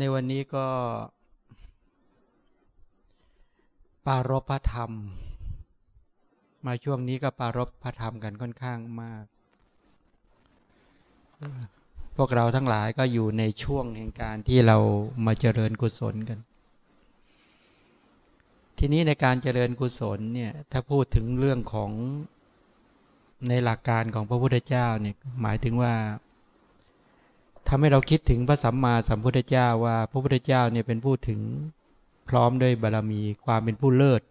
ในวันนี้ก็ ปารบพระธรรม มาช่วงนี้ก็ปารบพระธรรมกันค่อนข้างมาก พวกเราทั้งหลายก็อยู่ในช่วงแห่งการที่เรามาเจริญกุศลกัน ทีนี้ในการเจริญกุศลเนี่ย ถ้าพูดถึงเรื่องของในหลักการของพระพุทธเจ้าเนี่ยหมายถึงว่า ทำให้เราคิดถึงพระสัมมาสัมพุทธเจ้าว่าพระพุทธเจ้าเนี่ยเป็นผู้ถึงพร้อมด้วยบารมีความเป็นผู้เลิศ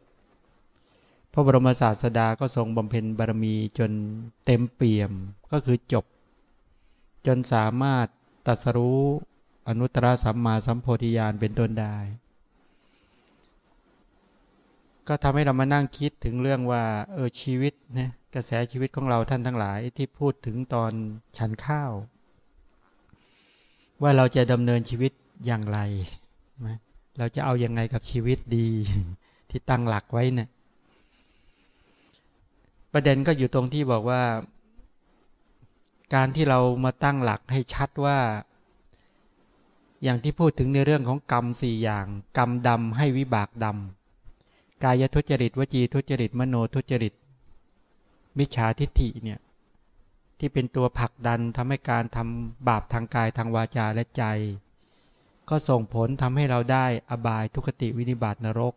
พระบรมศาสดาก็ทรงบำเพ็ญบารมีจนเต็มเปี่ยมก็คือจบ จนสามารถตัสรู้อนุตตรสัมมาสัมโพธิญาณเป็นต้นได้ ก็ทำให้เรามานั่งคิดถึงเรื่องว่าเออชีวิตนะกระแสชีวิตของเราท่านทั้งหลายที่พูดถึงตอนฉันข้าว ว่าเราจะดำเนินชีวิตอย่างไร เราจะเอาอยัางไงกับชีวิตดี ที่ตั้งหลักไว้เนี่ยประเด็นก็อยู่ตรงที่บอกว่า การที่เรามาตั้งหลักให้ชัดว่า อย่างที่พูดถึงในเรื่องของกรรมสี่อย่าง กรรมดำให้วิบากดำกายทุจริตวจีทุจริต มโนทุจริตมิจฉาทิฏฐิเนี่ย ที่เป็นตัวผลักดันทำให้การทำบาปทางกายทางวาจาและใจ ก็ส่งผลทำให้เราได้อบายทุกติวินิบาตนรก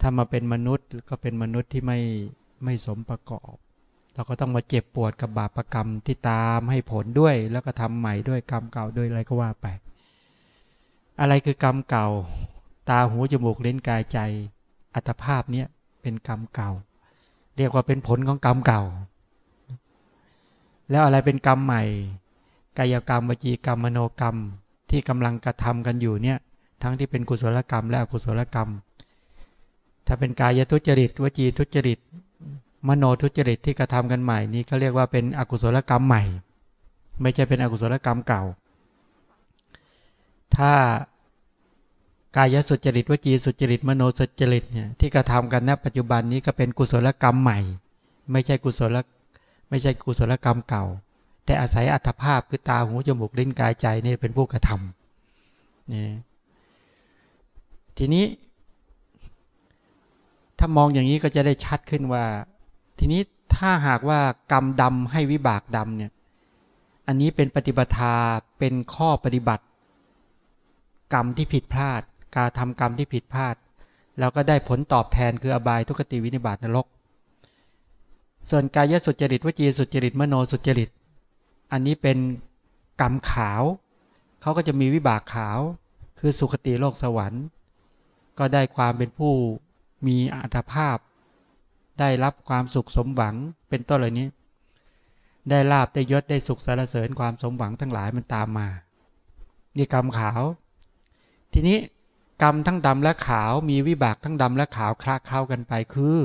ถ้ามาเป็นมนุษย์ก็เป็นมนุษย์ที่ไม่ไม่สมประกอบ เราก็ต้องมาเจ็บปวดกับบาปรกรรมที่ตามให้ผลด้วยแล้วก็ทำใหม่ด้วยกรรมเก่าด้วยอะไรก็ว่าไป อะไรคือกรรมเก่า ตาหูจมูกเล่นกายใจ อัตภาพเนี้ยเป็นกรรมเก่า เรียกว่าเป็นผลของกรรมเก่า แล้วอะไรเป็นกรรมใหม่ กายกรรมวจีกรรมมโนกรรมที่กำลังกระทำกันอยู่เนี่ยทั้งที่เป็นกุศลกรรมและอกุศลกรรม ถ้าเป็นกายทุจริตวจีทุจริต มโนทุจริตที่กระทำกันใหม่นี้ก็เรียกว่าเป็นอกุศลกรรมใหม่ ไม่ใช่เป็นอกุศลกรรมเก่า ถ้ากายสุจริตวจีสุจริตมโนสุจริตเนี่ยที่กระทำกันณปัจจุบันนี้ก็เป็นกุศลกรรมใหม่ ไม่ใช่กุศล ไม่ใช่กุศลกรรมเก่า แต่อาศัยอัตภาพคือตาหูจมูกลิ้นกายใจนี่เป็นผู้กระทำนี่ทีนี้ ถ้ามองอย่างนี้ก็จะได้ชัดขึ้นว่า ทีนี้ถ้าหากว่ากรรมดำให้วิบากดำเนี่ย อันนี้เป็นปฏิบัติเป็นข้อปฏิบัติ กรรมที่ผิดพลาด การทำกรรมที่ผิดพลาดเราก็ได้ผลตอบแทนคืออบายทุกติวินิบาตนรก ส่วนกายสุจริตวจีสุจริตมโนสุจริต อันนี้เป็นกรรมขาว เขาก็จะมีวิบากขาว คือสุขติโลกสวรรค์ ก็ได้ความเป็นผู้มีอัตภาพ ได้รับความสุขสมหวังเป็นต้นเหล่านี้ ได้ลาบได้ยศได้สุขสารเสริญความสมหวังทั้งหลายมันตามมานี่กรรมขาว ทีนี้กรรมทั้งดำและขาวมีวิบากทั้งดำและขาวคลาเคล้ากันไปคือ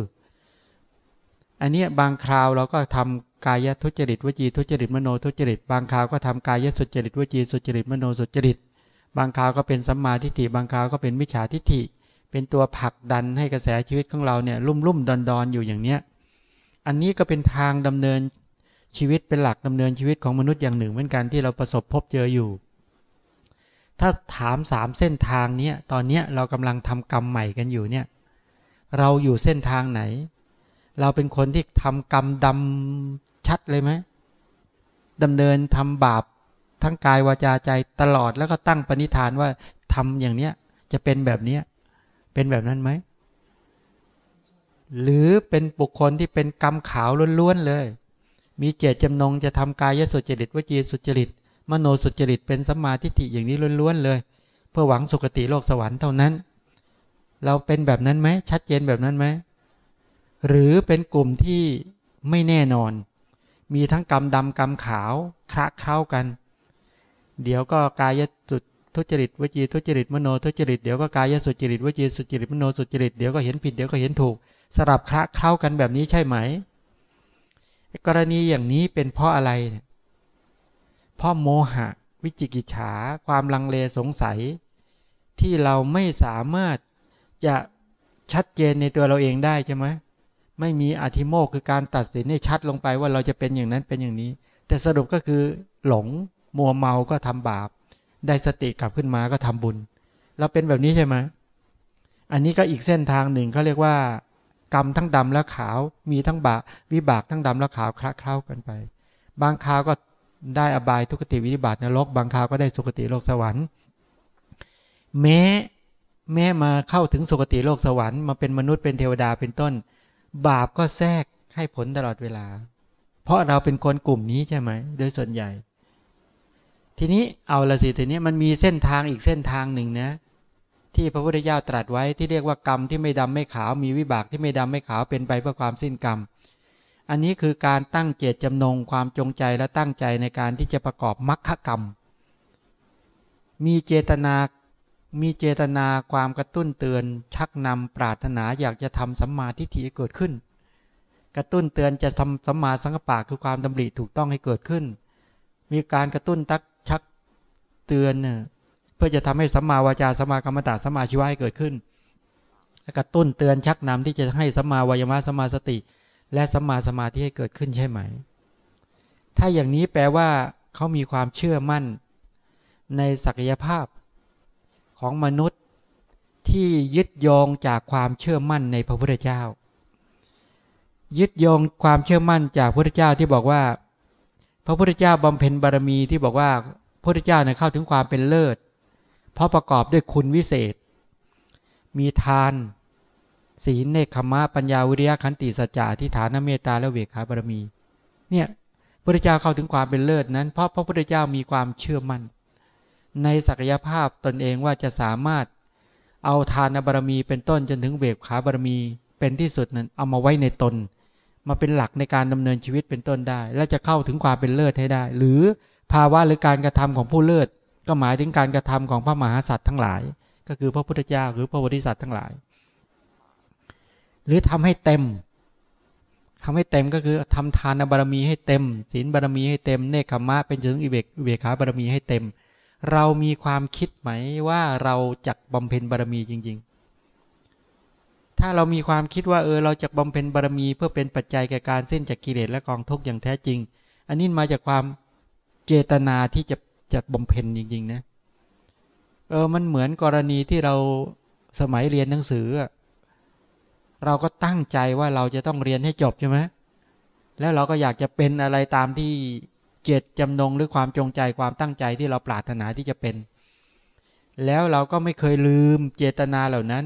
อันนี้บางคราวเราก็ทำกายทุจริตวจีทุจริตมโนทุจริต บางคราวก็ทำกายสุจริตวจีสุจริตมโนสุจริต บางคราวก็เป็นสัมมาทิฏฐิบางคราวก็เป็นมิจฉาทิฏฐิ เป็นตัวผลักดันให้กระแสชีวิตของเราเนี่ยลุ่มลุ่มดอนดอนอยู่อย่างเนี้ยอันนี้ก็เป็นทางดำเนินชีวิตเป็นหลักดำเนินชีวิตของมนุษย์อย่างหนึ่งเหมือนกันที่เราประสบพบเจออยู่ ถ้าถามสามเส้นทางเนี้ยตอนเนี้ยเรากำลังทำกรรมใหม่กันอยู่เนี่ยเราอยู่เส้นทางไหน เราเป็นคนที่ทำกรรมดำชัดเลยไหมดำเนินทำบาปทั้งกายวาจาใจตลอดแล้วก็ตั้งปณิธานว่าทำอย่างเนี้ยจะเป็นแบบเนี้ยเป็นแบบนั้นไหม หรือเป็นบุคคลที่เป็นกรรมขาวล้วนๆเลย มีเจตจำนงจะทำกายสุจริตวจีสุจริต มโนสุจริตเป็นสัมมาทิฏฐิอย่างนี้ล้วนๆเลย เพื่อหวังสุคติโลกสวรรค์เท่านั้น เราเป็นแบบนั้นไหมชัดเจนแบบนั้นไหม หรือเป็นกลุ่มที่ไม่แน่นอน มีทั้งกรรมดำกรรมขาวคละเข้ากัน เดี๋ยวก็กายสุทุจริตวจีทุจริตมโนทุจริตเดี๋ยวก็กายสุจริตวจีสุจริตมโนสุจริตเดี๋ยวก็เห็นผิดเดี๋ยวก็เห็นถูก สลับคละเข้ากันแบบนี้ใช่ไหม กรณีอย่างนี้เป็นเพราะอะไร เพราะโมหะ วิจิกิจฉา ความลังเลสงสัย ที่เราไม่สามารถจะชัดเจนในตัวเราเองได้ใช่ไหม ไม่มีอธิโมกคือการตัดสินให้ชัดลงไปว่าเราจะเป็นอย่างนั้นเป็นอย่างนี้ แต่สรุปก็คือหลงมัวเมาก็ทำบาป ได้สติกลับขึ้นมาก็ทำบุญ เราเป็นแบบนี้ใช่ไหมอันนี้ก็อีกเส้นทางหนึ่งเขาเรียกว่า กรรมทั้งดำและขาวมีทั้งบาวิบากทั้งดำและขาวคละเคล้ากันไป บางคราวก็ได้อบายทุกติวิบัตินรก บางคราวก็ได้สุคติโลกสวรรค์ แม้แม้มาเข้าถึงสุคติโลกสวรรค์มาเป็นมนุษย์เป็นเทวดาเป็นต้น บาปก็แทรกให้ผลตลอดเวลา เพราะเราเป็นคนกลุ่มนี้ใช่ไหมโดยส่วนใหญ่ ทีนี้เอาละสิทีนี้มันมีเส้นทางอีกเส้นทางหนึ่งนะ ที่พระพุทธเจ้าตรัสไว้ที่เรียกว่ากรรมที่ไม่ดำไม่ขาวมีวิบากที่ไม่ดำไม่ขาวเป็นไปเพื่อความสิ้นกรรม อันนี้คือการตั้งเจตจำนงความจงใจและตั้งใจในการที่จะประกอบมรรคกรรม มีเจตนา มีเจตนาความกระตุ้นเตือน ชักนำปรารถนาอยากจะทำสัมมาทิฏฐิเกิดขึ้น กระตุ้นเตือนจะทำสัมมาสังกปะคือความดำริถูกต้องให้เกิดขึ้น มีการกระตุ้นตักชักเตือนเน่เพื่อจะทำให้สัมมาวาจาสัมมากรรมตะสัมมาชีวะให้เกิดขึ้นกระตุ้นเตือนชักนำที่จะให้สัมมาวายมะสัมมาสติ และสัมมาสมาธิให้เกิดขึ้นใช่ไหม ถ้าอย่างนี้แปลว่าเขามีความเชื่อมั่น ในศักยภาพ ของมนุษย์ที่ยึดโยงจากความเชื่อมั่นในพระพุทธเจ้า ยึดโยงความเชื่อมั่นจากพระพุทธเจ้าที่บอกว่า พระพุทธเจ้าบำเพ็ญบารมีที่บอกว่าพระพุทธเจ้าเนี่ยเข้าถึงความเป็นเลิศ เพราะประกอบด้วยคุณวิเศษ มีทาน ศีลเนคขมะปัญญาวิริยะขันติสัจจะที่ฐานเมตตาและเวขาบารมี เนี่ยพระพุทธเจ้าเข้าถึงความเป็นเลิศนั้น เพราะพระพุทธเจ้ามีความเชื่อมั่น ในศักยภาพตนเองว่าจะสามารถเอาทานบารมีเป็นต้นจนถึงเวขาบารมีเป็นที่สุดนั้นเอามาไว้ในตน มาเป็นหลักในการดำเนินชีวิตเป็นต้นได้ และจะเข้าถึงความเป็นเลิศให้ได้ หรือภาวะหรือการกระทำของผู้เลิศ ก็หมายถึงการกระทำของพระมหาสัตว์ทั้งหลาย ก็คือพระพุทธเจ้าหรือพระบริสัททั้งหลาย หรือทำให้เต็มทำให้เต็มก็คือทำทานบารมีให้เต็มศีลบารมีให้เต็มเนคขมะเป็นจนถึงอิเบกเบขาบารมีให้เต็ม เรามีความคิดไหมว่าเราจักบำเพ็ญบารมีจริง ๆ ถ้าเรามีความคิดว่าเออเราจะบำเพ็ญบารมีเพื่อเป็นปัจจัยแก่การเส้นจากกิเลสและกองทุกข์อย่างแท้จริง อันนี้มาจากความเจตนาที่จะจะบำเพ็ญจริงๆนะเออมันเหมือนกรณีที่เราสมัยเรียนหนังสือ เราก็ตั้งใจว่าเราจะต้องเรียนให้จบใช่ไหมแล้วเราก็อยากจะเป็นอะไรตามที่ เจตจำนงหรือความจงใจความตั้งใจที่เราปรารถนาที่จะเป็น แล้วเราก็ไม่เคยลืมเจตนาเหล่านั้น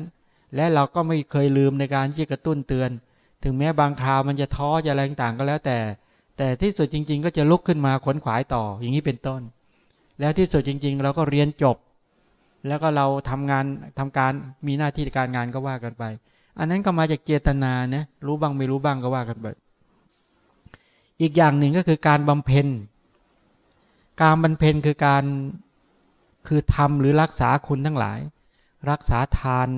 และเราก็ไม่เคยลืมในการที่กระตุ้นเตือน ถึงแม้บางคราวมันจะท้อจะอะไรต่างก็แล้วแต่ แต่ที่สุดจริง ๆ ก็จะลุกขึ้นมาขวนขวายต่ออย่างนี้เป็นต้น แล้วที่สุดจริง ๆ เราก็เรียนจบ แล้วก็เราทำงานทำการมีหน้าที่การงานก็ว่ากันไป อันนั้นก็มาจากเจตนานะรู้บ้างไม่รู้บ้างก็ว่ากันไปอีกอย่างหนึ่งก็คือการบำเพ็ญ การบำเพ็ญคือการคือทำหรือรักษาคุณทั้งหลาย รักษาทาน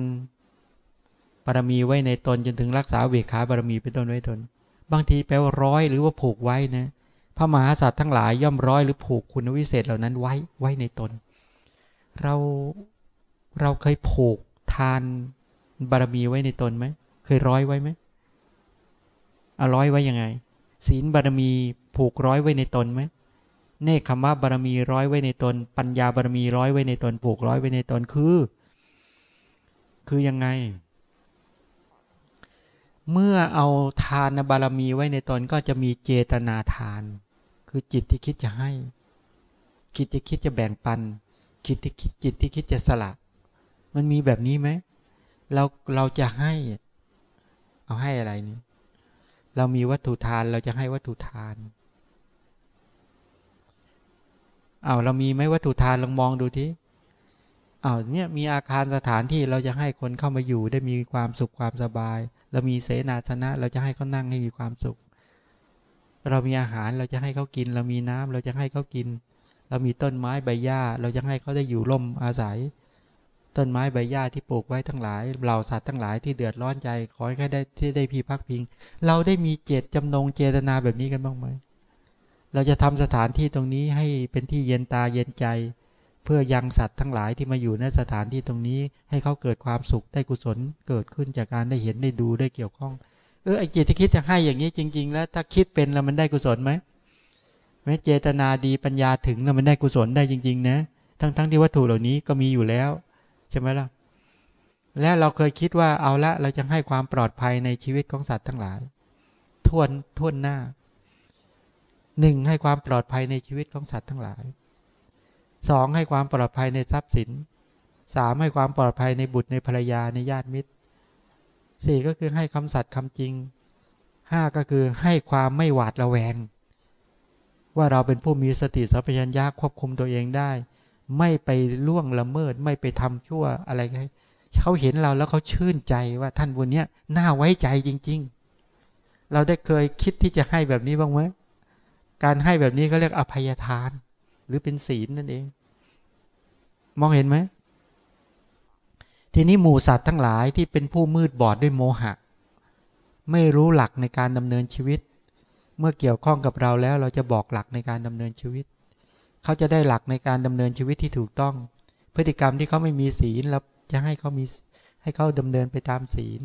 บารมีไว้ในตนจนถึงรักษาเวขาบารมีเป็นต้นไว้ตน บางทีแปลว่าร้อยหรือว่าผูกไว้นะพระมหาสัตว์ทั้งหลายย่อมร้อยหรือผูกคุณวิเศษเหล่านั้นไว้ไว้ในตน เราเราเคยผูกทานบารมีไว้ในตนไหมเคยร้อยไว้ไหมเอาร้อยไว้ยังไง ศีลบารมีผูกร้อยไว้ในตนไหม เนคขมะบารมีร้อยไว้ในตน ปัญญาบารมีร้อยไว้ในตนผูกร้อยไว้ในตนคือ คือยังไง เมื่อเอาทานบารมีไว้ในตนก็จะมีเจตนาทาน คือจิตที่คิดจะให้คิดที่คิดจะแบ่งปันคิดที่คิดจิตที่คิดจะสละ มันมีแบบนี้ไหมเราเราจะให้ เอาให้อะไรนี่เรามีวัตถุทานเราจะให้วัตถุทาน เอาเรามีไหมวัตถุทานลองมองดูทีอ้าวเนี่ยมีอาคารสถานที่เราจะให้คนเข้ามาอยู่ได้มีความสุขความสบาย เรามีเสนาสนะ เราจะให้เขานั่งให้มีความสุข เรามีอาหารเราจะให้เขากิน เรามีน้ำเราจะให้เขากิน เรามีต้นไม้ใบหญ้า เราจะให้เขาได้อยู่ร่มอาศัย ต้นไม้ใบหญ้าที่ปลูกไว้ทั้งหลายเหล่าสัตว์ทั้งหลายที่เดือดร้อนใจขอให้ได้ที่ได้พีพักพิง เราได้มีเจตจำนงเจตนาแบบนี้กันบ้างไหม เราจะทำสถานที่ตรงนี้ให้เป็นที่เย็นตาเย็นใจ เพื่อยังสัตว์ทั้งหลายที่มาอยู่ในสถานที่ตรงนี้ ให้เขาเกิดความสุขได้กุศล เกิดขึ้นจากการได้เห็นได้ดูได้เกี่ยวข้องเออไอเจตคิดจะให้อย่างนี้จริง ๆ แล้วถ้าคิดเป็นแล้วมันได้กุศลไหมแม้เจตนาดีปัญญาถึงแล้วมันได้กุศลได้จริง ๆ นะ ทั้งๆทที่วัตถุเหล่านี้ก็มีอยู่แล้ว ใช่ไหมล่ะและเราเคยคิดว่าเอาละเราจะให้ความปลอดภัยในชีวิตของสัตว์ทั้งหลายทวนทวนหน้า หนึ่งให้ความปลอดภัยในชีวิตของสัตว์ทั้งหลายสองให้ความปลอดภัยในทรัพย์สินสามให้ความปลอดภัยในบุตรในภรรยาในญาติมิตรสี่ก็คือให้คำสัตย์คำจริงห้าก็คือให้ความไม่หวาดระแวง ว่าเราเป็นผู้มีสติสัพพัญญาควบคุมตัวเองได้ ไม่ไปล่วงละเมิดไม่ไปทำชั่วอะไรเขาเห็นเราแล้วเขาชื่นใจว่าท่านบนนี้ยน่าไว้ใจจริง ๆ เราได้เคยคิดที่จะให้แบบนี้บ้างไหม การให้แบบนี้เขาเรียกอภัยทาน หรือเป็นศีลนั่นเอง มองเห็นไหม ทีนี้หมู่สัตว์ทั้งหลายที่เป็นผู้มืดบอดด้วยโมหะ ไม่รู้หลักในการดำเนินชีวิต เมื่อเกี่ยวข้องกับเราแล้วเราจะบอกหลักในการดำเนินชีวิต เขาจะได้หลักในการดำเนินชีวิตที่ถูกต้อง พฤติกรรมที่เขาไม่มีศีลแล้วจะให้เขามีให้เขาดำเนินไปตามศีล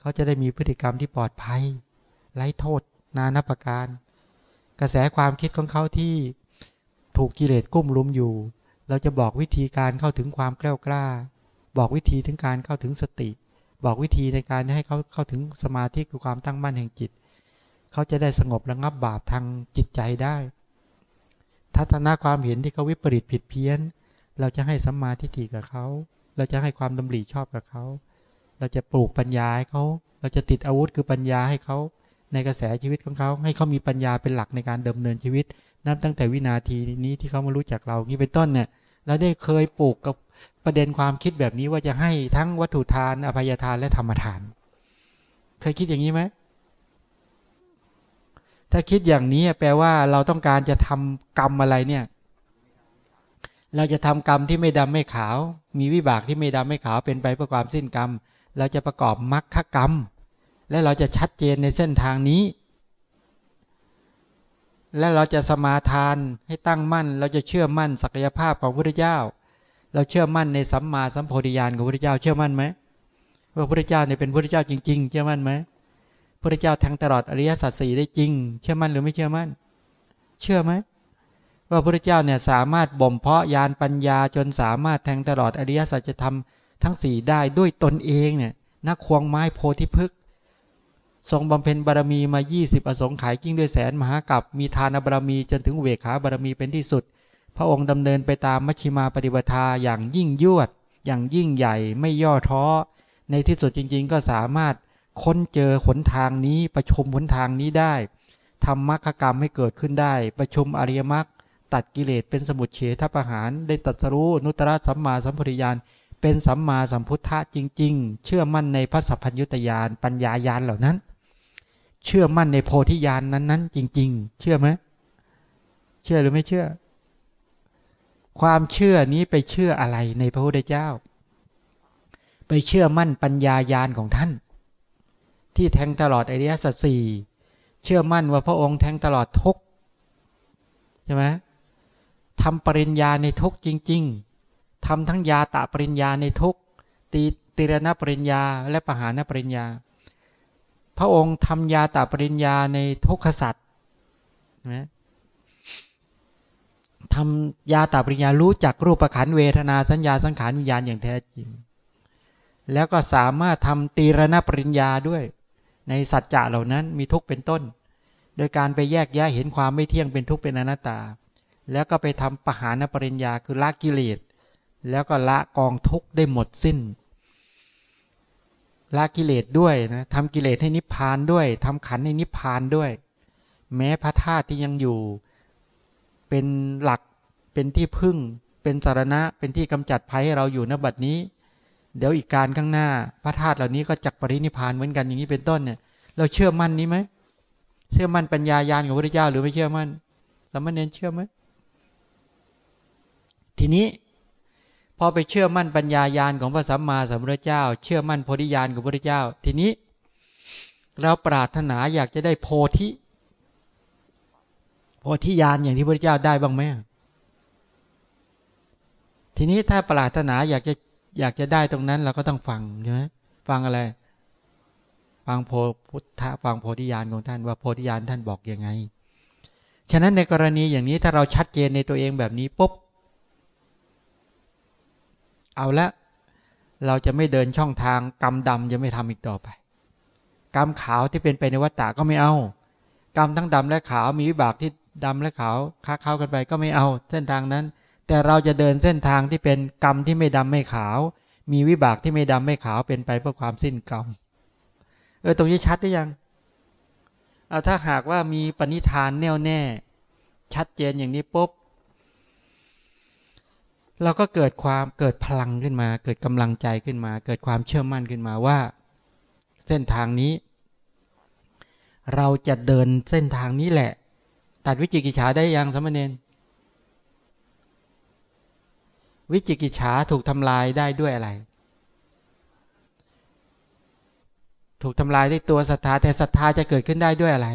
เขาจะได้มีพฤติกรรมที่ปลอดภัยไร้โทษ นานับประการ กระแสความคิดของเขาที่ถูกกิเลสกุ้มลุมอยู่ เราจะบอกวิธีการเข้าถึงความกล้ากล้า บอกวิธีถึงการเข้าถึงสติ บอกวิธีในการให้เขาเข้าถึงสมาธิคือความตั้งมั่นแห่งจิต เขาจะได้สงบระงับบาปทางจิตใจได้ ทัศนะความเห็นที่เขาวิปริตผิดเพี้ยน เราจะให้สัมมาทิฏฐิกับเขา เราจะให้ความดำริชอบกับเขา เราจะปลูกปัญญาให้เขา เราจะติดอาวุธคือปัญญาให้เขา ในกระแสชีวิตของเขา ให้เขามีปัญญาเป็นหลักในการดำเนินชีวิต นับตั้งแต่วินาทีนี้ที่เขามารู้จักเรานี่เป็นต้นเนี่ยเราได้เคยปลูกกับประเด็นความคิดแบบนี้ว่าจะให้ทั้งวัตถุทานอภัยทานและธรรมทาน เคยคิดอย่างนี้ไหมถ้าคิดอย่างนี้แปลว่าเราต้องการจะทำกรรมอะไรเนี่ย เราจะทำกรรมที่ไม่ดำไม่ขาว มีวิบากที่ไม่ดำไม่ขาวเป็นไปเพื่อความสิ้นกรรม เราจะประกอบมรรคกรรม และเราจะชัดเจนในเส้นทางนี้ และเราจะสมาทานให้ตั้งมั่น เราจะเชื่อมั่นศักยภาพของพระพุทธเจ้า เราเชื่อมั่นในสัมมาสัมโพธิญาณของพระพุทธเจ้า เชื่อมั่นไหมว่าพระพุทธเจ้าเนี่ยเป็นพระพุทธเจ้าจริง ๆ เชื่อมั่นไหมพระพุทธเจ้าแทงตลอดอริยสัจสี่ได้จริง เชื่อมั่นหรือไม่เชื่อมั่น เชื่อไหมว่าพระพุทธเจ้าเนี่ยสามารถบ่มเพาะญาณปัญญาจนสามารถแทงตลอดอริยสัจธรรมทั้งสี่ได้ด้วยตนเองเนี่ยนักควงไม้โพธิพฤกษ์ ทรงบำเพ็ญบารมีมา 20 อสงไขยยิ่งด้วยแสนมหากับมีทานบารมีจนถึงเวขาบารมีเป็นที่สุด พระองค์ดำเนินไปตามมัชฌิมาปฏิปทาอย่างยิ่งยวด อย่างยิ่งใหญ่ไม่ย่อท้อ ในที่สุดจริง ๆ ก็สามารถค้นเจอขนทางนี้ประชุมขนทางนี้ได้ทำมรรคกรรมให้เกิดขึ้นได้ ประชุมอริยมรรคตัดกิเลสเป็นสมุทเฉทประหาร ได้ตัดสรู้นุตตรสัมมาสัมพุทธญาณเป็นสัมมาสัมพุทธะจริง ๆ เชื่อมั่นในพระสัพพัญญุตญาณปัญญายานเหล่านั้น เชื่อมั่นในโพธิญาณนนั้น ๆ จริง ๆ เชื่อไหมเชื่อหรือไม่เชื่อ ความเชื่อนี้ไปเชื่ออะไรในพระพุทธเจ้า ไปเชื่อมั่นปัญญายาณของท่าน ที่แทงตลอดอริยสัจสี่เชื่อมั่นว่าพระองค์แทงตลอดทุกใช่ไหมทำปริญญาในทุกจริง ๆทำทั้งยาตะปริญญาในทุกตีติรณปริญญาและปหานปริญญา ระองค์ทำยาตะปริญญาในทุกขสัตว์นะทำยาตาปริญญารู้จักรูปขันเวทนาสัญญาสังขารวิญญาณอย่างแท้จริง แล้วก็สามารถทำตีรณปริญญาด้วยในสัจจะเหล่านั้นมีทุกเป็นต้น โดยการไปแยกแยะเห็นความไม่เที่ยงเป็นทุกเป็นอนัตตา แล้วก็ไปทำปหานปริญญาคือละกิเลส แล้วก็ละกองทุกได้หมดสิ้น ละกิเลสด้วยนะทำกิเลสให้นิพพานด้วยทำขันให้นิพพานด้วย แม้พระธาตุที่ยังอยู่ เป็นหลักเป็นที่พึ่ง เป็นสารณะเป็นที่กำจัดภัยให้เราอยู่ณบัดนี้ เดี๋ยวอีกการข้างหน้า พระธาตุเหล่านี้ก็จักปรินิพานเหมือนกันอย่างนี้เป็นต้นเนี่ย เราเชื่อมั่นนี้ไหมเชื่อมั่นปัญญายาณของพระเจ้าหรือไม่เชื่อมั่นสามเณรเชื่อไหมทีนี้ อไปเชื่อมั่นปัญญายาณของพระสัมมาสัมพุทธเจ้า เชื่อมั่นโพธิญาณของพระพุทธเจ้า ทีนี้ เราปรารถนาอยากจะได้โพธิโพธิญาณอย่างที่พระพุทธเจ้าได้บ้างไหมทีนี้ถ้าปรารถนาอยากจะอยากจะได้ตรงนั้น เราก็ต้องฟังใช่ไหมฟังอะไร ฟังโพพุทธฟังโพธิญาณของท่านว่าโพธิญาณท่านบอกยังไง ฉะนั้นในกรณีอย่างนี้ถ้าเราชัดเจนในตัวเองแบบนี้ปุ๊บ เอาละเราจะไม่เดินช่องทางกรรมดำจะไม่ทำอีกต่อไป กรรมขาวที่เป็นไปในวัฏฏะก็ไม่เอา กรรมทั้งดำและขาวมีวิบากที่ดำและขาวค้าเข้ากันไปก็ไม่เอาเส้นทางนั้น แต่เราจะเดินเส้นทางที่เป็นกรรมที่ไม่ดำไม่ขาว มีวิบากที่ไม่ดำไม่ขาวเป็นไปเพื่อความสิ้นกรรมเออตรงนี้ชัดหรือยังเอาถ้าหากว่ามีปณิธานแน่วแน่ ชัดเจนอย่างนี้ปุ๊บ เราก็เกิดความเกิดพลังขึ้นมา เกิดกำลังใจขึ้นมา เกิดความเชื่อมั่นขึ้นมาว่า เส้นทางนี้ เราจะเดินเส้นทางนี้แหละ ตัดวิจิกิจฉาได้ยังสมณเณรวิจิกิจฉาถูกทำลายได้ด้วยอะไร ถูกทำลายด้วยตัวศรัทธาแต่ศรัทธาจะเกิดขึ้นได้ด้วยอะไร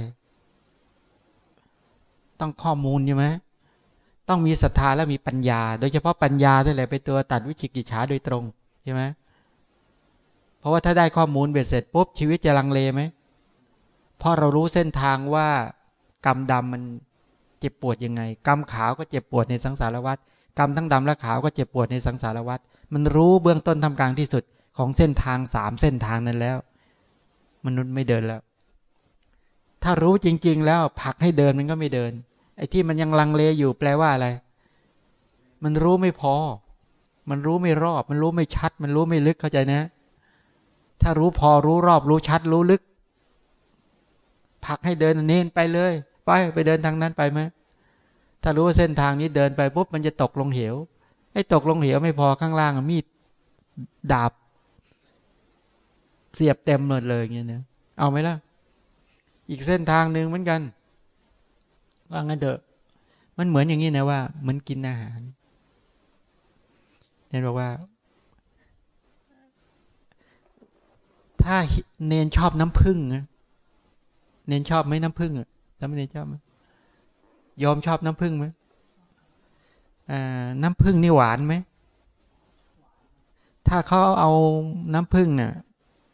ต้องข้อมูลใช่ไหม ต้องมีศรัทธาและมีปัญญา โดยเฉพาะปัญญาด้วยแหละไปตัวตัดวิจิกิจฉาโดยตรงใช่ไหมเพราะว่าถ้าได้ข้อมูลเบ็ดเสร็จปุ๊บชีวิตจะลังเลไหมเพราะเรารู้เส้นทางว่ากรรมดำมันเจ็บปวดยังไง กรรมขาวก็เจ็บปวดในสังสารวัฏกรรมทั้งดำและขาวก็เจ็บปวดในสังสารวัฏมันรู้เบื้องต้นทำกลางที่สุดของเส้นทางสามเส้นทางนั้นแล้ว มนุษย์ไม่เดินแล้ว ถ้ารู้จริง ๆ แล้วผลักให้เดินมันก็ไม่เดิน ไอ้ที่มันยังลังเลอยู่แปลว่าอะไร มันรู้ไม่พอ มันรู้ไม่รอบ มันรู้ไม่ชัด มันรู้ไม่ลึกเข้าใจนะ ถ้ารู้พอรู้รอบ รู้ชัด รู้ลึกผักให้เดินเน้นไปเลย ไปไปเดินทางนั้นไปไหมถ้ารู้ว่าเส้นทางนี้เดินไปปุ๊บมันจะตกลงเหวไอ้ตกลงเหวไม่พอข้างล่างมีดดาบ เสียบเต็มหมดเลยอย่างเงี้ยนะเอาไหมล่ะ อีกเส้นทางหนึ่งเหมือนกัน ว่างั้นเถอะ มันเหมือนอย่างนี้นะว่าเหมือนกินอาหารเน้นบอกว่า ถ้าเนนชอบน้ำผึ้งนะเนนชอบไหมน้ำผึ้งอะแล้วไม่เนนชอบไหมยอมชอบน้ำผึ้งไหมอ่าน้ำผึ้งนี่หวานไหม ถ้าเขาเอาน้ำผึ้งเนี่ย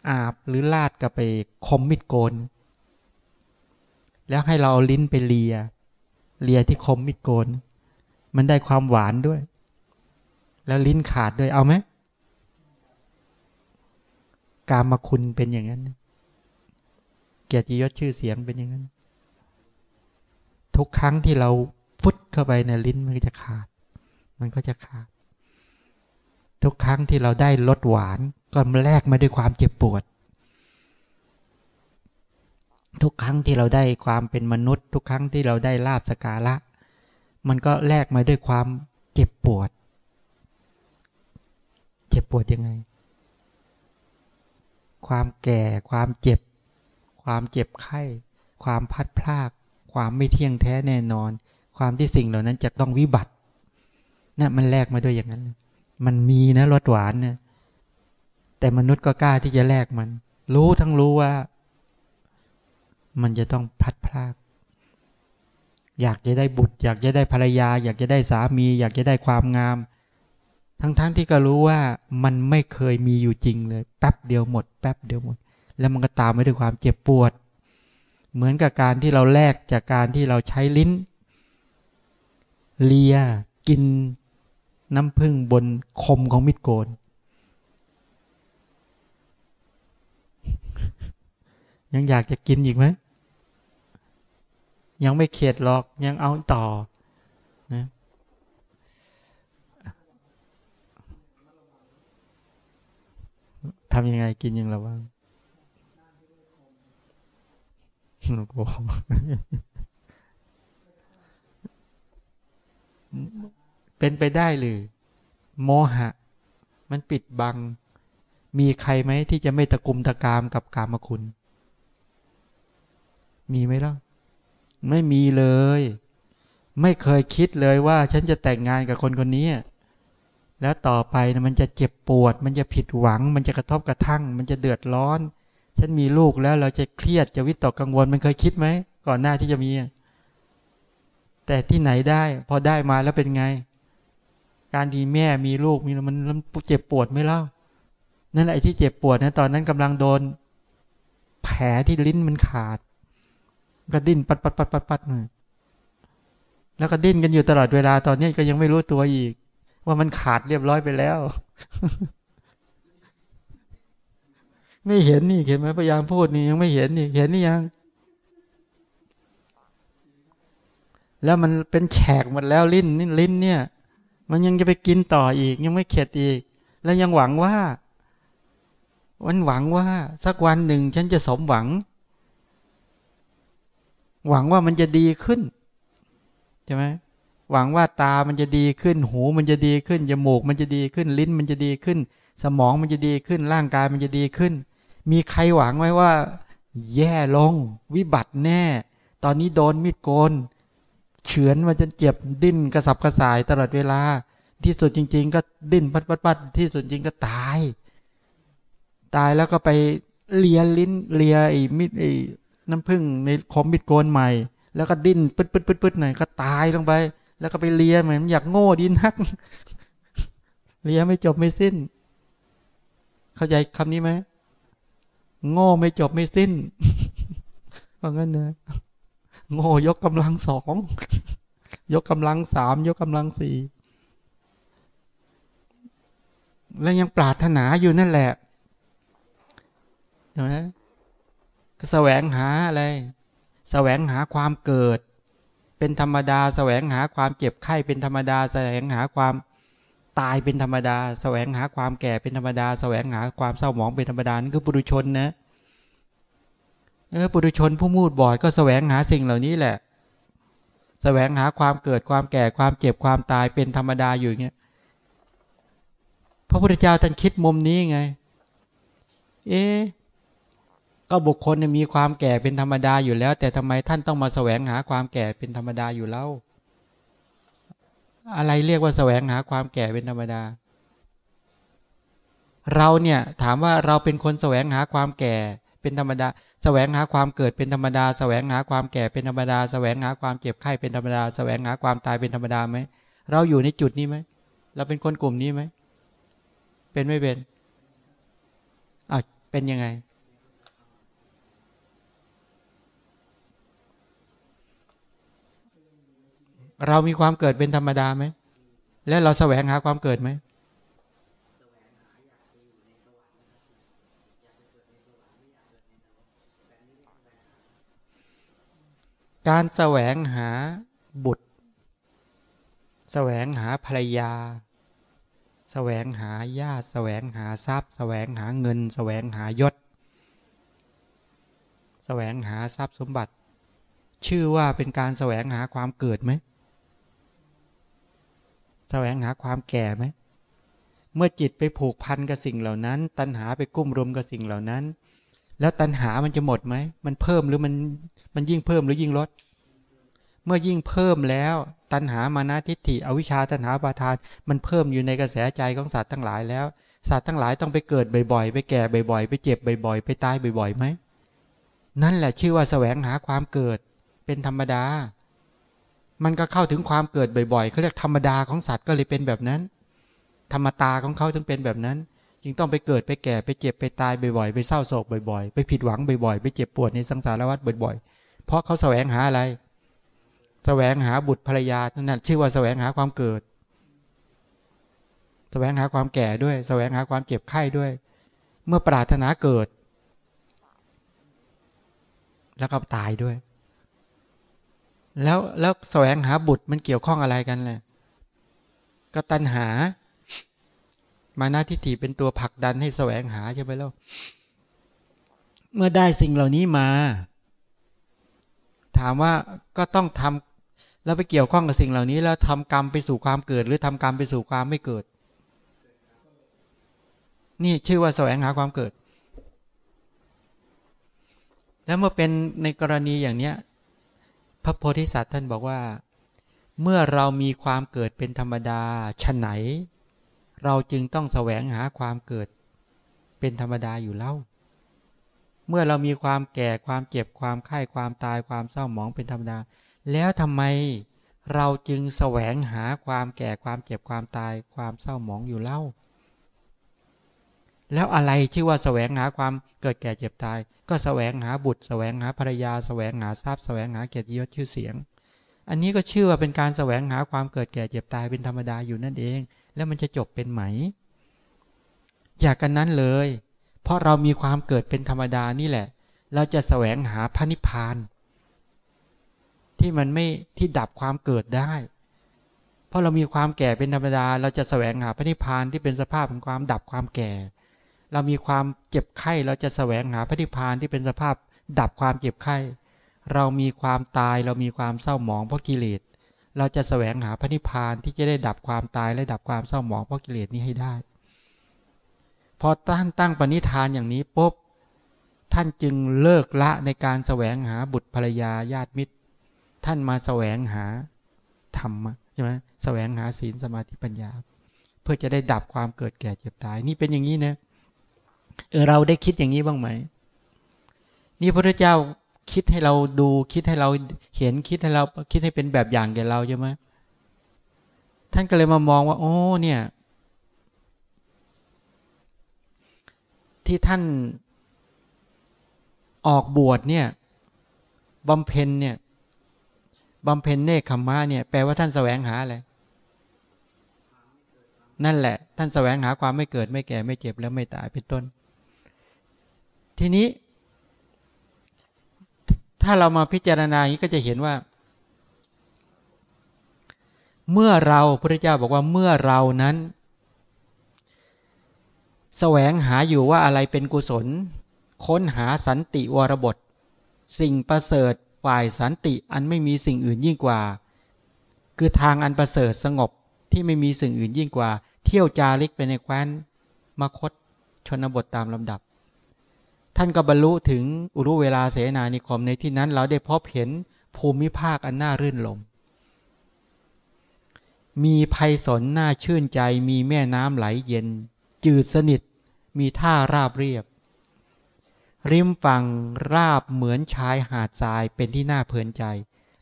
อาบหรือลาดกับไปคมมิดโกน แล้วให้เราเอาลิ้นไปเลีย เลียที่คมมิดโกน มันได้ความหวานด้วย แล้วลิ้นขาดด้วยเอาไหมกามาคุณเป็นอย่างนั้น เกียรติยศชื่อเสียงเป็นอย่างนั้น ทุกครั้งที่เราฟุดเข้าไปในลิ้นมันก็จะขาด มันก็จะขาด ทุกครั้งที่เราได้รสหวานก็แลกมาด้วยความเจ็บปวด ทุกครั้งที่เราได้ความเป็นมนุษย์ ทุกครั้งที่เราได้ลาบสการะ มันก็แลกมาด้วยความเจ็บปวด เจ็บปวดยังไง ความแก่ ความเจ็บ ความเจ็บไข้ ความพัดพลาก ความไม่เที่ยงแท้แน่นอน ความที่สิ่งเหล่านั้นจะต้องวิบัตินะ่มันแลกมาด้วยอย่างนั้น มันมีนะรสหวานเนี่ยแต่มนุษย์ก็กล้าที่จะแลกมัน รู้ทั้งรู้ว่า มันจะต้องพัดพรากอยากจะได้บุตร อยากจะได้ภรรยา อยากจะได้สามี อยากจะได้ความงาม ทั้งๆทที่ก็รู้ว่ามันไม่เคยมีอยู่จริงเลย แป๊บเดียวหมด แป๊บเดียวหมด แล้วมันก็ตามไปด้วยความเจ็บปวด เหมือนกับการที่เราแลกจากการที่เราใช้ลิ้น เลีย กิน น้ำพึ่งบนคมของมิดโกน ยังอยากจะกินอีกไหม ยังไม่เข็ดหรอกยังเอาต่อนะทำยังไงกินยังระวังโอ้เป็นไปได้หรือ โมหะ มันปิดบัง มีใครไหมที่จะไม่ตะกุมตะกามกับกามคุณ มีไหมล่ะ ไม่มีเลย ไม่เคยคิดเลยว่า ฉันจะแต่งงานกับคนคนนี้ แล้วต่อไปนะมันจะเจ็บปวด มันจะผิดหวัง มันจะกระทบกระทั่ง มันจะเดือดร้อน ฉันมีลูกแล้วเราจะเครียดจะวิตกกังวล มันเคยคิดไหมก่อนหน้าที่จะมี แต่ที่ไหนได้ พอได้มาแล้วเป็นไง การที่แม่มีลูกมีมันเจ็บปวดไม่เล่านั่นแหละที่เจ็บปวดนะตอนนั้นกำลังโดน แผลที่ลิ้นมันขาด ก็ดิ้นปัดปัดปัดปัดปัดมาแล้วก็ดิ้นกันอยู่ตลอดเวลาตอนนี้ก็ยังไม่รู้ตัวอีก ว่ามันขาดเรียบร้อยไปแล้ว ไม่เห็นนี่เห็นไหมพยายามพูดนี่ยังไม่เห็นนี่เห็นนี่ยัง แล้วมันเป็นแฉกหมดแล้วลิ้นนี่ลิ้นเนี่ย มันยังจะไปกินต่ออีก ยังไม่เข็ดอีก แล้วยังหวังว่าวันหวังว่าสักวันหนึ่งฉันจะสมหวัง หวังว่ามันจะดีขึ้นใช่ไหมหวังว่าตามันจะดีขึ้น หูมันจะดีขึ้นจมูกมันจะดีขึ้น ลิ้นมันจะดีขึ้น สมองมันจะดีขึ้น ร่างกายมันจะดีขึ้น มีใครหวังไว้ว่า แย่ลง วิบัติแน่ ตอนนี้โดนมีดโกนเฉือนมันจนเจ็บดิ้นกระสับกระส่ายตลอดเวลา ที่สุดจริง ๆ ก็ดิ้นปัดปัดปัดที่สุดจริงก็ตาย ตายแล้วก็ไปเลียลิ้นเลียไอ้มีดไอ้ น้ำผึ้งในคมมีดโกนใหม่ แล้วก็ดิ้นปึ๊ดปึ๊ดปึ๊ดปึ๊ดหน่อยก็ตายลงไป แล้วก็ไปเลียเหมือนอยากโง่ดินฮักเลียไม่จบไม่สิ้น เข้าใจคำนี้ไหมโง่ไม่จบไม่สิ้นเพราะงั้นนะโง่ยกกำลังสองยกกำลังสามยกกำลังสี่แล้วยังปรารถนาอยู่นั่นแหละเห็นไหม แสวงหาอะไรแสวงหาความเกิด เป็นธรรมดาแสวงหาความเจ็บไข้เป็นธรรมดาแสวงหาความตายเป็นธรรมดาแสวงหาความแก่เป็นธรรมดาแสวงหาความเศร้าหมองเป็นธรรมดานั่นคือปุถุชนนะเออปุถุชนผู้มูดบอดก็แสวงหาสิ่งเหล่านี้แหละแสวงหาความเกิดความแก่ความเจ็บความตายเป็นธรรมดาอยู่เงี้ยพระพุทธเจ้าท่านคิดมุมนี้ไง เอ๊ ก็บุคคลมีความแก่เป็นธรรมดาอยู่แล้ว แต่ทำไมท่านต้องมาแสวงหาความแก่เป็นธรรมดาอยู่แล้ว อะไรเรียกว่าแสวงหาความแก่เป็นธรรมดา เราเนี่ยถามว่าเราเป็นคนแสวงหาความแก่เป็นธรรมดาแสวงหาความเกิดเป็นธรรมดาแสวงหาความแก่เป็นธรรมดาแสวงหาความเจ็บไข้เป็นธรรมดาแสวงหาความตายเป็นธรรมดาไหมเราอยู่ในจุดนี้ไหมเราเป็นคนกลุ่มนี้ไหมเป็นไม่เป็นอะเป็นยังไง เรามีความเกิดเป็นธรรมดาไหม และเราแสวงหาความเกิดไหม การแสวงหาบุตร แสวงหาภรรยา แสวงหาญาติแสวงหาทรัพย์ แสวงหาเงิน แสวงหายศ แสวงหาทรัพย์สมบัติ ชื่อว่าเป็นการแสวงหาความเกิดไหม แสวงหาความแก่ไหม เมื่อจิตไปผูกพันกับสิ่งเหล่านั้น ตัณหาไปกุ้มรุมกับสิ่งเหล่านั้น แล้วตัณหามันจะหมดไหม มันเพิ่มหรือมันมันยิ่งเพิ่มหรือยิ่งลด เมื่อยิ่งเพิ่มแล้ว ตัณหามานาทิฏฐิอวิชชาตัณหาปาทาน มันเพิ่มอยู่ในกระแสใจของสัตว์ทั้งหลายแล้ว สัตว์ทั้งหลายต้องไปเกิดบ่อยๆ ไปแก่บ่อยๆ ไปเจ็บบ่อยๆ ไปตายบ่อยๆไหม นั่นแหละชื่อว่าแสวงหาความเกิดเป็นธรรมดา มันก็เข้าถึงความเกิดบ่อยๆเขาเรียกธรรมดาของสัตว์ก็เลยเป็นแบบนั้น ธรรมตาของเขาถึงเป็นแบบนั้น จึงต้องไปเกิดไปแก่ไปเจ็บไปตายบ่อยๆ ไปเศร้าโศกบ่อยๆ ไปผิดหวังบ่อยๆ ไปเจ็บปวดในสังสารวัฏบ่อยๆ เพราะเขาแสวงหาอะไร แสวงหาบุตรภรรยานั่นชื่อว่าแสวงหาความเกิด แสวงหาความแก่ด้วย แสวงหาความเจ็บไข้ด้วย เมื่อปรารถนาเกิด แล้วก็ตายด้วย แล้วแล้วแสวงหาบุตรมันเกี่ยวข้องอะไรกันเลยก็ตัณหา มานาทิฏฐิเป็นตัวผลักดันให้แสวงหาใช่ไหมล่ะเมื่อได้สิ่งเหล่านี้มา ถามว่าก็ต้องทำแล้วไปเกี่ยวข้องกับสิ่งเหล่านี้ แล้วทำกรรมไปสู่ความเกิด หรือทำกรรมไปสู่ความไม่เกิด นี่ชื่อว่าแสวงหาความเกิด แล้วเมื่อเป็นในกรณีอย่างเนี้ย พระโพธิสัตว์ท่านบอกว่า เมื่อเรามีความเกิดเป็นธรรมดาฉไหน เราจึงต้องแสวงหาความเกิดเป็นธรรมดาอยู่เล่า เมื่อเรามีความแก่ความเจ็บความไข้ความตายความเศร้าหมองเป็นธรรมดา แล้วทำไมเราจึงแสวงหาความแก่ความเจ็บความตายความเศร้าหมองอยู่เล่า แล้วอะไรชื่อว่าแสวงหาความเกิดแก่เจ็บตาย ก็แสวงหาบุตรแสวงหาภรรยาแสวงหาทรัพย์แสวงหาเกียรติยศชื่อเสียง อันนี้ก็ชื่อว่าเป็นการแสวงหาความเกิดแก่เจ็บตายเป็นธรรมดาอยู่นั่นเอง แล้วมันจะจบเป็นไหม อยากกันนั้นเลย เพราะเรามีความเกิดเป็นธรรมดานี่แหละ เราจะแสวงหาพระนิพพานที่มันไม่ที่ดับความเกิดได้ เพราะเรามีความแก่เป็นธรรมดา เราจะแสวงหาพระนิพพานที่เป็นสภาพของความดับความแก่ เรามีความเจ็บไข้ เราจะแสวงหาพระนิพพานที่เป็นสภาพดับความเจ็บไข้ เรามีความตายเรามีความเศร้าหมองเพราะกิเลส เราจะแสวงหาพระนิพพานที่จะได้ดับความตายและดับความเศร้าหมองเพราะกิเลสนี้ให้ได้ พอท่านตั้งปณิธานอย่างนี้ปุ๊บท่านจึงเลิกละในการแสวงหาบุตรภรรยาญาติมิตร ท่านมาแสวงหาธรรมใช่ไหมแสวงหาศีลสมาธิปัญญา เพื่อจะได้ดับความเกิดแก่เจ็บตาย นี่เป็นอย่างนี้นะเเออเราได้คิดอย่างนี้บ้างไหม นี่พระเจ้าคิดให้เราดูคิดให้เราเห็นคิดให้เราคิดให้เป็นแบบอย่างแก่เราใช่ไหมท่านก็เลยมามองว่า โอ้เนี่ย ที่ท่านออกบวชเนี่ยบำเพ็ญเนี่ยบำเพ็ญเนคขมะเนี่ย แปลว่าท่านแสวงหาอะไรนั่นแหละ ท่านแสวงหาความไม่เกิดไม่แก่ไม่เจ็บแล้วไม่ตายเป็นต้น ทีนี้ ถ้าเรามาพิจารณาอย่างนี้ก็จะเห็นว่า เมื่อเราพระเจ้าบอกว่าเมื่อเรานั้นแสวงหาอยู่ว่าอะไรเป็นกุศล ค้นหาสันติวรบท สิ่งประเสริฐฝ่ายสันติอันไม่มีสิ่งอื่นยิ่งกว่า คือทางอันประเสริฐสงบที่ไม่มีสิ่งอื่นยิ่งกว่า เที่ยวจาริกไปในแคว้นมคตชนบทตามลำดับ ท่านก็บรรลุถึงอุรุเวลาเสนานิคมในที่นั้น เราได้พบเห็นภูมิภาคอันน่ารื่นลม มีภัยสนน่าชื่นใจ มีแม่น้ำไหลเย็น จืดสนิท มีท่าราบเรียบ ริมฝั่งราบเหมือนชายหาดทรายเป็นที่น่าเพลินใจ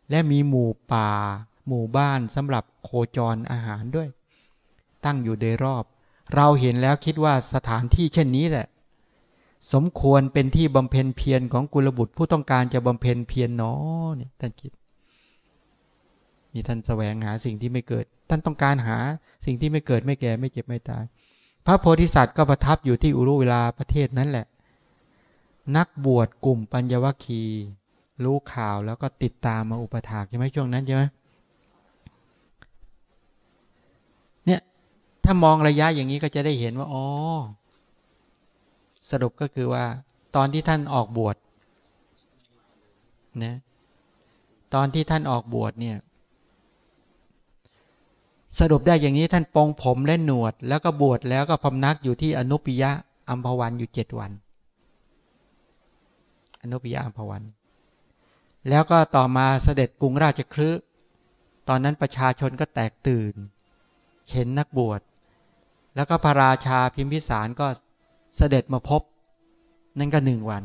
และมีหมู่ป่า หมู่บ้านสำหรับโคจรอาหารด้วย ตั้งอยู่โดยรอบ เราเห็นแล้วคิดว่าสถานที่เช่นนี้แหละ สมควรเป็นที่บำเพ็ญเพียรของกุลบุตรผู้ต้องการจะบำเพ็ญเพียรนอนี่ยท่านคิดนี่ท่านแสวงหาสิ่งที่ไม่เกิด ท่านต้องการหาสิ่งที่ไม่เกิดไม่แก่ไม่เจ็บไม่ตาย พระโพธิสัตว์ก็ประทับอยู่ที่อุรุเวลาประเทศนั้นแหละ นักบวชกลุ่มปัญญวัคคีรู้ข่าวแล้วก็ติดตามมาอุปถากใช่ไหมช่วงนั้นใช่ไหมเนี่ยถ้ามองระยะอย่างนี้ก็จะได้เห็นว่าอ๋อ สรุปก็คือว่า ตอนที่ท่านออกบวชนะตอนที่ท่านออกบวชเนี่ย สรุปได้อย่างนี้ท่านปองผมและหนวด แล้วก็บวชแล้วก็พำนักอยู่ที่อนุปิยะอัมพวันอยู่เจ็ดวัน อนุปยาภวัน แล้วก็ต่อมาเสด็จกรุงราชครืตอนนั้นประชาชนก็แตกตื่น เห็นนักบวช แล้วก็พระราชาพิมพิสารก็ เสด็จมาพบ นั่นก็หนึ่งวัน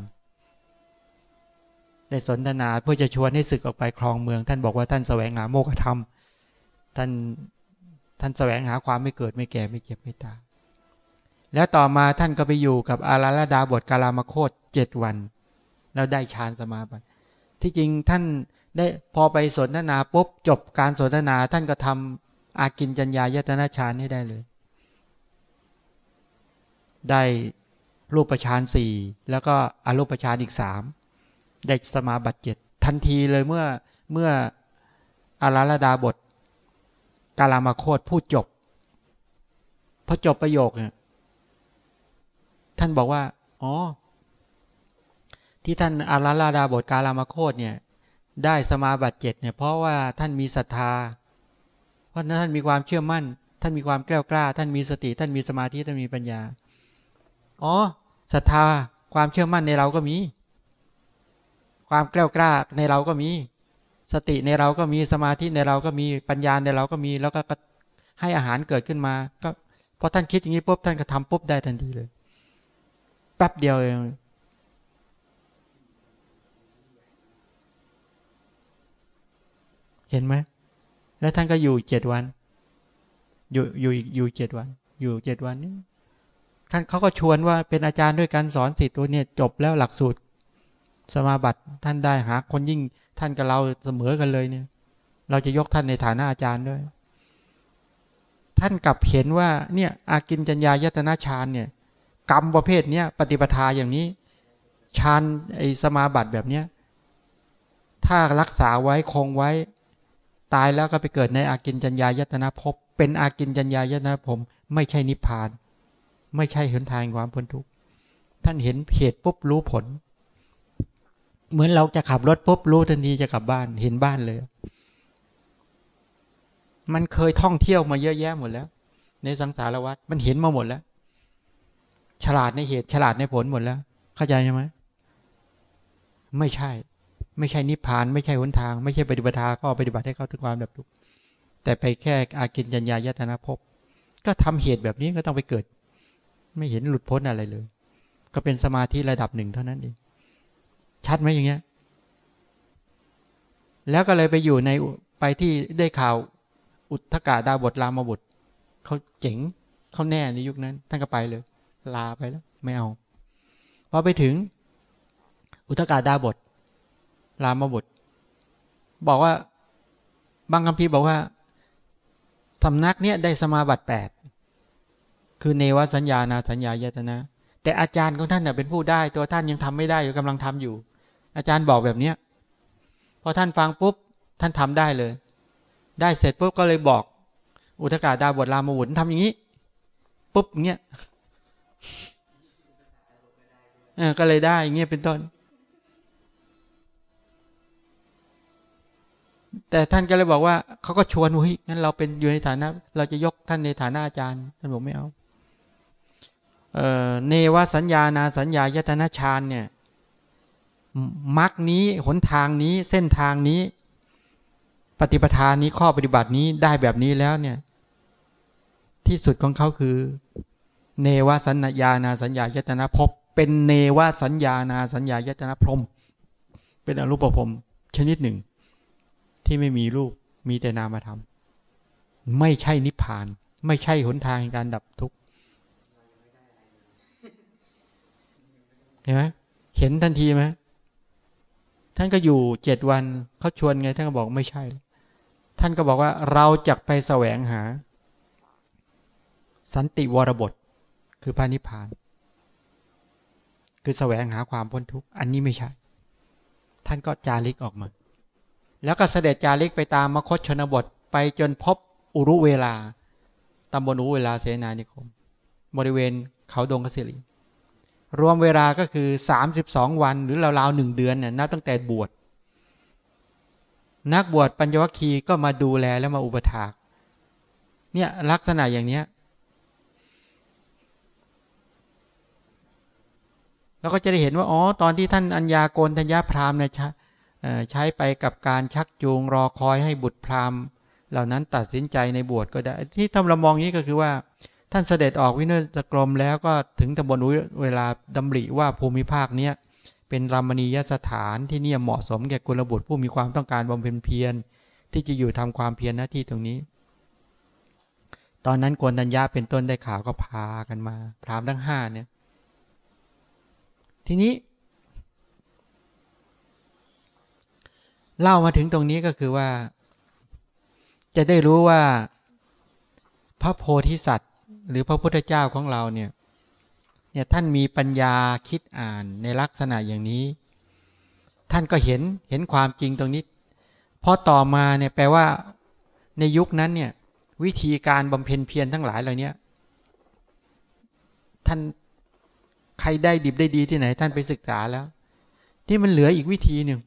ได้สนทนาเพื่อจะชวนให้ศึกออกไปครองเมือง ท่านบอกว่าท่านแสวงหาโมกธรรม ท่านท่านแสวงหาความไม่เกิดไม่แก่ไม่เจ็บไม่ตายแล้วต่อมาท่านก็ไปอยู่กับอาราลดาบทกาลามโคตเจ็ดวัน แล้วได้ฌานสมาบัติที่จริงท่านได้พอไปสนทนาปุ๊บจบการสนทนาท่านก็ทำอากินจัญญายตนาฌานให้ได้เลย ได้รูปฌานสี่แล้วก็อรูปฌานอีกสามได้สมาบัติเจ็ดทันทีเลยเมื่อเมื่ออาราลดาบท กาลามาโคตพูดจบพอจบประโยคเนี่ยท่านบอกว่า อ๋อ ที่ท่านอาราลาดาบทกาลามาโคตเนี่ย ได้สมาบัติเจ็ดเนี่ยเพราะว่าท่านมีศรัทธา เพราะนั้นท่านมีความเชื่อมั่น ท่านมีความแกล้วกล้า ท่านมีสติ ท่านมีสมาธิท่านมีปัญญา อ๋อศรัทธาความเชื่อมั่นในเราก็มี ความแกล้วกล้าในเราก็มี สติในเราก็มีสมาธิในเราก็มีปัญญาในเราก็มี แล้วก็ให้อาหารเกิดขึ้นมา ก็พอท่านคิดอย่างนี้ปุ๊บท่านก็ทำปุ๊บได้ทันทีเลยแป๊บเดียวเองเห็นไหมแล้วท่านก็อยู่เจ็ดวัน อยู่อยู่อยู่เจ็ดวัน อยู่เจ็ดวันนี้ ท่านเขาก็ชวนว่าเป็นอาจารย์ด้วยการสอนสิทธิ์ตัวเนี่ยจบแล้วหลักสูตร สมาบัติท่านได้หาคนยิ่งท่านกับเราเสมอกันเลยเนี่ย เราจะยกท่านในฐานะอาจารย์ด้วย ท่านกลับเห็นว่าเนี่ยอากินจัญญายตนาฌานเนี่ยกรรมประเภทเนี้ยปฏิปทาอย่างนี้ฌานไอสมาบัติแบบเนี้ยถ้ารักษาไว้คงไว้ ตายแล้วก็ไปเกิดในอากินจัญญายตนาภพเป็นอากินจัญญายตนาผมไม่ใช่นิพพาน ไม่ใช่เห็นทางความพ้นทุกข์ท่านเห็นเหตุปุ๊บรู้ผล เหมือนเราจะขับรถปุ๊บรู้ทันทีจะกลับบ้านเห็นบ้านเลย มันเคยท่องเที่ยวมาเยอะแยะหมดแล้ว ในสังสารวัฏมันเห็นมาหมดแล้ว ฉลาดในเหตุฉลาดในผลหมดแล้ว เข้าใจใช่ไหมไม่ใช่ ไม่ใช่นิพพาน ไม่ใช่หนทาง ไม่ใช่ปฏิบัติก็ปฏิบัติให้เข้าถึงความดับทุกข์แต่ไปแค่อากินยัญญายตนาภพก็ทำเหตุแบบนี้ก็ต้องไปเกิด ไม่เห็นหลุดพ้นอะไรเลย ก็เป็นสมาธิระดับหนึ่งเท่านั้นเองชัดไหมอย่างเงี้ย แล้วก็เลยไปอยู่ในไปที่ได้ข่าวอุทกาดาบทรามบุตรเขาเจ๋งเขาแน่ในยุคนั้น ท่านก็ไปเลย ลาไปแล้ว ไม่เอาพอไปถึง อุทกาดาบทรามบุตรบอกว่าบางคำพีบอกว่าสำนักเนี้ยได้สมาบัติแปด คือเนวสัญญานาสัญญายตนะ แต่อาจารย์ของท่านเน่ยเป็นผู้ได้ ตัวท่านยังทำไม่ได้อยู่กำลังทำอยู่ อาจารย์บอกแบบเนี้ยพอท่านฟังปุ๊บท่านทำได้เลย ได้เสร็จปุ๊บก็เลยบอก อุทกาดาบทรามวุนทำอย่างนี้ ปุ๊บเงี้ยเออก็เลยได้เงี้ยเป็นต้น แต่ท่านก็เลยบอกว่าเขาก็ชวนเฮ้ยงั้นเราเป็นอยู่ในฐานะ เราจะยกท่านในฐานะอาจารย์ท่านบอกไม่เอา เนวสัญญานาสัญญายตนาฌานเนี่ยมรรคนี้หนทางนี้เส้นทางนี้ ปฏิปทานนี้ข้อปฏิบัตินี้ได้แบบนี้แล้วเนี่ย ที่สุดของเขาคือ เนวสัญญานาสัญญายตนาภพเป็นเนวสัญญานาสัญญายตนาพรมเป็นอรูปภพชนิดหนึ่ง ที่ไม่มีรูปมีแต่นามธรรม ไม่ใช่นิพพาน ไม่ใช่หนทางในการดับทุกข์ เห็นไหมเห็นทันทีไหมท่านก็อยู่เจ็ดวันเขาชวนไง ท่านก็บอกไม่ใช่ ท่านก็บอกว่าเราจะไปแสวงหา สันติวรบท คือพระนิพพาน คือแสวงหาความพ้นทุกข์อันนี้ไม่ใช่ ท่านก็จาริกออกมา แล้วก็เสด็จจาริกไปตามมคตชนบทไปจนพบอุรุเวลาตำบลอุรุเวลาเสนานิคม บริเวณเขาดงกสิริ รวมเวลาก็คือ 32 วันหรือราวๆหนึ่งเดือนเนี่ยนับตั้งแต่บวชนักบวชปัญญวัคคีก็มาดูแลแล้วมาอุปถากเนี่ยลักษณะอย่างเนี้ยเราก็จะได้เห็นว่าอ๋อตอนที่ท่านอัญญาโกนทัญญาพราหมณ์เนี่ยใช้ไปกับการชักจูงรอคอยให้บุตรพราหมณ์ เหล่านั้นตัดสินใจในบวชก็ได้ที่ทำเรามองนี้ก็คือว่า ท่านเสด็จออกวินาศกรมแล้วก็ถึงตำบลเวลาดำริว่าภูมิภาคเนี้ยเป็นรามณียสถานที่นี่เหมาะสมแก่กุลบุตรผู้มีความต้องการบำเพ็ญเพียรที่จะอยู่ทำความเพียรหน้าที่ตรงนี้ ตอนนั้นกวนัญญาเป็นต้นได้ข่าวก็พากันมาพรามทั้งห้าเนี่ย ทีนี้ เล่ามาถึงตรงนี้ก็คือว่า จะได้รู้ว่า พระโพธิสัตว หรือพระพุทธเจ้าของเราเนี่ยเนี่ยท่านมีปัญญาคิดอ่านในลักษณะอย่างนี้ ท่านก็เห็นเห็นความจริงตรงนี้พอต่อมาเนี่ยแปลว่า ในยุคนั้นเนี่ยวิธีการบำเพ็ญเพียรทั้งหลายเหล่านี้ท่านใครได้ดิบได้ดีที่ไหน ท่านไปศึกษาแล้ว ที่มันเหลืออีกวิธีหนึ่ง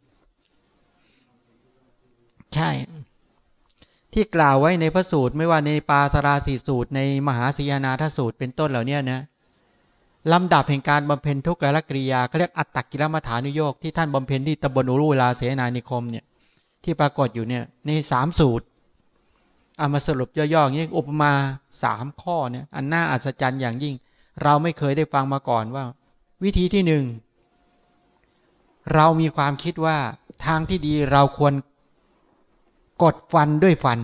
ใช่ ที่กล่าวไว้ในพระสูตรไม่ว่าในปาสราสีสูตรในมหาสียนาทสูตรเป็นต้นเหล่านี้นะลำดับแห่งการบำเพ็ญทุกขละกริยาเขาเรียกอัตตกิลมัฐานุโยกที่ท่านบำเพ็ญที่ตำบลอุรุเวลาเสนานิคมเนี่ยที่ปรากฏอยู่เนี่ยในสามสูตรเอามาสรุปย่อๆอย่างนี้อุปมาสามข้อเนี่ยอันน่าอัศจรรย์อย่างยิ่ง เราไม่เคยได้ฟังมาก่อนว่า วิธีที่หนึ่งเรามีความคิดว่าทางที่ดีเราควร กดฟันด้วยฟัน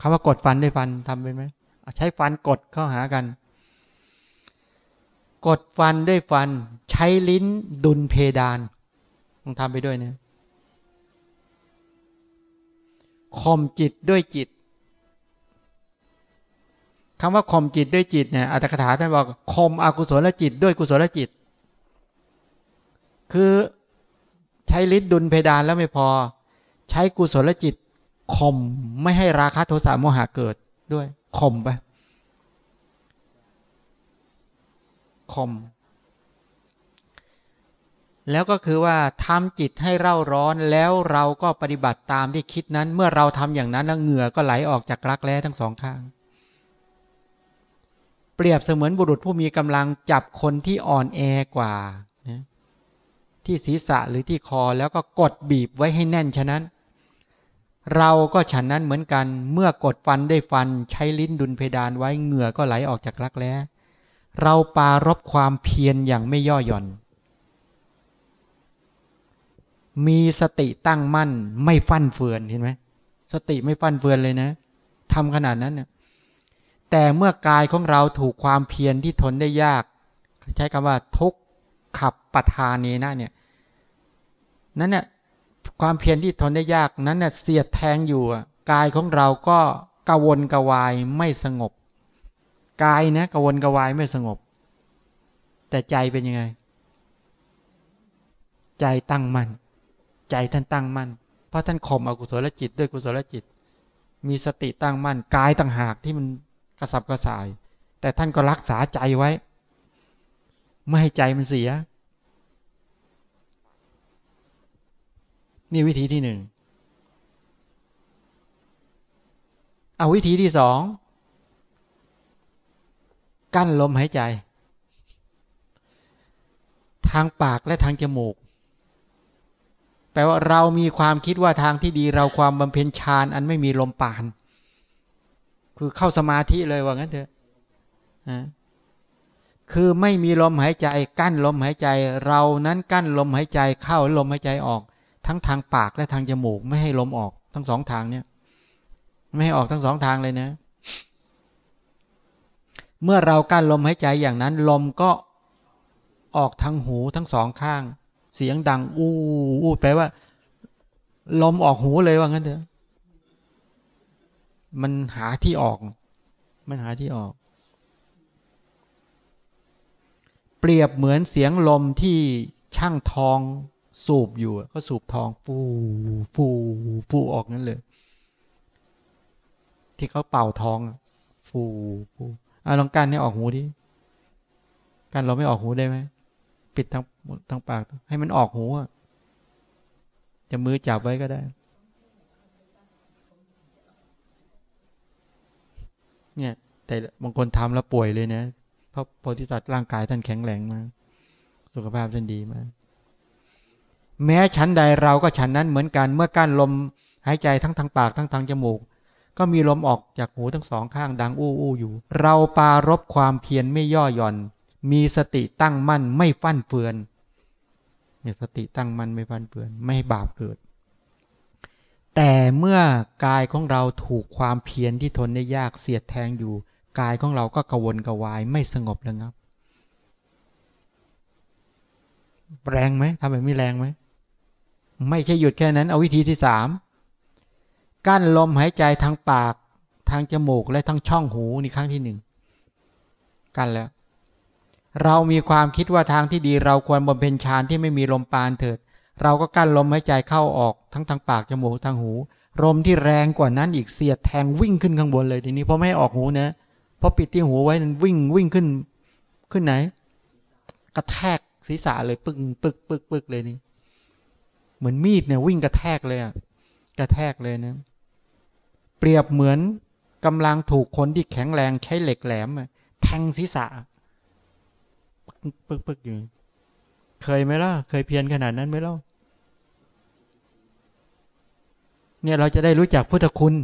คำว่ากดฟันด้วยฟันทำเป็นไหมใช้ฟันกดเข้าหากัน กดฟันด้วยฟัน ใช้ลิ้นดุลเพดานต้องทำไปด้วยนะข่มจิตด้วยจิตคำว่าข่มจิตด้วยจิตเนี่ยอัตถกถาท่านบอกข่มอกุศลจิตด้วยกุศลจิต คือใช้ลิ้นดุลเพดานแล้วไม่พอ ใช้กุศลจิตข่มไม่ให้ราคะโทสะโมหะเกิดด้วยข่มไปข่มแล้วก็คือว่าทำจิตให้เร่าร้อนแล้วเราก็ปฏิบัติตามที่คิดนั้น เมื่อเราทำอย่างนั้นแล้วเหงื่อก็ไหลออกจากรักแร้ทั้งสองข้าง เปรียบเสมือนบุรุษผู้มีกำลังจับคนที่อ่อนแอกว่า ที่ศีรษะหรือที่คอแล้วก็กดบีบไว้ให้แน่นฉะนั้น เราก็ฉันนั้นเหมือนกัน เมื่อกดฟันได้ฟันใช้ลิ้นดุลเพดานไว้เหงื่อก็ไหลออกจากรักแร้เราปารบความเพียรอย่างไม่ย่อหย่อน มีสติตั้งมั่นไม่ฟั่นเฟือนเห็นไหมสติไม่ฟั่นเฟือนเลยนะทำขนาดนั้นเนี่ยแต่เมื่อกายของเราถูกความเพียรที่ทนได้ยาก ใช้คำว่าทุกขับปะทานเนนะเนี่ยนั้นเนี่ย ความเพียรที่ทนได้ยากนั้นเนี่ยเสียดแทงอยู่กายของเราก็กวนกวายไม่สงบ กายนะกวนกวายไม่สงบ แต่ใจเป็นยังไง ใจตั้งมัน่นใจท่านตั้งมัน่นเพราะท่านข่มอกุศลจิตด้วยกุศลจิต มีสติตั้งมัน่นกายต่างหากที่มันกระสับกระส่าย แต่ท่านก็รักษาใจไว้ ไม่ให้ใจมันเสีย นี่วิธีที่หนึ่งเอาวิธีที่สอง กั้นลมหายใจ ทางปากและทางจมูก แปลว่าเรามีความคิดว่าทางที่ดีเราความบำเพ็ญฌานอันไม่มีลมปาน คือเข้าสมาธิเลยว่างั้นเถอะคือไม่มีลมหายใจ กั้นลมหายใจ เรานั้นกั้นลมหายใจเข้าลมหายใจออก ทั้งทางปากและทางจมูก ไม่ให้ลมออกทั้งสองทางเนี่ย ไม่ให้ออกทั้งสองทางเลยนะ เมื่อเรากั้นลมหายใจอย่างนั้น ลมก็ออกทางหูทั้งสองข้าง เสียงดัง อู้อู้แปลว่า ลมออกหูเลยว่างั้นเถอะมันหาที่ออก มันหาที่ออก เปรียบเหมือนเสียงลมที่ช่างทอง สูบอยู่ก็สูบทองฟูฟูฟูออกนั่นเลย ที่เขาเป่าทองฟูฟูอาลองการนี่ออกหูดิการเราไม่ออกหูได้ไหมปิดทั้งทั้งปาก ให้มันออกหูอะจะมือจับไว้ก็ได้ เนี่ย แต่บางคนทำแล้วป่วยเลยนะ เพราะโพธิสัตว์ร่างกายท่านแข็งแรงมาก สุขภาพท่านดีมาก แม้ชั้นใดเราก็ชั้นนั้นเหมือนกันเมื่อกั้นลมหายใจทั้งทางปากทั้งทางจมูก ก็มีลมออกจากหูทั้งสองข้างดังอู้อู้อยู่ เราปารบความเพียรไม่ย่อหย่อน มีสติตั้งมั่นไม่ฟั่นเฟือนมีสติตั้งมั่นไม่ฟั่นเฟือน ไม่ให้บาปเกิด แต่เมื่อกายของเราถูกความเพียรที่ทนได้ยากเสียดแทงอยู่ กายของเราก็กระวนกระวายไม่สงบเลยครับ แรงไหมทำแบบนี้แรงไหม ไม่ใช่หยุดแค่นั้น เอาวิธีที่สามกั้นลมหายใจทางปาก ทางจมูกและทางช่องหูนี่ครั้งที่หนึ่งกั้นแล้ว เรามีความคิดว่าทางที่ดีเราควรบำเพ็ญฌานที่ไม่มีลมปานเถิด เราก็กั้นลมหายใจเข้าออกทั้งทางปากจมูกทางหูลมที่แรงกว่านั้นอีกเสียดแทงวิ่งขึ้นข้างบนเลยทีนี้เพราะไม่ออกหูนะเพราะปิดที่หูไว้นั้นวิ่งวิ่งขึ้นขึ้นไหน กระแทกศีรษะเลยปึกปึกปึกปึกเลยนี่ เหมือนมีดเนี่ยวิ่งกระแทกเลยอะกระแทกเลยนะเปรียบเหมือนกำลังถูกคนที่แข็งแรงใช้เหล็กแหลมแทงศีรษะปึกปึกอยู่เคยไหมล่ะ เคยเพียรขนาดนั้นไหมล่ะเนี่ยเราจะได้รู้จักพุทธคุณ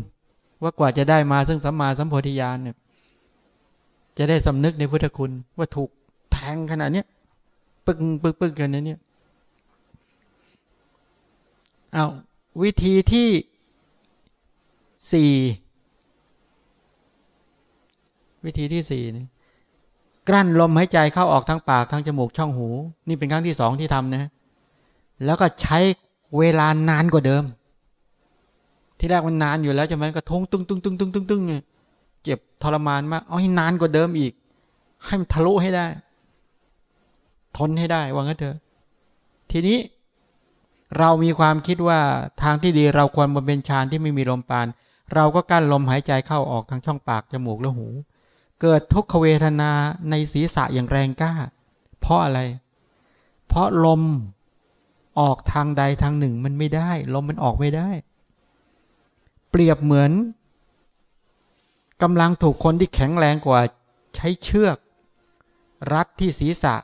ว่ากว่าจะได้มาซึ่งสัมมาสัมโพธิญาณเนี่ยจะได้สำนึกในพุทธคุณว่าถูกแทงขนาดเนี้ยปึกปึกปึกกันเนี่ย เอาวิธีที่สี่วิธีที่สี่นี่กลั้นลมหายใจเข้าออกทางปากทางจมูกช่องหู นี่เป็นครั้งที่สองที่ทำนะ แล้วก็ใช้เวลานานกว่าเดิม ที่แรกมันนานอยู่แล้วจะมันก็ทงตึงตึงตึงตึงตึงตึงเจ็บทรมานมากเอาให้นานกว่าเดิมอีก ให้มันทะลุให้ได้ ทนให้ได้ว่างั้นเถอะทีนี้ เรามีความคิดว่าทางที่ดีเราควรบำเพ็ญฌานที่ไม่มีลมปาน เราก็กั้นลมหายใจเข้าออกทางช่องปากจมูกและหู เกิดทุกขเวทนาในศีรษะอย่างแรงกล้า เพราะอะไร เพราะลมออกทางใดทางหนึ่งมันไม่ได้ ลมมันออกไม่ได้ เปรียบเหมือนกำลังถูกคนที่แข็งแรงกว่าใช้เชือก รัดที่ศีรษะ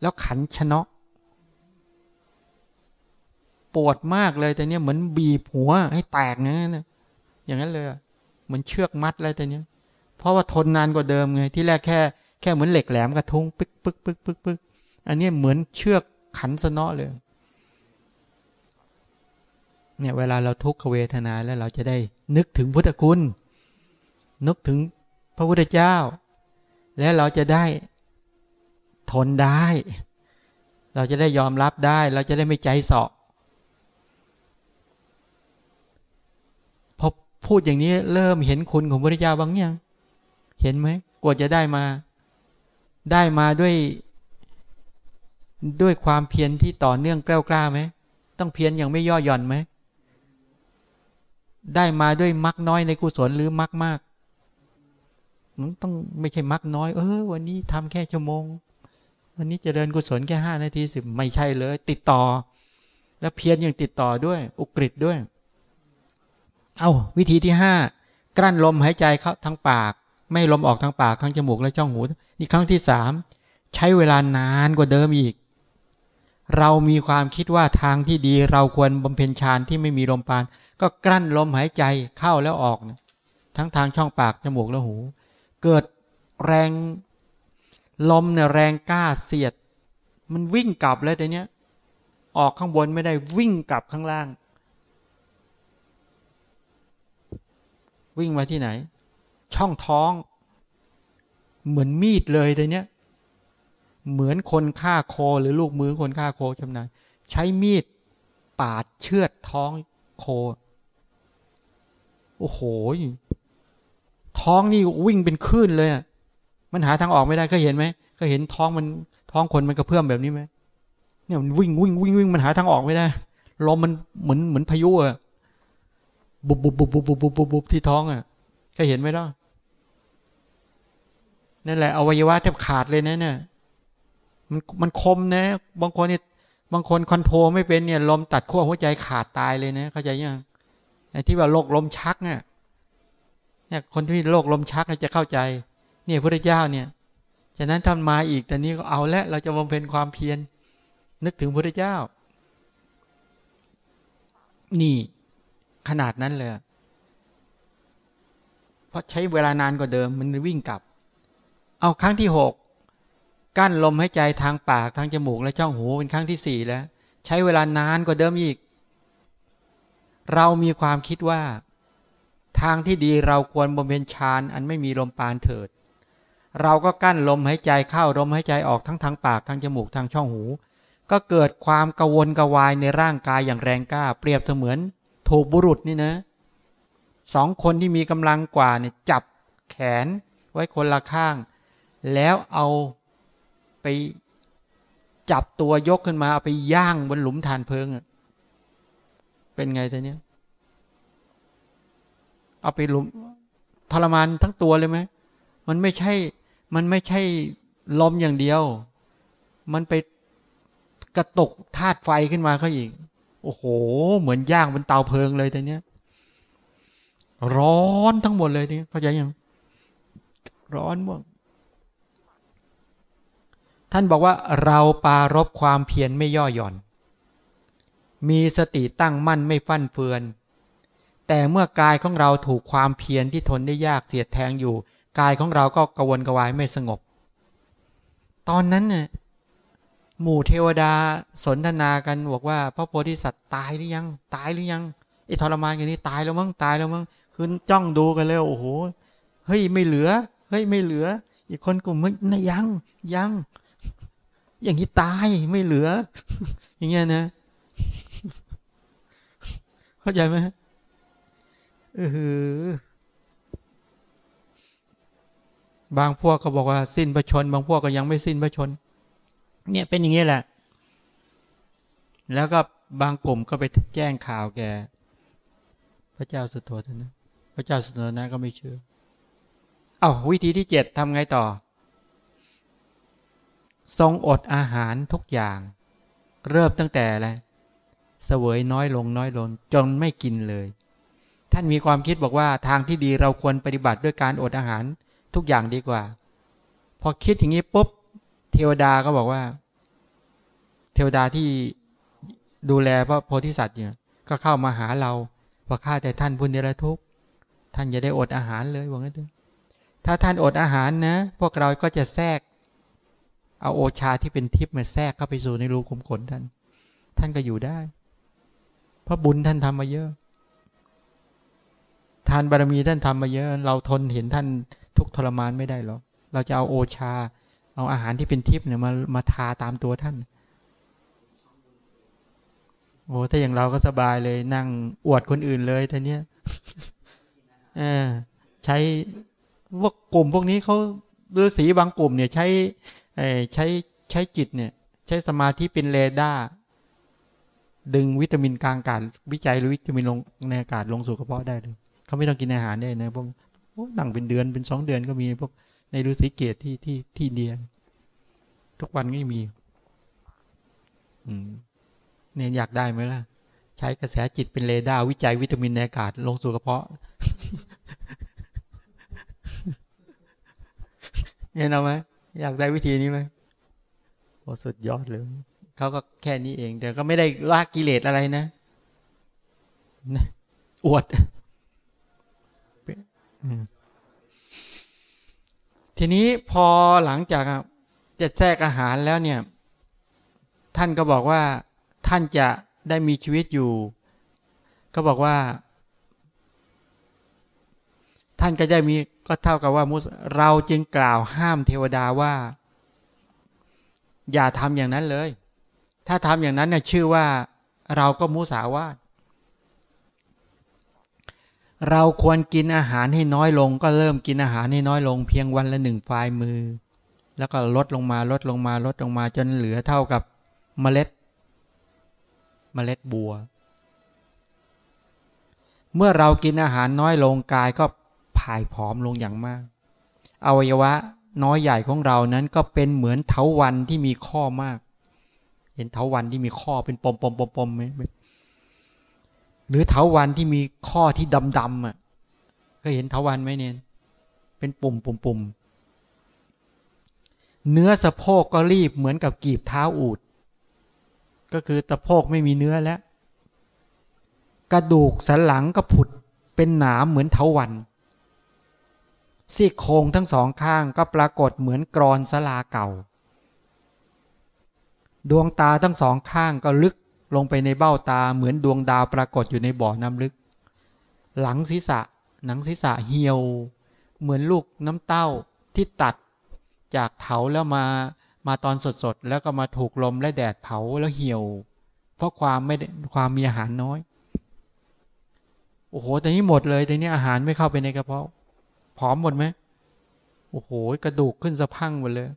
แล้วขันชนะ ปวดมากเลยแต่เนี้ยเหมือนบีบหัวให้แตกงนั้นอย่างนั้นเลยเหมือนเชือกมัดอะไรแต่เนี้ยเพราะว่าทนนานกว่าเดิมไงที่แรกแค่แค่เหมือนเหล็กแหลมกระทุ้งปึ๊กปึ๊กปึ๊กปึ๊กปึ๊กอันนี้เหมือนเชือกขันสนอเลยเนี่ยเวลาเราทุกขเวทนาแล้วเราจะได้นึกถึงพุทธคุณ นึกถึงพระพุทธเจ้า แล้วเราจะได้ทนได้ เราจะได้ยอมรับได้ เราจะได้ไม่ใจเสาะ พูดอย่างนี้เริ่มเห็นคุณของพระพุทธเจ้าบ้างยังเห็นไหมกว่าจะได้มา ได้มาด้วย ด้วยความเพียรที่ต่อเนื่องกล้ากล้าไหมต้องเพียรอย่างไม่ย่อหย่อนไหมได้มาด้วยมักน้อยในกุศลหรือมักมากมันต้องไม่ใช่มักน้อย เออ วันนี้ทำแค่ชั่วโมง วันนี้จเจริญกุศลแค่ห้านาทีสิบไม่ใช่เลย ติดต่อ แล้วเพียรอย่างติดต่อด้วย อุกฤษด้วย เอาวิธีที่ห้ากลั้นลมหายใจเข้าทางปาก ไม่ลมออกทางปากทางจมูกและช่องหูนี่ครั้งที่สามใช้เวลานานกว่าเดิมอีก เรามีความคิดว่าทางที่ดีเราควรบำเพ็ญฌานที่ไม่มีลมปาน ก็กลั้นลมหายใจเข้าแล้วออกนะทั้งทางช่องปากจมูกและหู เกิดแรงลมเนี่ยแรงกล้าเสียด มันวิ่งกลับเลยแต่เนี้ย ออกข้างบนไม่ได้วิ่งกลับข้างล่าง วิ่งมาที่ไหน ช่องท้อง เหมือนมีดเลยแต่เนี้ย เหมือนคนฆ่าโคหรือลูกมือคนฆ่าโคชำนาญใช้มีดปาดเชือดท้องโค โอ้โห ท้องนี่วิ่งเป็นคลื่นเลยอะมันหาทางออกไม่ได้เคยเห็นไหมเคยเห็นท้องมันท้องคนมันกระเพื่อมแบบนี้ไหมเนี่ยมันวิ่งวิ่งวิ่งวิ่งมันหาทางออกไม่ได้ลมมันเหมือนเหมือนพายุอะ บุบบุบบุบบุบบุบบุบบุบบุบที่ท้องอะเคยเห็นไหมล่ะนั่นแหละอวัยวะแทบขาดเลยนะเนี่ยมันมันคมนะ บางคนเนี่ยบางคนคอนโทรไม่เป็นเนี่ยลมตัดขั้วหัวใจขาดตายเลยนะเข้าใจยังไอ้ที่ว่าโรคลมชักเนี่ยเนี่ยคนที่โรคลมชักจะเข้าใจ เนี่ยพระเจ้าเนี่ยฉะนั้นท่านมาอีกแต่นี้ก็เอาแล้วเราจะบำเพ็ญความเพียรนึกถึงพระเจ้า นี่ ขนาดนั้นเลย เพราะใช้เวลานานกว่าเดิมมันวิ่งกลับ เอาครั้งที่หกกั้นลมหายใจทางปากทางจมูกและช่องหูเป็นครั้งที่สี่แล้ว ใช้เวลานานกว่าเดิมอีก เรามีความคิดว่า ทางที่ดีเราควรบำเพ็ญฌานอันไม่มีลมปานเถิด เราก็กั้นลมหายใจเข้าลมหายใจออกทั้งทางปากทางจมูกทางช่องหู ก็เกิดความกังวลกวายในร่างกายอย่างแรงกล้า เปรียบเสมือน ถูกบุรุษนี่นะสองคนที่มีกำลังกว่าเนี่ยจับแขนไว้คนละข้าง แล้วเอาไปจับตัวยกขึ้นมา เอาไปย่างบนหลุมฐานเพลิงเป็นไงต่เนี้เอาไปหลุมทรมานทั้งตัวเลยไหมมันไม่ใช่ มันไม่ใช่ลมอย่างเดียว มันไปกระตกธาตุไฟขึ้นมาเขาอีก โอ้โห เหมือนย่างบนเตาเพลิงเลยแต่เนี้ย ร้อนทั้งหมดเลยนี่เข้าใจยัง ร้อนมากท่านบอกว่าเราปารบความเพียรไม่ย่อหย่อน มีสติตั้งมั่นไม่ฟั่นเฟือน แต่เมื่อกายของเราถูกความเพียรที่ทนได้ยากเสียดแทงอยู่ กายของเราก็กระวนกระวายไม่สงบ ตอนนั้นเนี่ย หมู่เทวดาสนทนากันบอกว่า พระโพธิสัตว์ตายหรือยัง ตายหรือยังไอ้ทรมานกันนี้ตายแล้วมั้งตายแล้วมั้งคืนจ้องดูกันแล้วโอ้โหเฮ้ยไม่เหลือเฮ้ยไม่เหลือ อีกคนกลุ่มมึงนะยังยัง อย่างนี้ตายไม่เหลือ อย่างเงี้ยนะเข้าใจไหมเออบางพวกก็บอกว่าสิ้นพระชน บางพวกก็ยังไม่สิ้นพระชน เนี่ยเป็นอย่างนี้แหละ แล้วก็บางกลุ่มก็ไปแจ้งข่าวแก พระเจ้าสุโธทนะ พระเจ้าสุโธทนะก็ไม่เชื่อ เอา้าวิธีที่เจ็ดทำไงต่อ ทรงอดอาหารทุกอย่าง เริ่มตั้งแต่อะไรเสวยน้อยลงน้อยลง จนไม่กินเลย ท่านมีความคิดบอกว่าทางที่ดีเราควรปฏิบัติด้วยการอดอาหารทุกอย่างดีกว่า พอคิดอย่างนี้ปุ๊บ เทวดาก็บอกว่า วดาที่ดูแลพระโพธิสัตว์เนี่ยก็เข้ามาหาเราว่าข้าแต่ท่านพุทธเนรทุกท่านจะได้อดอาหารเลยว่างั้นเถอะถ้าท่านอดอาหารนะ พวกเราก็จะแทรก เอาโอชาที่เป็นทิพย์มาแทรกเข้าไปสู่ในรูขุมขนท่าน ท่านก็อยู่ได้ เพราะบุญท่านทำมาเยอะ ทานบารมีท่านทำมาเยอะ เราทนเห็นท่านทุกทรมานไม่ได้หรอก เราจะเอาโอชา เอาอาหารที่เป็นทิพย์เนี่ยมามาทาตามตัวท่าน โอ้ถ้าอย่างเราก็สบายเลย นั่งอวดคนอื่นเลยท่านี้เออใช้พวกกลุ่มพวกนี้เขาฤาษีบางกลุ่มเนี่ยใช้ใช้ใช้จิตเนี่ย ใช้สมาธิเป็นเรดาร์ดึงวิตามินกลางอากาศวิจัยหรือวิตามินลงในอากาศลงสู่กระเพาะได้เลยเขาไม่ต้องกินอาหารได้นะพวกนั่งเป็นเดือนเป็นสองเดือนก็มีพวกในฤาษีเกตที่ที่ที่เดียนทุกวันก็มี อืม เนี่ยอยากได้ไหมล่ะ ใช้กระแสจิตเป็นเรดาร์วิจัยวิตามินในอากาศลงสู่กระเพาะเห็นเอาไหมอยากได้วิธีนี้ไหมโอ้สุดยอดเลยเขาก็แค่นี้เองแต่ก็ไม่ได้ลากกิเลสอะไรนะนะอวดทีนี้พอหลังจากจะแทรกอาหารแล้วเนี่ย ท่านก็บอกว่า ท่านจะได้มีชีวิตอยู่ ก็บอกว่า ท่านก็ได้มีก็เท่ากับว่ามุสเราจึงกล่าวห้ามเทวดาว่า อย่าทำอย่างนั้นเลย ถ้าทำอย่างนั้นเนี่ยชื่อว่าเราก็มุสาวาทเราควรกินอาหารให้น้อยลง ก็เริ่มกินอาหารให้น้อยลง เพียงวันละหนึ่งปลายมือ แล้วก็ลดลงมาลดลงมาลดลงมาจนเหลือเท่ากับเมล็ด เมล็ดบัว เมื่อเรากินอาหารน้อยลงกายก็ผายผอมลงอย่างมาก อวัยวะน้อยใหญ่ของเรานั้นก็เป็นเหมือนเถาวันที่มีข้อมาก เห็นเถาวันที่มีข้อเป็นปมปมปมปมไหมหรือเถาวันที่มีข้อที่ดำดำอะเคยเห็นเถาวันไหมเนี่ยเป็นปุ่มปุ่มปุ่มเนื้อสะโพกก็รีบเหมือนกับกีบเท้าอูด ก็คือสะโพกไม่มีเนื้อแล้ว กระดูกสันหลังก็ผุดเป็นหนามเหมือนเถาวันซี่โครงทั้งสองข้างก็ปรากฏเหมือนกรอนสลาเก่า ดวงตาทั้งสองข้างก็ลึกลงไปในเบ้าตาเหมือนดวงดาวปรากฏอยู่ในบ่อน้ำลึก หลังศีรษะ หนังศีรษะเหี่ยว เหมือนลูกน้ำเต้าที่ตัดจากเถาแล้วมา มาตอนสดๆ แล้วก็มาถูกลมและแดดเผาแล้วเหี่ยว เพราะความไม่ความมีอาหารน้อย โอ้โหแต่นี้หมดเลยแต่นี้อาหารไม่เข้าไปในกระเพาะผอมหมดไหมโอ้โห กระดูกขึ้นสะพังหมดเลย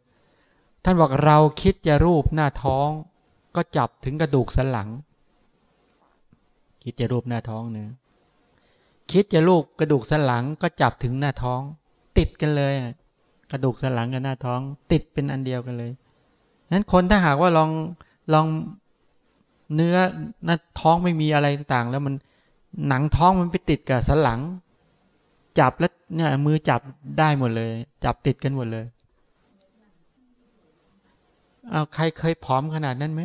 ท่านบอกเราคิดจะรูปหน้าท้อง ก็จับถึงกระดูกสันหลัง คิดจะรูปหน้าท้องเนะคิดจะรูปกระดูกสันหลังก็จับถึงหน้าท้อง ติดกันเลย กระดูกสันหลังกับหน้าท้อง ติดเป็นอันเดียวกันเลยนั้นคนถ้าหากว่าลองลองเนื้อหน้าท้องไม่มีอะไรต่างแล้วมันหนังท้องมันไปติดกับสันหลัง จับแล้วเนี่ยมือจับได้หมดเลย จับติดกันหมดเลยเอาใครเคยผอมขนาดนั้นไหม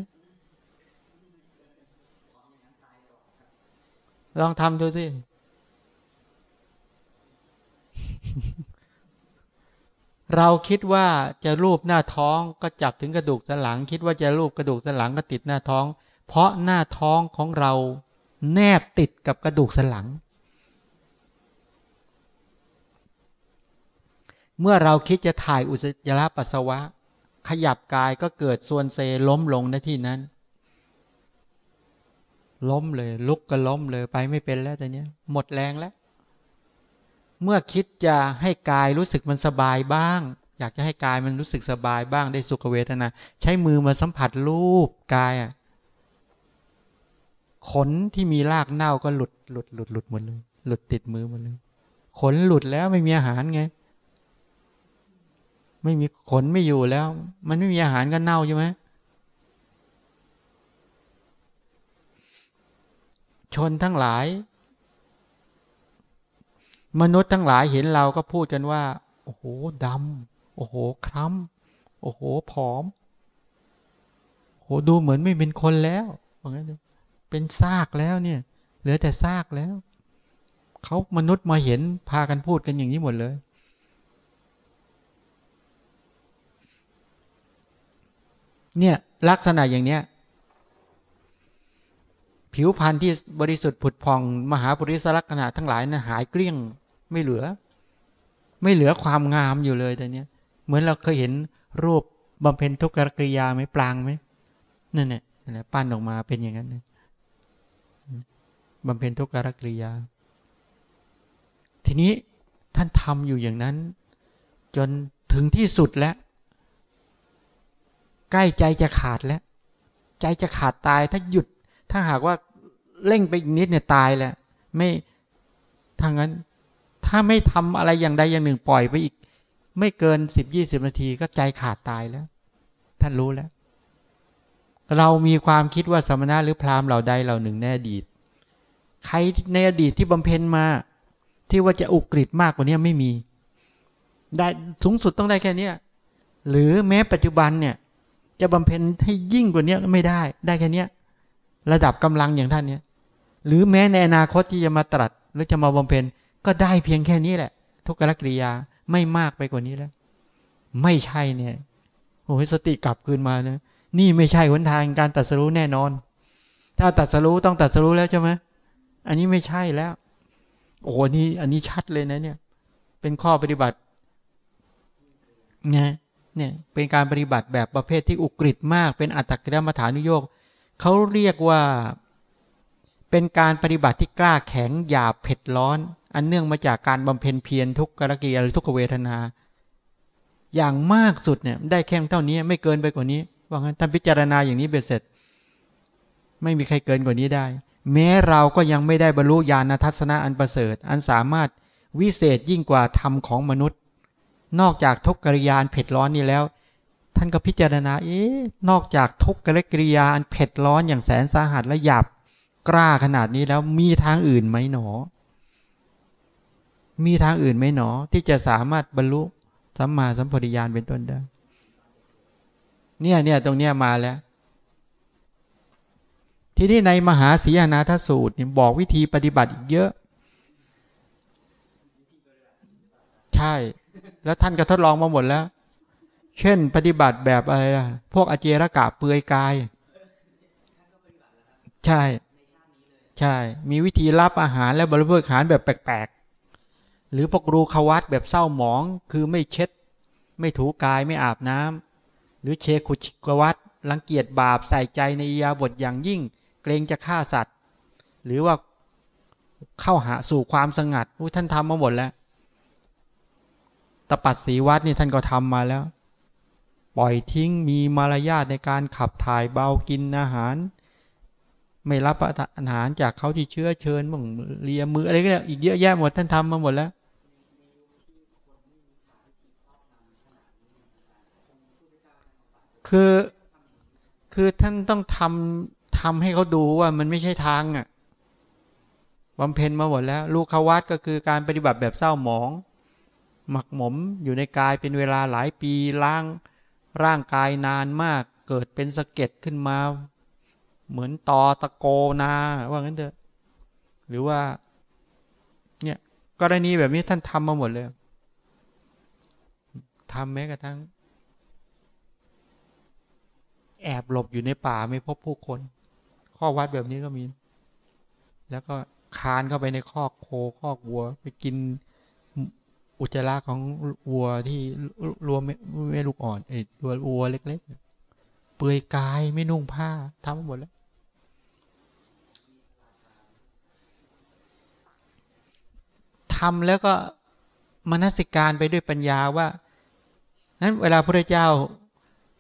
ลองทำดูสิ เราคิดว่าจะรูปหน้าท้องก็จับถึงกระดูกสันหลัง คิดว่าจะรูปกระดูกสันหลังก็ติดหน้าท้อง เพราะหน้าท้องของเราแนบติดกับกระดูกสันหลัง เมื่อเราคิดจะถ่ายอุจจาระปัสสาวะ ขยับกายก็เกิดส่วนเซล้มลงในที่นั้น ล้มเลย ลุกก็ล้มเลยไปไม่เป็นแล้วต่เนี้หมดแรงแล้ว เมื่อคิดจะให้กายรู้สึกมันสบายบ้าง อยากจะให้กายมันรู้สึกสบายบ้างได้สุขเวทนา ใช้มือมาสัมผัสรูปกายอะขนที่มีรากเน่าก็หลุดหลุดหลุดหลุดหมดเลยหลุดติดมือหมดเลยขนหลุดแล้วไม่มีอาหารไง ไม่มีขนไม่อยู่แล้ว มันไม่มีอาหารก็เน่าใช่ไหมชนทั้งหลาย มนุษย์ทั้งหลายเห็นเราก็พูดกันว่า โอ้โหดำโอ้โหคล้ำโอ้โหผอมโหดูเหมือนไม่เป็นคนแล้วว่างั้นเลยเป็นซากแล้วเนี่ย เหลือแต่ซากแล้วเขามนุษย์มาเห็นพากันพูดกันอย่างนี้หมดเลย เนี่ยลักษณะอย่างเนี้ย ผิวพรรณที่บริสุทธิ์ผุดพอง มหาปริศลักษณะทั้งหลายนะั้นหายเกลี้ยงไม่เหลือ ไม่เหลือความงามอยู่เลยแต่เนี้ยเหมือนเราเคยเห็นรูปบำเพ็ญทุกขกริยาไหมปลางไหมนั่นแหละปั้นออกมาเป็นอย่างนั้นบำเพ็ญทุกขกริยา ทีนี้ท่านทำอยู่อย่างนั้น จนถึงที่สุดแล้ว ใกล้ใจจะขาดแล้ว ใจจะขาดตายถ้าหยุด ถ้าหากว่าเร่งไปอีกนิดเนี่ยตายแหละไม่ทางนั้น ถ้าไม่ทำอะไรอย่างใดอย่างหนึ่งปล่อยไปอีก ไม่เกินสิบยี่สิบนาทีก็ใจขาดตายแล้ว ท่านรู้แล้ว เรามีความคิดว่าสมณะหรือพราหมณ์เหล่าใดเหล่าหนึ่งในอดีต ใครในอดีตที่บำเพ็ญมา ที่ว่าจะอุกฤษมากกว่านี้ไม่มี ได้สูงสุดต้องได้แค่นี้หรือแม้ปัจจุบันเนี่ย จะบำเพ็ญให้ยิ่งกว่านี้ไม่ได้ ได้แค่นี้ ระดับกำลังอย่างท่านเนี่ยหรือแม้ในอนาคตที่จะมาตรัสหรือจะมาบำเพ็ญก็ได้เพียงแค่นี้แหละ ทุกขกิริยาไม่มากไปกว่านี้แล้ว ไม่ใช่เนี่ยโอ้ยสติกลับคืนมาเนะนี่ไม่ใช่หนทางการตัดสรู้แน่นอน ถ้าตัดสรู้ต้องตัดสรู้แล้วใช่ไหมอันนี้ไม่ใช่แล้ว โอ้โหนี่อันนี้ชัดเลยนะเนี่ย เป็นข้อปฏิบัตินะเนี่ยเป็นการปฏิบัติแบบประเภทที่อุกฤษมากเป็นอัตตกิรมฐานุโยก เขาเรียกว่าเป็นการปฏิบัติที่กล้าแข็งหยาบเผ็ดร้อน อันเนื่องมาจากการบำเพ็ญเพียรทุกกรกียหรือทุกเวทนา อย่างมากสุดเนี่ยได้แค่เท่านี้ไม่เกินไปกว่านี้ว่างั้นท่านพิจารณาอย่างนี้เบ็ดเสร็จ ไม่มีใครเกินกว่านี้ได้ แม้เราก็ยังไม่ได้บรรลุญาณทัศนะอันประเสริฐ อันสามารถวิเศษยิ่งกว่าธรรมของมนุษย์ นอกจากทุกกริยานเผ็ดร้อนนี้แล้ว ท่านก็พิจารณา เอ๊ะ นอกจากทุกขกิริยาอันเผ็ดร้อนอย่างแสนสาหัสและหยาบกล้าขนาดนี้แล้วมีทางอื่นไหมหนอ มีทางอื่นไหมหนอ ที่จะสามารถบรรลุสัมมาสัมปวิญาณเป็นต้นได้ เนี่ยเนี่ยตรงเนี้ยมาแล้ว ที่นี่ในมหาสีนาทสูตรบอกวิธีปฏิบัติอีกเยอะ ใช่ แล้วท่านก็ทดลองมาหมดแล้ว เช่น ปฏิบัติแบบอะไรล่ะ พวกอเจรกะเปือยกาย ใช่ ใช่ มีวิธีรับอาหารและบริโภคอาหารแบบแปลกๆ หรือพวกรูขวัตแบบเศร้าหมอง คือไม่เช็ด ไม่ถูกายไม่อาบน้ำหรือเชคุชิกวัตรังเกียจบาปใส่ใจในยาบทอย่างยิ่ง เกรงจะฆ่าสัตว์ หรือว่าเข้าหาสู่ความสงัดท่านทำมาหมดแล้วตปัดสีวัดนี่ท่านก็ทำมาแล้ว ปล่อยทิ้งมีมารยาทในการขับถ่ายเบากินอาหาร ไม่รับอาหารจากเขาที่เชื้อเชิญบ้างเลียมืออะไรก็อีกเยอะแยะหมดท่านทำมาหมดแล้วคือคือท่านต้องทำทำให้เขาดูว่ามันไม่ใช่ทางอะบำเพ็ญมาหมดแล้ว ลูกขวัตก็คือการปฏิบัติแบบเศร้าหมอง หมักหมมอยู่ในกายเป็นเวลาหลายปีล้าง ร่างกายนานมากเกิดเป็นสะเก็ดขึ้นมา เหมือนตอตะโกนาว่างั้นเถอะ หรือว่า เนี่ยกรณีแบบนี้ท่านทำมาหมดเลยทำแม้กระทั่ง แอบหลบอยู่ในป่าไม่พบผู้คน ข้อวัดแบบนี้ก็มี แล้วก็คานเข้าไปในคอกโคคอกวัว ไปกิน อุจจาระของวัวที่รัวไม่ลูกอ่อนไอ้ตัววัวเล็กๆ เปื่อยกายไม่นุ่งผ้าทำหมดแล้ว ทำแล้วก็มนสิการไปด้วยปัญญาว่า นั้นเวลาพระเจ้า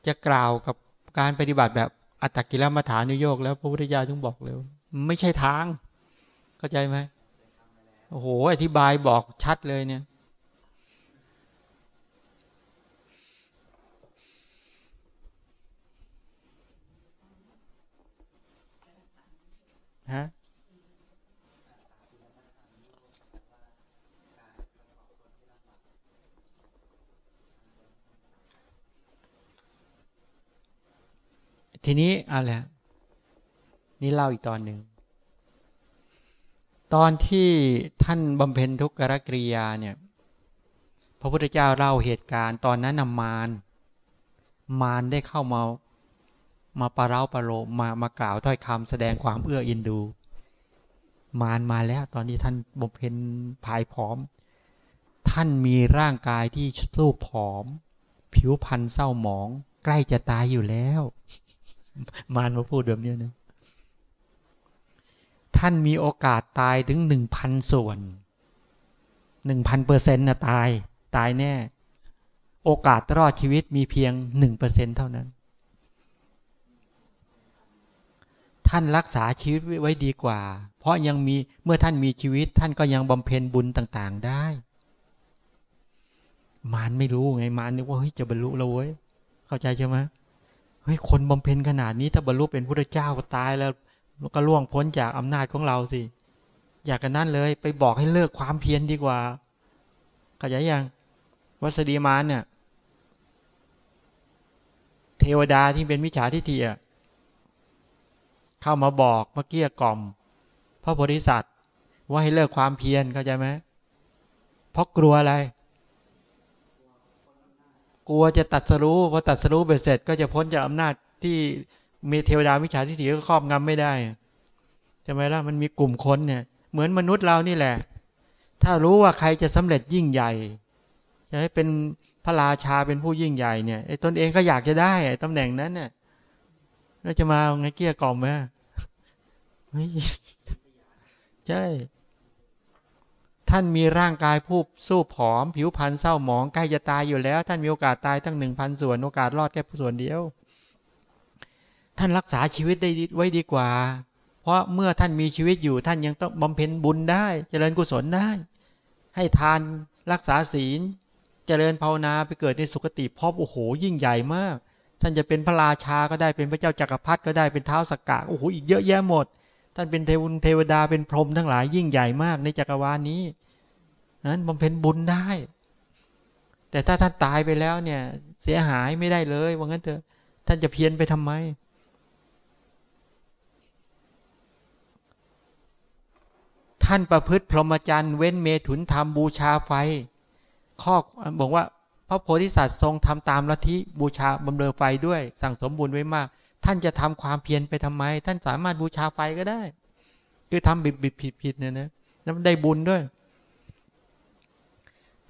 จะกล่าวกับการปฏิบัติแบบอัตตกิลมัฐานุโยกแล้วพระพุทธเจ้าถึงบอกเลยไม่ใช่ทาง เข้าใจไหมโอ้โห อธิบายบอกชัดเลยเนี่ย ฮะทีนี้เอะไรนี่เล่าอีกตอนหนึ่ง ตอนที่ท่านบำเพ็ญทุกขกริยาเนี่ย พระพุทธเจ้าเล่าเหตุการณ์ ตอนนั้นนำมารมารได้เข้ามา มาปะเร้าปะโลมมามากล่าวถ้อยคำแสดงความเอื้ออินดู มารมาแล้วตอนนี้ท่านบำเพ็ญภายผอม ท่านมีร่างกายที่สูบผอม ผิวพรรณเศร้าหมอง ใกล้จะตายอยู่แล้ว มารมาพูดแบบนี้นะท่านมีโอกาสตายถึงหนึ่งพันส่วนหนึ่งพันเปอร์เซ็นต์นะตาย ตายแน่ โอกาสรอดชีวิตมีเพียงหนึ่งเปอร์เซ็นเท่านั้น ท่านรักษาชีวิตไว้ดีกว่า เพราะยังมีเมื่อท่านมีชีวิต ท่านก็ยังบำเพ็ญบุญต่างๆได้ มารไม่รู้ไงมารนึกว่าเฮ้ยจะบรรลุแล้วเว้ยเข้าใจใช่ไหมเฮ้ยคนบำเพ็ญขนาดนี้ถ้าบรรลุเป็นพระเจ้าก็ตายแล้วก็ล่วงพ้นจากอำนาจของเราสิ อยากกันนั่นเลย ไปบอกให้เลิกความเพียรดีกว่าเขยายยังวัสดีมานเนี่ยเทวดาที่เป็นมิจฉาทิฏฐิอะ เข้ามาบอกมาเกี้ยกล่อม พระโพธิสัตว์ว่าให้เลิกความเพียรเข้าใจไหมเพราะกลัวอะไร กลัวจะตัดสรู้พอตัดสรู้เบ็ดเสร็จ ก็จะพ้นจากอำนาจที่มีเทวดามิจฉาทิฏฐิก็ครอบงำไม่ได้ใช่ไหมล่ะมันมีกลุ่มคนเนี่ย เหมือนมนุษย์เรานี่แหละ ถ้ารู้ว่าใครจะสำเร็จยิ่งใหญ่จะให้เป็นพระราชาเป็นผู้ยิ่งใหญ่เนี่ยไอ้ตนเองก็อยากจะได้ตำแหน่งนั้นเนี่ย แล้วจะมาไงเกี้ยกล่อมไหมใช่ ท่านมีร่างกายผู้สู้ผอม ผิวพรรณเศร้าหมองใกล้จะตายอยู่แล้ว ท่านมีโอกาสตายตั้งหนึ่งพันส่วนโอกาสรอดแค่ส่วนเดียว ท่านรักษาชีวิตได้ไว้ดีกว่า เพราะเมื่อท่านมีชีวิตอยู่ท่านยังต้องบำเพ็ญบุญได้ เจริญกุศลได้ ให้ทานรักษาศีล เจริญภาวนาไปเกิดในสุคติพบโอ้โหยิ่งใหญ่มาก ท่านจะเป็นพระราชาก็ได้เป็นพระเจ้าจักรพรรดิก็ได้เป็นเท้าสกกะโอ้โหอีกเยอะแยะหมด ท่านเป็นเทวเทวดาเป็นพรหมทั้งหลายยิ่งใหญ่มากในจักรวาลนี้นั้นบำเพ็ญบุญได้ แต่ถ้าท่านตายไปแล้วเนี่ย เสียหายไม่ได้เลยว่างั้นเถอะท่านจะเพียนไปทำไม ท่านประพฤติพรหมจรรย์เว้นเมถุนธรรมบูชาไฟข้อบอกว่า พระโพธิสัตว์ทรงทำตามลัทธิบูชาบำเรอไฟด้วยสั่งสมบุญไว้มาก ท่านจะทำความเพียรไปทำไม ท่านสามารถบูชาไฟก็ได้ คือทำบิดบิดผิดผิดเนี่ยนะแล้วได้บุญด้วย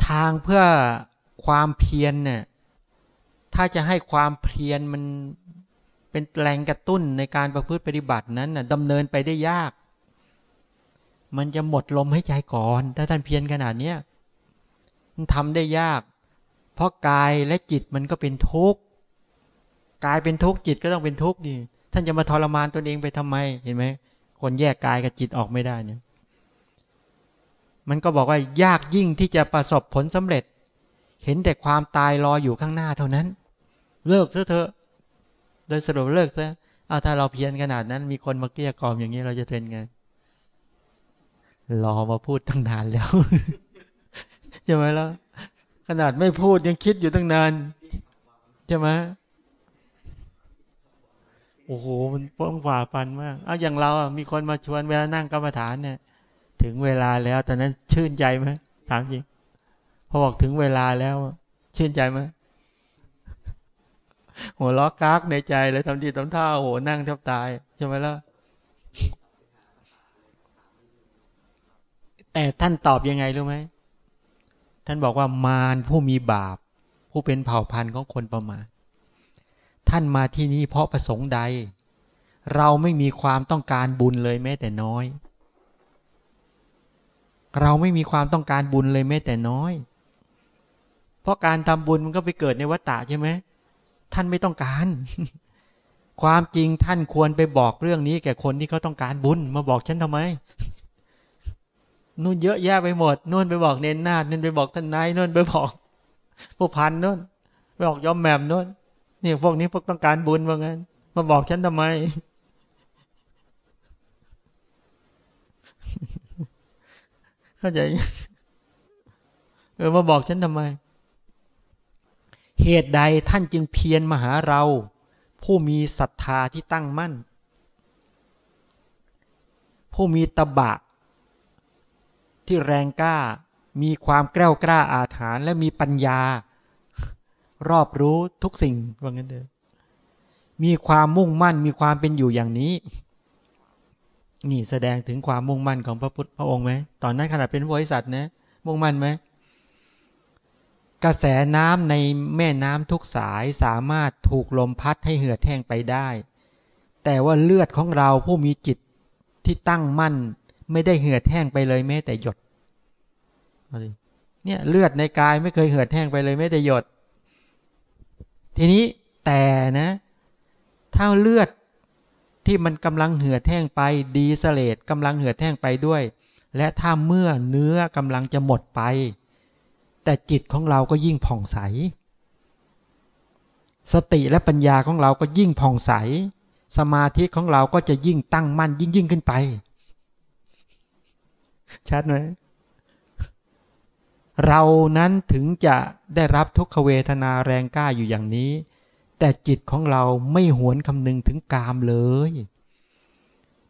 ทางเพื่อความเพียรเนี่ยถ้าจะให้ความเพียรมันเป็นแรงกระตุ้นในการประพฤติปฏิบัตินั้นน่ะดำเนินไปได้ยาก มันจะหมดลมให้ใจก่อน ถ้าท่านเพียรขนาดเนี้ยมันทำได้ยาก เพราะกายและจิตมันก็เป็นทุกข์กายเป็นทุกข์จิตก็ต้องเป็นทุกข์ดิท่านจะมาทรมานตนเองไปทำไมเห็นไหมคนแยกกายกับจิตออกไม่ได้เนี่ยมันก็บอกว่ายากยิ่งที่จะประสบผลสำเร็จ เห็นแต่ความตายรออยู่ข้างหน้าเท่านั้น เลิกซะเถอะ โดยสรุปเลิกซะเอาถ้าเราเพียรขนาดนั้น มีคนมาเกลี้ยกล่อมอย่างนี้เราจะเป็นไงรอมาพูดตั้งนานแล้วใช่ไหมล่ะ ขนาดไม่พูดยังคิดอยู่ตั้งนานใช่ไหมโอ้โห มันป้องฝ่าฟันมากเอาอย่างเราอะมีคนมาชวนเวลานั่งกรรมฐานเนี่ย ถึงเวลาแล้วตอนนั้นชื่นใจไหมถามจริงพอบอกถึงเวลาแล้ว ชื่นใจไหมหัวล้อกากในใจเลยทำจีทำท่าโอ้โหนั่งแทบตายใช่ไหมล่ะแต่ท่านตอบยังไงรู้ไหม ท่านบอกว่ามารผู้มีบาป ผู้เป็นเผ่าพันธุ์ของคนประมาณท่านมาที่นี่เพราะประสงค์ใด เราไม่มีความต้องการบุญเลยแม้แต่น้อย เราไม่มีความต้องการบุญเลยแม้แต่น้อย เพราะการทำบุญมันก็ไปเกิดในวัฏฏะใช่ไหมท่านไม่ต้องการ ความจริงท่านควรไปบอกเรื่องนี้แก่คนที่เขาต้องการบุญ มาบอกฉันทำไม นู่นเยอะแยะไปหมดนู่นไปบอกเน้นหน้านู่นไปบอกท่านนายนู่นไปบอกผู้พันนู่นไปบอกยอมแหมมนู่นนี่พวกนี้พวกต้องการบุญว่างั้น มาบอกฉันทำไม เข้าใจเออมาบอกฉันทำไม เหตุใดท่านจึงเพียรมาหาเรา ผู้มีศรัทธาที่ตั้งมั่น ผู้มีตบะ ที่แรงกล้า มีความแกล้วกล้าอาถรรพ์และมีปัญญา รอบรู้ทุกสิ่งว่างั้นเถอะมีความมุ่งมั่นมีความเป็นอยู่อย่างนี้ นี่แสดงถึงความมุ่งมั่นของพระพุทธพระองค์ไหมตอนนั้นขนาดเป็นบริษัทนะมุ่งมั่นไหมกระแสน้ำในแม่น้ำทุกสายสามารถถูกลมพัดให้เหือดแห้งไปได้ แต่ว่าเลือดของเราผู้มีจิตที่ตั้งมั่น ไม่ได้เหือดแห้งไปเลยแม้แต่หยดเนี่ยเลือดในกายไม่เคยเหือดแห้งไปเลยแม้แต่หยด ทีนี้แต่นะถ้าเลือดที่มันกำลังเหือดแห้งไปดีสเลตกำลังเหือดแห้งไปด้วย และถ้าเมื่อเนื้อกำลังจะหมดไป แต่จิตของเราก็ยิ่งผ่องใส สติและปัญญาของเราก็ยิ่งผ่องใส สมาธิของเราก็จะยิ่งตั้งมั่นยิ่งยิ่งขึ้นไป ชัดไหมเรานั้นถึงจะได้รับทุกขเวทนาแรงกล้าอยู่อย่างนี้ แต่จิตของเราไม่หวนคำนึงถึงกามเลย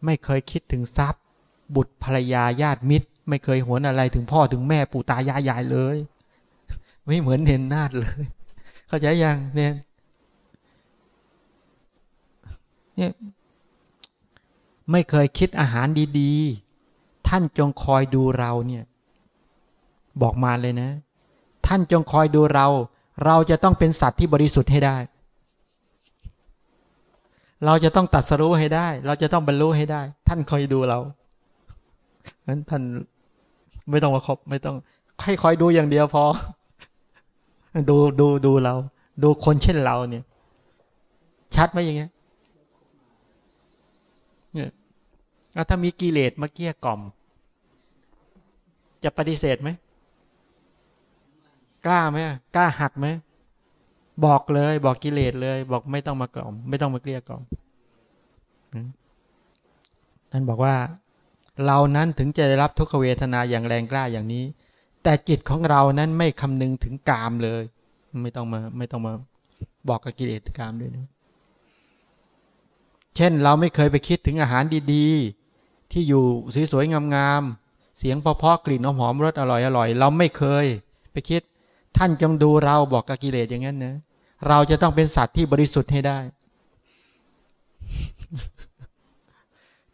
ไม่เคยคิดถึงทรัพย์ บุตรภรรยาญาติมิตร ไม่เคยหวนอะไรถึงพ่อถึงแม่ปู่ตายายยายเลย ไม่เหมือนเนนนาดเลย เข้าใจยังเนนเนี่ยไม่เคยคิดอาหารดี ๆ ท่านจงคอยดูเราเนี่ย บอกมาเลยนะ ท่านจงคอยดูเรา เราจะต้องเป็นสัตว์ที่บริสุทธิ์ให้ได้ เราจะต้องตัดสรู้ให้ได้ เราจะต้องบรรลุให้ได้ ท่านคอยดูเรานั้นท่านไม่ต้องมาคบไม่ต้องให้คอยดูอย่างเดียวพอ ดูดูดูเรา ดูคนเช่นเราเนี่ย ชัดไหมอย่างเงี้ย เนี่ยถ้ามีกิเลสมาเกี้ยกล่อม จะปฏิเสธไหมกล้าไหมกล้าหักไหมบอกเลย บอกกิเลสเลย บอกไม่ต้องมากล่อม ไม่ต้องมาเกลี้ยกล่อมท่านบอกว่า เรานั้นถึงจะได้รับทุกขเวทนาอย่างแรงกล้าอย่างนี้ แต่จิตของเรานั้นไม่คำนึงถึงกามเลย ไม่ต้องมาไม่ต้องมาบอกกับกิเลสกามด้วยนะเช่น เราไม่เคยไปคิดถึงอาหารดี ๆ ที่อยู่สวยๆงามๆ เสียงเพาะๆกลิ่นหอมๆรสอร่อยๆเราไม่เคย ไปคิด ท่านจงดูเราบอกกับกิเลสอย่างนั้นนะเราจะต้องเป็นสัตว์ที่บริสุทธิ์ให้ได้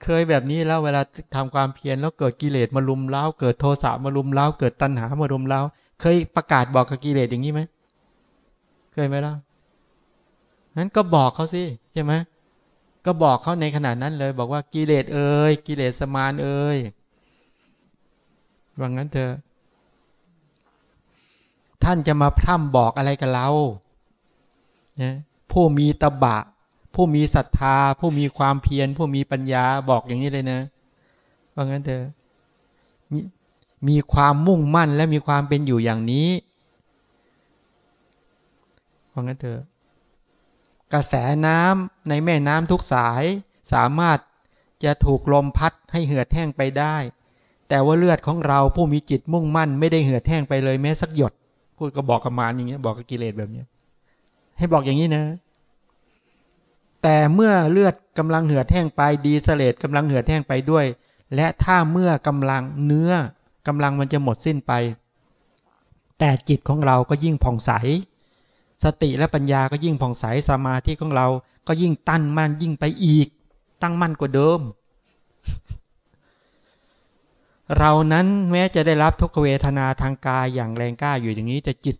เคยแบบนี้แล้วเวลาทำความเพียรแล้วเกิดกิเลสมาลุมเล้าเกิดโทสะมาลุมเล้าเกิดตัณหามาลุมเล้าเคยประกาศบอกกับกิเลสอย่างนี้ไหมเคยไหมล่ะนั้นก็บอกเขาสิใช่ไหมก็บอกเขาในขณะนั้นเลย บอกว่ากิเลสเอ่ยกิเลสสมานเอ่ย ว่างั้นเถอะ ท่านจะมาพร่ำบอกอะไรกับเราเนี่ยผู้มีตบะ ผู้มีศรัทธา ผู้มีความเพียร ผู้มีปัญญาบอกอย่างนี้เลยนะ ว่างั้นเถอะมมีความมุ่งมั่นและมีความเป็นอยู่อย่างนี้ ว่างั้นเถอะ กระแสน้ำในแม่น้ำทุกสายสามารถจะถูกลมพัดให้เหือดแห้งไปได้ แต่ว่าเลือดของเราผู้มีจิตมุ่งมั่น ไม่ได้เหือดแห้งไปเลยแม้สักหยด พูดก็บอกกับมารอย่างเงี้ยบอกกับกิเลสแบบนี้ให้บอกอย่างนี้นะ แต่เมื่อเลือดกำลังเหือดแห้งไปดีเสเลตกำลังเหือดแห้งไปด้วย และถ้าเมื่อกำลังเนื้อกำลังมันจะหมดสิ้นไป แต่จิตของเราก็ยิ่งผ่องใส สติและปัญญาก็ยิ่งผ่องใสสมาธิของเราก็ยิ่งตั้นมั่นยิ่งไปอีก ตั้งมั่นกว่าเดิม เรานั้นแม้จะได้รับทุกเวทนาทางกายอย่างแรงกล้าอยู่อย่างนี้ แต่จิต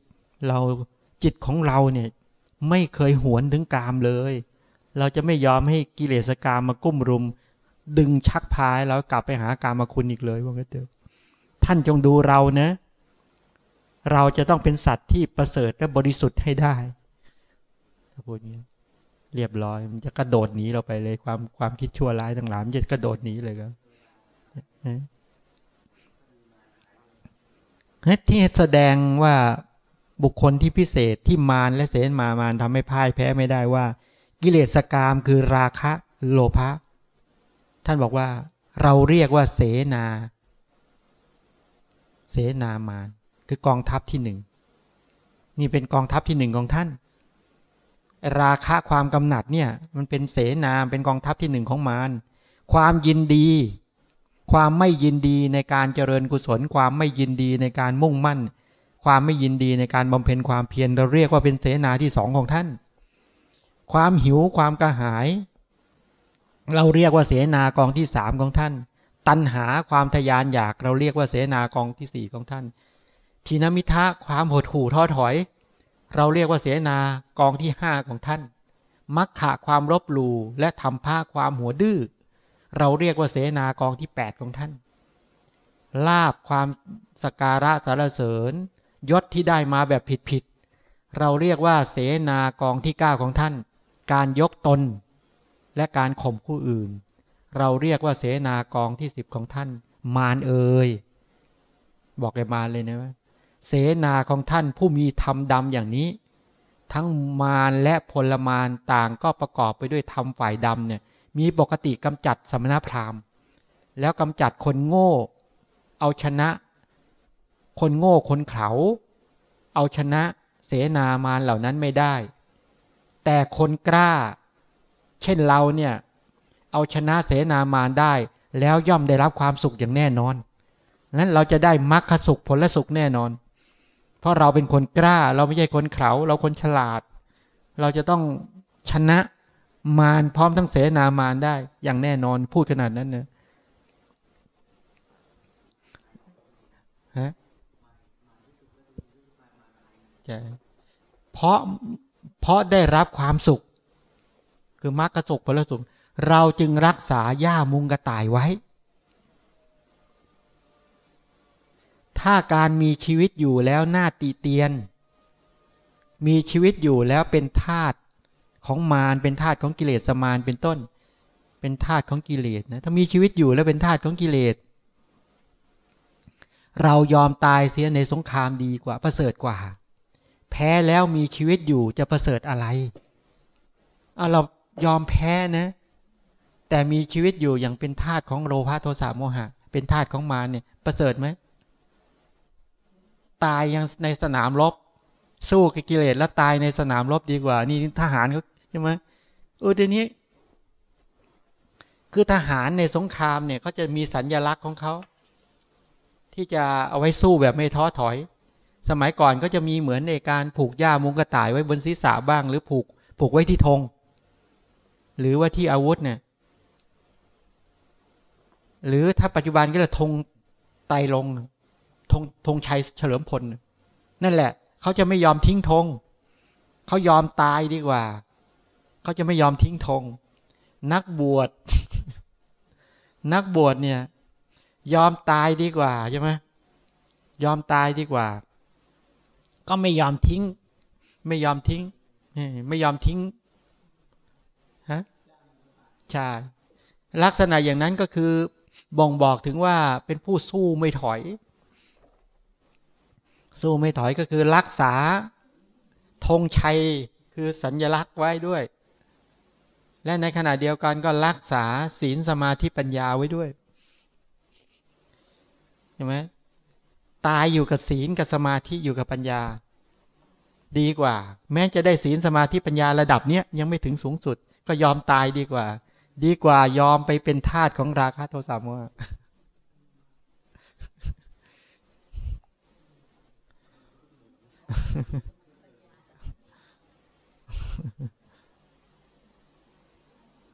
เราจิตของเราเนี่ยไม่เคยหวนถึงกามเลย เราจะไม่ยอมให้กิเลสกรรมมากุ้มรุม ดึงชักพายแล้วกลับไปหากามาคุณอีกเลยว่างั้นเถอะท่านจงดูเรานะ เราจะต้องเป็นสัตว์ที่ประเสริฐและบริสุทธิ์ให้ได้ถ้าพูดนี้เรียบร้อยมันจะกระโดดหนีเราไปเลยความความคิดชั่วร้ายต่างหลายมันจะกระโดดหนีเลยครับ ที่แสดงว่าบุคคลที่พิเศษที่มารและเสนมามารทำให้พ่ายแพ้ไม่ได้ว่า กิเลสกามคือราคะโลภะท่านบอกว่า เราเรียกว่าเสนา เสนามารคือกองทัพที่หนึ่งนี่เป็นกองทัพที่หนึ่งของท่าน ราคะความกำหนัดเนี่ย มันเป็นเสนาเป็นกองทัพที่หนึ่งของมารความยินดี ความไม่ยินดีในการเจริญกุศล ความไม่ยินดีในการมุ่งมั่น ความไม่ยินดีในการบำเพ็ญความเพียรเราเรียกว่าเป็นเสนาที่สองของท่าน ความหิวความกระหาย เราเรียกว่าเสนากองที่สามของท่าน ตัณหาความทยานอยากเราเรียกว่าเสนากองที่สี่ของท่านทีนมิทะความหดหู่ท้อถอย เราเรียกว่าเสนากองที่ห้าของท่านมักขะความรบหลู่และทำผ้าความหัวดื้อ เราเรียกว่าเสนากองที่แปดของท่าน ลาบความสการะสารเสริญยศที่ได้มาแบบผิดผิดเราเรียกว่าเสนากองที่เก้าของท่าน การยกตน และการข่มผู้อื่น เราเรียกว่าเสนากองที่สิบของท่าน มารเอ่ยบอกแกมารเลยนะว่าเสนาของท่านผู้มีธรรมดำอย่างนี้ ทั้งมารและพลมารต่างก็ประกอบไปด้วยธรรมฝ่ายดำเนี่ย มีปกติกำจัดสมณพราหมณ์ แล้วกำจัดคนโง่ เอาชนะ คนโง่คนเขาเอาชนะเสนามารเหล่านั้นไม่ได้ แต่คนกล้า เช่นเราเนี่ย เอาชนะเสนามารได้ แล้วย่อมได้รับความสุขอย่างแน่นอนนั้นเราจะได้มรรคสุขผลสุขแน่นอน เพราะเราเป็นคนกล้า เราไม่ใช่คนเขาเราคนฉลาด เราจะต้องชนะ มารพร้อมทั้งเสนามารได้ อย่างแน่นอนพูดขนาดนั้นเนะฮะใช่เพราะเพราะได้รับความสุข คือมรรคสุขผลสุขเราจึงรักษาหญ้ามุงกระต่ายไว้ ถ้าการมีชีวิตอยู่แล้วหน้าตีเตียน มีชีวิตอยู่แล้วเป็นธาตุ ของมารเป็นธาตุของกิเลสสมารเป็นต้น เป็นธาตุของกิเลสนะถ้ามีชีวิตอยู่แล้วเป็นธาตุของกิเลส เรายอมตายเสียในสงครามดีกว่าประเสริฐกว่า แพ้แล้วมีชีวิตอยู่จะประเสริฐอะไรเอาเรายอมแพ้นะ แต่มีชีวิตอยู่อย่างเป็นธาตุของโลภะโทสะโมหะ เป็นธาตุของมารเนี่ยประเสริฐไหมตายยังในสนามรบสู้กับกิเลสแล้วตายในสนามรบดีกว่า นี่ทหารเขา ช่ไหมเออเดี๋ยวนี้ คือทหารในสงครามเนี่ยเขาจะมีสัญญลักษณ์ของเขา ที่จะเอาไว้สู้แบบไม่ท้อถอย สมัยก่อนก็จะมีเหมือนในการผูกหญ้ามุงกระต่ายไว้บนศีรษะบ้าง หรือผูกผูกไว้ที่ธงหรือว่าที่อาวุธเนี่ย หรือถ้าปัจจุบันก็จะธงไตลงธงธงชัยเฉลิมพล นั่นแหละ เขาจะไม่ยอมทิ้งธงเขายอมตายดีกว่า เขาจะไม่ยอมทิ้งธงนักบวช นักบวชเนี่ย ยอมตายดีกว่าใช่ไหมยอมตายดีกว่า ก็ไม่ยอมทิ้ง ไม่ยอมทิ้งไม่ยอมทิ้งฮะใช่ลักษณะอย่างนั้นก็คือ บ่งบอกถึงว่าเป็นผู้สู้ไม่ถอย สู้ไม่ถอยก็คือรักษาธงชัยคือสัญญลักษณ์ไว้ด้วย และในขณะเดียวกันก็รักษาศีลสมาธิปัญญาไว้ด้วยเห็นไหมตายอยู่กับศีลกับสมาธิอยู่กับปัญญา ดีกว่า แม้จะได้ศีลสมาธิปัญญาระดับเนี้ยยังไม่ถึงสูงสุด ก็ยอมตายดีกว่า ดีกว่ายอมไปเป็นทาสของราคะโทสะโมหะเ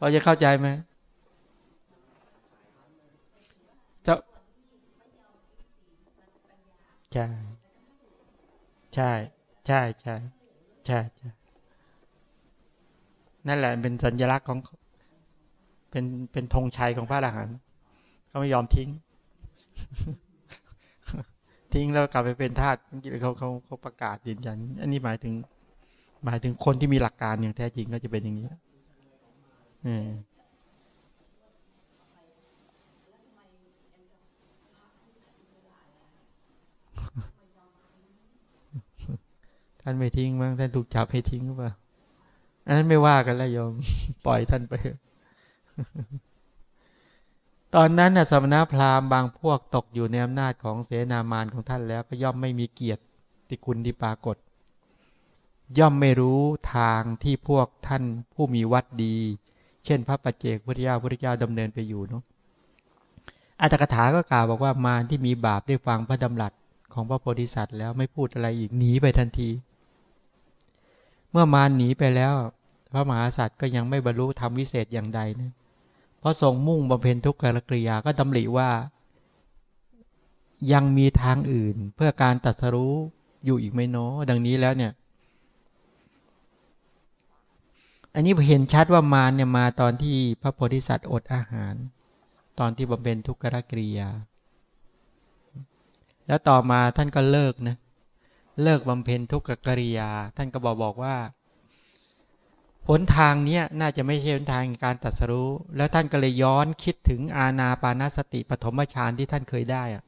ราจะเข้าใจไหมจะใช่ใช่ใช่ใช่ใช่ใช่นั่นแหละเป็นสัญลักษณ์ของเป็นเป็นธงชัยของพระอรหันต์เขาไม่ยอมทิ้ง ทิ้งแล้วกลับไปเป็นทาสเขาเขาเขาประกาศยืนยัน อันนี้หมายถึง หมายถึงคนที่มีหลักการอย่างแท้จริงก็จะเป็นอย่างนี้ ออท่านไม่ทิ้งมั้งท่านถูกจับให้ทิ้งหรือเปล่าอันนั้นไม่ว่ากันแล้วโยม ปล่อยท่านไป ตอนนั้นน่ะสมณพราหมณ์บางพวกตกอยู่ในอำนาจของเสนามานของท่านแล้วก็ย่อมไม่มีเกียรติคุณที่ปรากฏ ย่อมไม่รู้ทางที่พวกท่านผู้มีวัดดี เช่น พระปัจเจกพุทธเจ้าพุทธเจ้าดำเนินไปอยู่เนาะอัตถกถาก็กล่าวบอกว่ามารที่มีบาปได้ฟังพระดำรัสของพระโพธิสัตว์แล้วไม่พูดอะไรอีกหนีไปทันที เมื่อมารหนีไปแล้ว พระมหาสัตว์ก็ยังไม่บรรลุธรรมวิเศษอย่างใดนะเพราะทรงมุ่งบำเพ็ญทุกขกริยาก็ดำริว่า ยังมีทางอื่นเพื่อการตัดสรู้อยู่อีกไม่น้อดังนี้แล้วเนี่ย อันนี้เห็นชัดว่ามารเนี่ยมาตอนที่พระโพธิสัตว์อดอาหาร ตอนที่บำเพ็ญทุกขกริยา แล้วต่อมาท่านก็เลิกนะเลิกบำเพ็ญทุกขกริยา ท่านก็บอกบอกว่าหนทางเนี้ยน่าจะไม่ใช่หนทางการตัดสรู้ แล้วท่านก็เลยย้อนคิดถึงอาณาปานสติปฐมฌานที่ท่านเคยได้อะ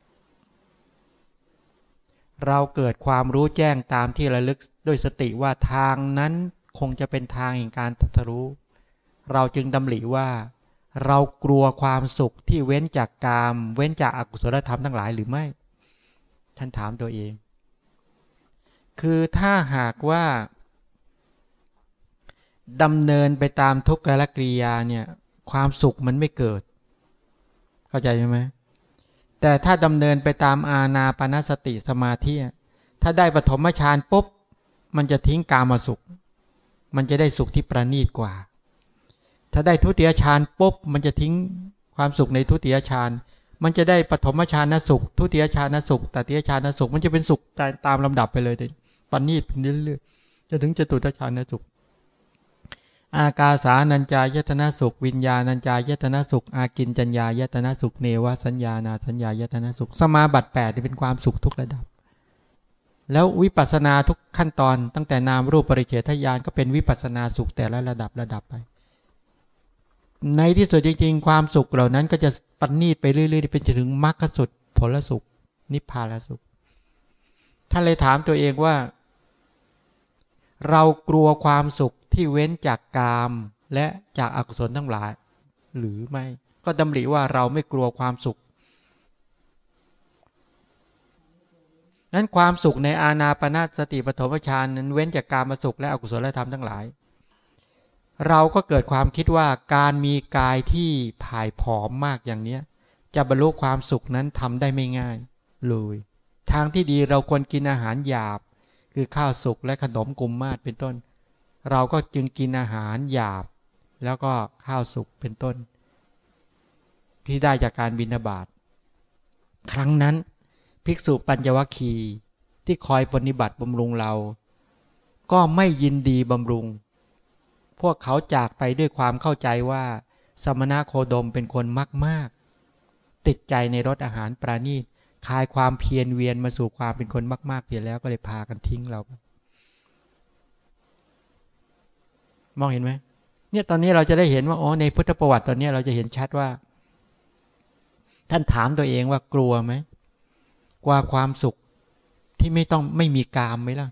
เราเกิดความรู้แจ้งตามที่ระลึกด้วยสติว่าทางนั้น คงจะเป็นทางแห่งการตัสรู้ เราจึงดำริว่า เรากลัวความสุขที่เว้นจากกามเว้นจากอากุศลธรรมทั้งหลายหรือไม่ ท่านถามตัวเอง คือถ้าหากว่าดำเนินไปตามทุกขละกริยาเนี่ยความสุขมันไม่เกิด เข้าใจไหมแต่ถ้าดำเนินไปตามอาณาปณสติสมาธิถ้าได้ปฐมฌานปุ๊บ มันจะทิ้งกามาสุข มันจะได้สุขที่ประณีตกว่า ถ้าได้ทุติยฌานปุ๊บมันจะทิ้งความสุขในทุติยฌานมันจะได้ปฐมฌานสุข ทุติยฌานสุขตติยฌานสุข มันจะเป็นสุขตามลำดับไปเลยปณีตเรื่อยๆจะถึงจตุตฌานสุข อากาสานัญจายตนะสุข วิญญาณัญจายตนะสุข อากินจัญญายตนะสุข เนวสัญญานาสัญญายตนะสุข สมาบัติแปดเป็นความสุขทุกระดับ แล้ววิปัสสนาทุกขั้นตอนตั้งแต่นามรูปปริเฉทญาณก็เป็นวิปัสสนาสุขแต่ละระดับระดับไป ในที่สุดจริง ๆ ความสุขเหล่านั้นก็จะปณีตไปเรื่อยๆเป็นจนถึงมรรคสุดผลสุข นิพพานสุขท่านเลยถามตัวเองว่า เรากลัวความสุขที่เว้นจากกามและจากอากุศลทั้งหลาย หรือไม่ก็ดำริว่าเราไม่กลัวความสุข นั้นความสุขในอาณาปณะสติปฐมฌานนั้นเว้นจากการมาสุขและอกุศลธรรมทั้งหลาย เราก็เกิดความคิดว่าการมีกายที่ผายผอมมากอย่างเนี้ย จะบรรลุความสุขนั้นทำได้ไม่ง่ายเลยทางที่ดีเราควรกินอาหารหยาบ คือข้าวสุกและขนมกุมมาศเป็นต้น เราก็จึงกินอาหารหยาบ แล้วก็ข้าวสุกเป็นต้น ที่ได้จากการบินาบาตครั้งนั้น ภิกษุปัญญวัคคีที่คอยปฏิบัติบำรุงเรา ก็ไม่ยินดีบำรุง พวกเขาจากไปด้วยความเข้าใจว่า สมณะโคดมเป็นคนมากมากติดใจในรสอาหารปราณีตคลายความเพียรเวียนมาสู่ความเป็นคนมากๆเสียแล้วก็เลยพากันทิ้งเรา มองเห็นไหมเนี่ยตอนนี้เราจะได้เห็นว่าอ๋อในพุทธประวัติตอนนี้เราจะเห็นชัดว่า ท่านถามตัวเองว่ากลัวไหม กลัวความสุขที่ไม่ต้องไม่มีกามไหมล่ะ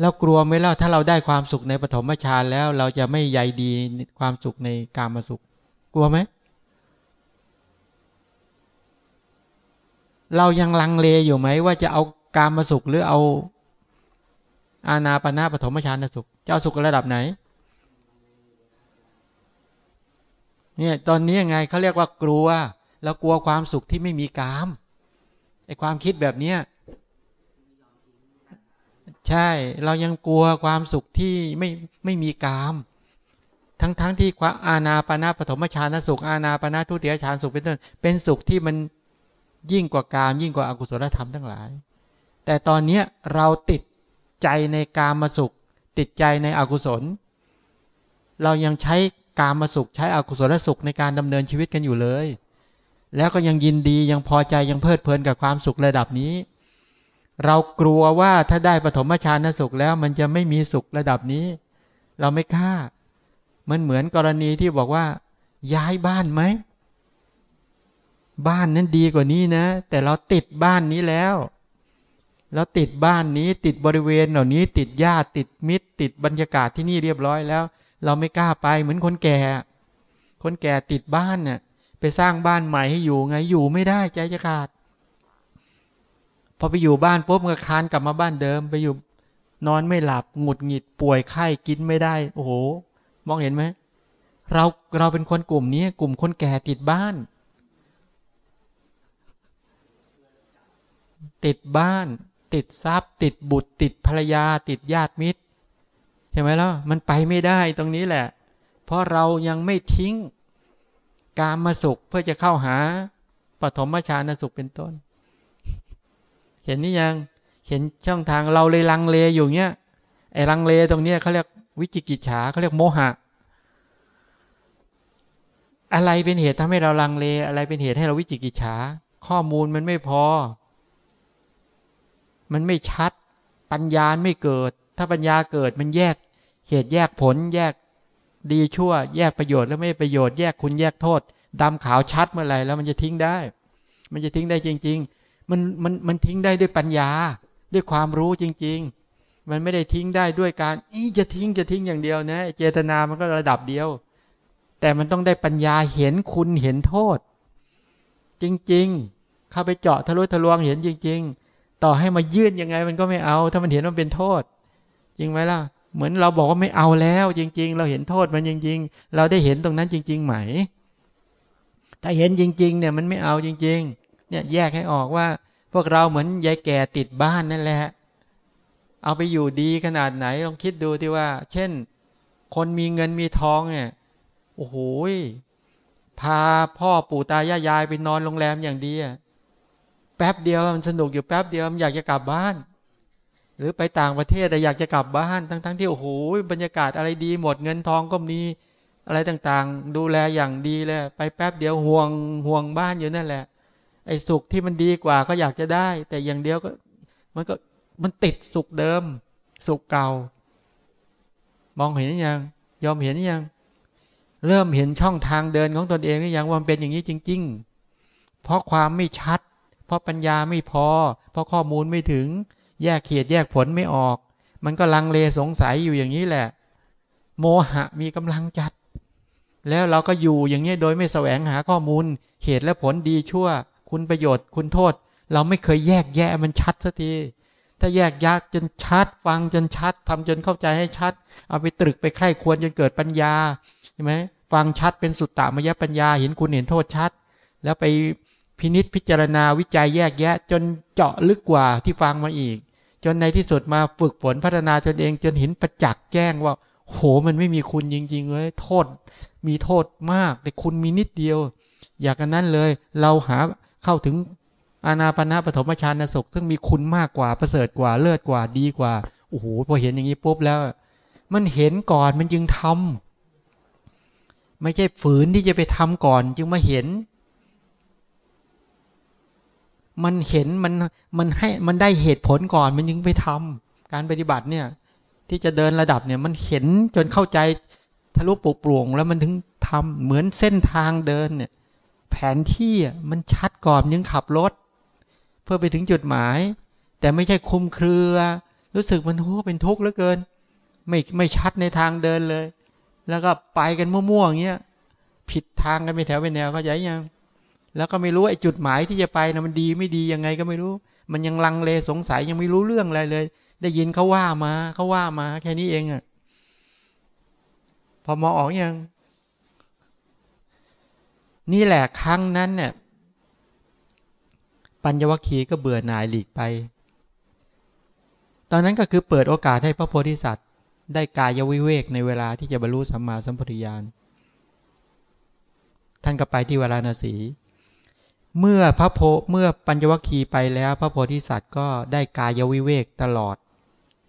แล้วกลัวไหมล่ะถ้าเราได้ความสุขในปฐมฌานแล้ว เราจะไม่ใยดีความสุขในกามสุข กลัวไหมเรายังลังเลอยู่ไหมว่าจะเอากามสุขหรือเอา อาณาปณะปฐมฌานสุขจะเอาสุขระดับไหนเนี่ยตอนนี้ยังไงเขาเรียกว่ากลัวเรากลัวความสุขที่ไม่มีกาม ไอ้ความคิดแบบเนี้ยใช่เรายังกลัวความสุขที่ไม่ไม่มีกาม ทั้งทั้งที่ความอาณาปณะปฐมฌานสุข อาณาปณะทุติยฌานสุขเป็นต้นเป็นสุขที่มันยิ่งกว่ากาม ยิ่งกว่าอกุศลธรรมทั้งหลาย แต่ตอนนี้เราติดใจในกามมาสุข ติดใจในอกุศล เรายังใช้กามมาสุขใช้อกุศลสุขในการดำเนินชีวิตกันอยู่เลย แล้วก็ยังยินดียังพอใจยังเพลิดเพลินกับความสุขระดับนี้ เรากลัวว่าถ้าได้ปฐมฌานสุขแล้วมันจะไม่มีสุขระดับนี้ เราไม่กล้า มันเหมือนกรณีที่บอกว่า ย้ายบ้านไหม บ้านนั้นดีกว่านี้นะ แต่เราติดบ้านนี้แล้วเราติดบ้านนี้ติดบริเวณเหล่านี้ติดญาติติดมิตร ติดบรรยากาศที่นี่เรียบร้อยแล้ว เราไม่กล้าไปเหมือนคนแก่ คนแก่ติดบ้านเนี่ย ไปสร้างบ้านใหม่ให้อยู่ไงอยู่ไม่ได้ใจจะขาด พอไปอยู่บ้านปุ๊บก็คานกลับมาบ้านเดิม ไปอยู่นอนไม่หลับหงุดหงิดป่วยไข้กินไม่ได้ โอ้โห มองเห็นไหมเราเราเป็นคนกลุ่มนี้กลุ่มคนแก่ติดบ้าน ติดบ้าน ติดทรัพย์ ติดบุตร ติดภรรยา ติดญาติมิตรใช่ไหมล่ะมันไปไม่ได้ตรงนี้แหละ เพราะเรายังไม่ทิ้ง การมาสุขเพื่อจะเข้าหาปฐมฌานสุขเป็นต้น เห็นนี่ยังเห็นช่องทางเราเลยลังเลอยู่เนี้ยไอ้ลังเลตรงเนี้ยเขาเรียกวิจิกิจฉาเขาเรียกโมหะ อะไรเป็นเหตุทำให้เราลังเล อะไรเป็นเหตุให้เราวิจิกิจฉาข้อมูลมันไม่พอ มันไม่ชัด ปัญญาไม่เกิด ถ้าปัญญาเกิดมันแยก เหตุแยกผลแยก ดีชั่วแยกประโยชน์แล้วไม่ประโยชน์แยกคุณแยกโทษดำขาวชัดเมื่อไหร่แล้วมันจะทิ้งได้ มันจะทิ้งได้จริง ๆ มันมันมันทิ้งได้ด้วยปัญญา ด้วยความรู้จริง ๆ มันไม่ได้ทิ้งได้ด้วยการอีจะทิ้งจะทิ้งอย่างเดียวนะเจตนามันก็ระดับเดียว แต่มันต้องได้ปัญญาเห็นคุณเห็นโทษ จริง ๆ เข้าไปเจาะทะลุทะลวงเห็นจริง ๆ ต่อให้มายื่นยังไงมันก็ไม่เอา ถ้ามันเห็นว่าเป็นโทษ จริงไหมล่ะ เหมือนเราบอกว่าไม่เอาแล้วจริง ๆ เราเห็นโทษมันจริง ๆ เราได้เห็นตรงนั้นจริง ๆ ไหม ถ้าเห็นจริง ๆ เนี่ยมันไม่เอาจริง ๆ เนี่ยแยกให้ออกว่า พวกเราเหมือนยายแก่ติดบ้านนั่นแหละ เอาไปอยู่ดีขนาดไหนลองคิดดูที่ว่า เช่น คนมีเงินมีทองเนี่ยโอ้โหพาพ่อปู่ตายายยายไปนอนโรงแรมอย่างดีอะแป๊บเดียวมันสนุกอยู่แป๊บเดียวมันอยากจะกลับบ้าน หรือไปต่างประเทศแต่อยากจะกลับบ้านทั้งๆทที่โอ้โหบรรยากาศอะไรดีหมดเงินทองก็มีอะไรต่างๆ ดูแลอย่างดีเลย ไปแป๊บเดียวห่วงห่วงบ้านอยู่นั่นแหละ ไอ้สุขที่มันดีกว่าก็อยากจะได้ แต่อย่างเดียวก็ มันก็มันติดสุขเดิม สุขเก่า มองเห็นยังยอมเห็นยัง เริ่มเห็นช่องทางเดินของตนเองหรือยังว่ามันเป็นอย่างนี้จริง ๆ เพราะความไม่ชัด เพราะปัญญาไม่พอ เพราะข้อมูลไม่ถึง แยกเขียดแยกผลไม่ออก มันก็ลังเลสงสัยอยู่อย่างนี้แหละ โมหะมีกำลังจัด แล้วเราก็อยู่อย่างนี้โดยไม่แสวงหาข้อมูลเหตุและผลดีชั่ว คุณประโยชน์ คุณโทษ เราไม่เคยแยกแยะมันชัดสักทีถ้าแยกยากจนชัด ฟังจนชัดทำจนเข้าใจให้ชัด เอาไปตรึกไปใคร่ควรจนเกิดปัญญาใช่ไหมฟังชัดเป็นสุตตามยปัญญาเห็นคุณเห็นโทษชัด แล้วไปพินิษพิจารณาวิจัยแยกแยะ จนเจาะลึกกว่าที่ฟังมาอีก จนในที่สุดมาฝึกฝนพัฒนาจนเองจนเห็นประจักษ์แจ้งว่า โหมันไม่มีคุณจริงๆเลยโทษมีโทษมาก แต่คุณมีนิดเดียว อยากกันนั้นเลย เราหาเข้าถึงอานาปนาปฐมฌานสุข ซึ่งมีคุณมากกว่าประเสริฐกว่าเลิศกว่าดีกว่าโอ้โหพอเห็นอย่างนี้ปุ๊บแล้ว มันเห็นก่อนมันจึงทำไม่ใช่ฝืนที่จะไปทำก่อน จึงมาเห็น มันเห็นมันมันให้มันได้เหตุผลก่อนมันยังไปทำการปฏิบัติเนี่ย ที่จะเดินระดับเนี่ยมันเห็นจนเข้าใจทะลุปุโปร่งแล้วมันถึงทำเหมือนเส้นทางเดินเนี่ย แผนที่มันชัดก่อนยังขับรถ เพื่อไปถึงจุดหมาย แต่ไม่ใช่คุมเครือ รู้สึกมันโอ้เป็นทุกข์เหลือเกิน ไม่ไม่ชัดในทางเดินเลย แล้วก็ไปกันมั่วๆอย่างเงี้ยผิดทางกันไปแถวไปแนวเข้าใจยัง แล้วก็ไม่รู้ไอ้จุดหมายที่จะไปนะมันดีไม่ดียังไงก็ไม่รู้ มันยังลังเลสงสัยยังไม่รู้เรื่องอะไรเลย ได้ยินเขาว่ามาเขาว่ามา แค่นี้เองอะพอมอออกอยัง นี่แหละครั้งนั้นเนี่ยปัญญวัคคีก็เบื่อหน่ายหลีกไป ตอนนั้นก็คือเปิดโอกาสให้พระโพธิสัตว์ ได้กายวิเวกในเวลาที่จะบรรลุสัมมาสัมพุทธญาณ ท่านก็ไปที่วาราณสี เมื่อพระโพเมื่อปัญญวัคคีไปแล้ว พระโพธิสัตว์ก็ได้กายวิเวกตลอด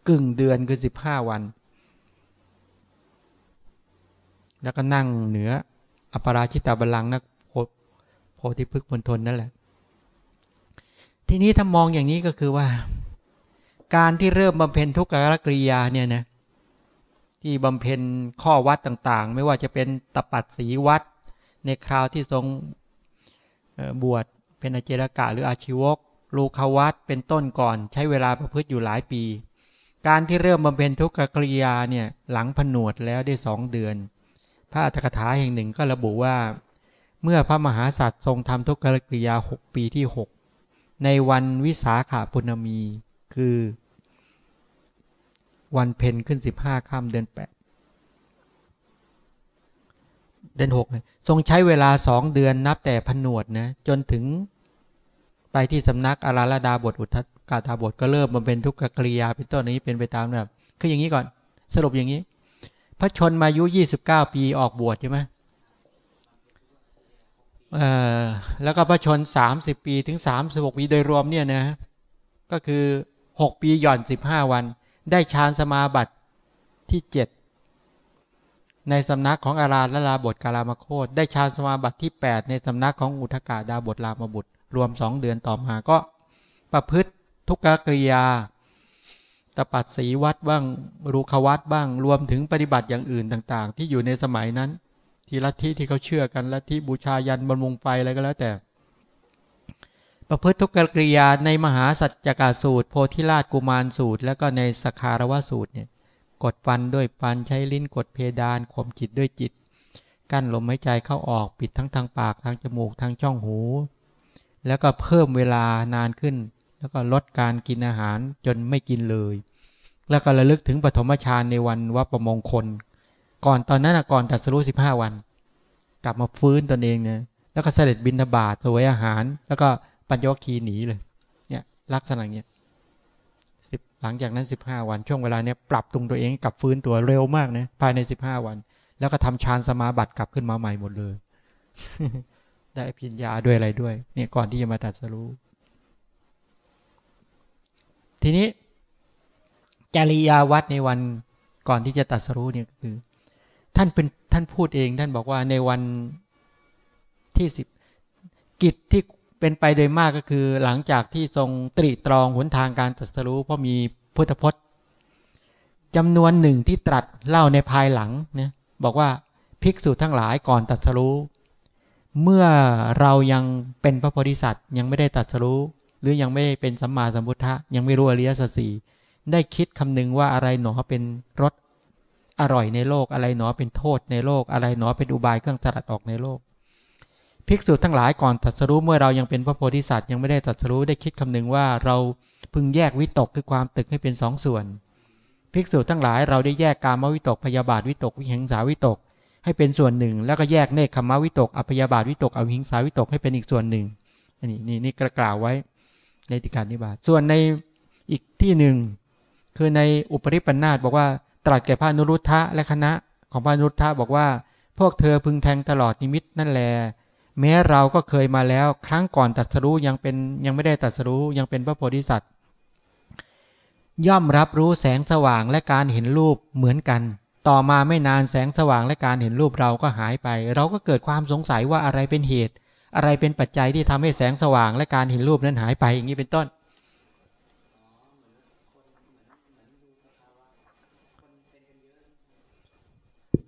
กึ่งเดือนคือสิบห้าวัน แล้วก็นั่งเหนืออปราชิตาบาลังนักโพธิพฤกษ์มณฑลนั่นแหละ ทีนี้ถ้ามองอย่างนี้ก็คือว่า การที่เริ่มบำเพ็ญทุกขกริยาเนี่ยนะที่บำเพ็ญข้อวัดต่างๆ ไม่ว่าจะเป็นตปัดสีวัดในคราวที่ทรง บวชเป็นอาเจรกะหรืออาชีวกลูควัตเป็นต้นก่อนใช้เวลาประพฤติอยู่หลายปี การที่เริ่มบำเพ็ญทุกขกริยาเนี่ยหลังผนวดแล้วได้สองเดือน พระอัตถกถาแห่งหนึ่งก็ระบุว่า เมื่อพระมหาสัตว์ทรงทำทุกขกริยาหกปีที่หกในวันวิสาขาปุณมีคือ วันเพ็ญขึ้นสิบห้าค่ำเดือนแปด เดือนหกทรงใช้เวลาสองเดือนนับแต่ผนวดนะจนถึงไปที่สำนักอาราลดาบทอุทกาตาบทก็เริ่มมาเป็นทุกขกริยาเป็นต้นนี้เป็นไปตามแบบคืออย่างนี้ก่อน สรุปอย่างนี้ พระชนมายุยี่สิบเก้าปีออกบวชใช่ไหมแล้วก็พระชนสามสิบปีถึงสามสิบหกปีโดยรวมเนี่ยนะก็คือหกปีหย่อนสิบห้าวัน ได้ฌานสมาบัติที่เจ็ด ในสำนักของอาราลลาบทกาลามโคตได้ฌานสมาบัติที่ 8 ในสำนักของอุทกาดาบทรามบุตร รวมสองเดือนต่อมาก็ ประพฤติทุกกกริยาตปัดสีวัดบ้างรูขวัดบ้าง รวมถึงปฏิบัติอย่างอื่นต่าง ๆ ที่อยู่ในสมัยนั้น ที่ลัทธิที่เขาเชื่อกันลัทธิบูชายันบรมุงไฟอะไรก็แล้วแต่ ประพฤติทุกกกริยาในมหาสัจจกาสูตร โพธิราชกุมารสูตร แล้วก็ในสคารวสูตรเนี่ย กดฟันด้วยฟันใช้ลิ้นกดเพดานข่มจิตด้วยจิต กั้นลมหายใจเข้าออกปิดทั้งทางปากทางจมูกทางช่องหู แล้วก็เพิ่มเวลานานขึ้น แล้วก็ลดการกินอาหารจนไม่กินเลย แล้วก็ระลึกถึงปฐมฌานในวันวัปมงคล ก่อนตอนนั้นก่อนตัดสรุสิบห้าวัน กลับมาฟื้นตนเองเนี่ยแล้วก็เสด็จบินทบาทสวยอาหาร แล้วก็ปัญญวคีหนีเลยเนี่ยลักษณะเนี้ย สิบหลังจากนั้นสิบห้าวัน ช่วงเวลาเนี้ยปรับตรงตัวเองกลับฟื้นตัวเร็วมากนะภายในสิบห้าวัน แล้วก็ทำฌานสมาบัติกลับขึ้นมาใหม่หมดเลย ได้พิญญาด้วยอะไรด้วย เนี่ยก่อนที่จะมาตัดสรู้ทีนี้จริยาวัดในวันก่อนที่จะตัดสรู้เนี่ยคือ ท่านเป็นท่านพูดเอง ท่านบอกว่าในวันที่สิบกิจที่ เป็นไปโดยมากก็คือหลังจากที่ทรงตรีตรองหนทางการตัดสรู้เพราะมีพุทธพจน์จำนวนหนึ่งที่ตรัสเล่าในภายหลังเนี่ยบอกว่าภิกษุทั้งหลายก่อนตัดสรู้ เมื่อเรายังเป็นพระโพธิสัตว์ยังไม่ได้ตัดสรู้ หรือยังไม่เป็นสัมมาสัมพุทธะยังไม่รู้อริยสัจสี่ได้คิดคำนึงว่าอะไรหนอเป็นรสอร่อยในโลกอะไรหนอเป็นโทษในโลกอะไรหนอเป็นอุบายเครื่องสลัดออกในโลก ภิกษุทั้งหลายก่อนตัดสรู้เมื่อเรายังเป็นพระโพธิสัตว์ยังไม่ได้ตัดสรู้ได้คิดคำนึงว่าเราพึงแยกวิตกคือความตึกให้เป็นสองส่วน ภิกษุทั้งหลายเราได้แยกกามวิตกพยาบาทวิตกวิหิงสาวิตก ให้เป็นส่วนหนึ่ง แล้วก็แยกเนคขมาวิตกอพยาบาทวิตกอวิหิงสาวิตกให้เป็นอีกส่วนหนึ่งอันนี้นี่นี่กล่าวไว้ในติการนิบาตส่วนในอีกที่หนึ่งคือในอุปริปันธาตบอกว่าตรัสแก่พระนุรุทธะและคณะของพระนุรุทธะบอกว่า พวกเธอพึงแทงตลอดนิมิตนั่นแหละ แม้เราก็เคยมาแล้ว ครั้งก่อนตัดสรู้ยังเป็นยังไม่ได้ตัดสรู้ยังเป็นพระโพธิสัตว์ ย่อมรับรู้แสงสว่างและการเห็นรูปเหมือนกัน ต่อมาไม่นานแสงสว่างและการเห็นรูปเราก็หายไป เราก็เกิดความสงสัยว่าอะไรเป็นเหตุ อะไรเป็นปัจจัยที่ทำให้แสงสว่างและการเห็นรูปนั้นหายไปอย่างนี้เป็นต้น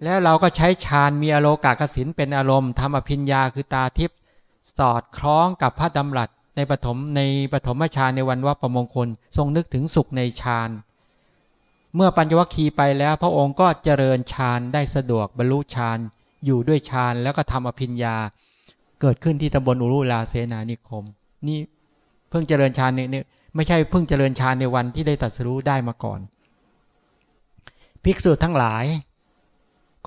แล้วเราก็ใช้ฌานมีอโลกากสินเป็นอารมณ์ทำอภิญญาคือตาทิพย์สอดคล้องกับพระดำรัสในปฐมในปฐมฌานในวันวัปมงคล ทรงนึกถึงสุขในฌานเมื่อปัญญวัคคีย์ไปแล้วพระองค์ก็เจริญฌานได้สะดวกบรรลุฌานอยู่ด้วยฌานแล้วก็ทำอภิญญา เกิดขึ้นที่ตำบลอุรุลาเสนานิคม นี่เพิ่งเจริญฌานเนี่ยไม่ใช่เพิ่งเจริญฌานในวันที่ได้ตัดสู้ได้มาก่อน ภิกษุทั้งหลาย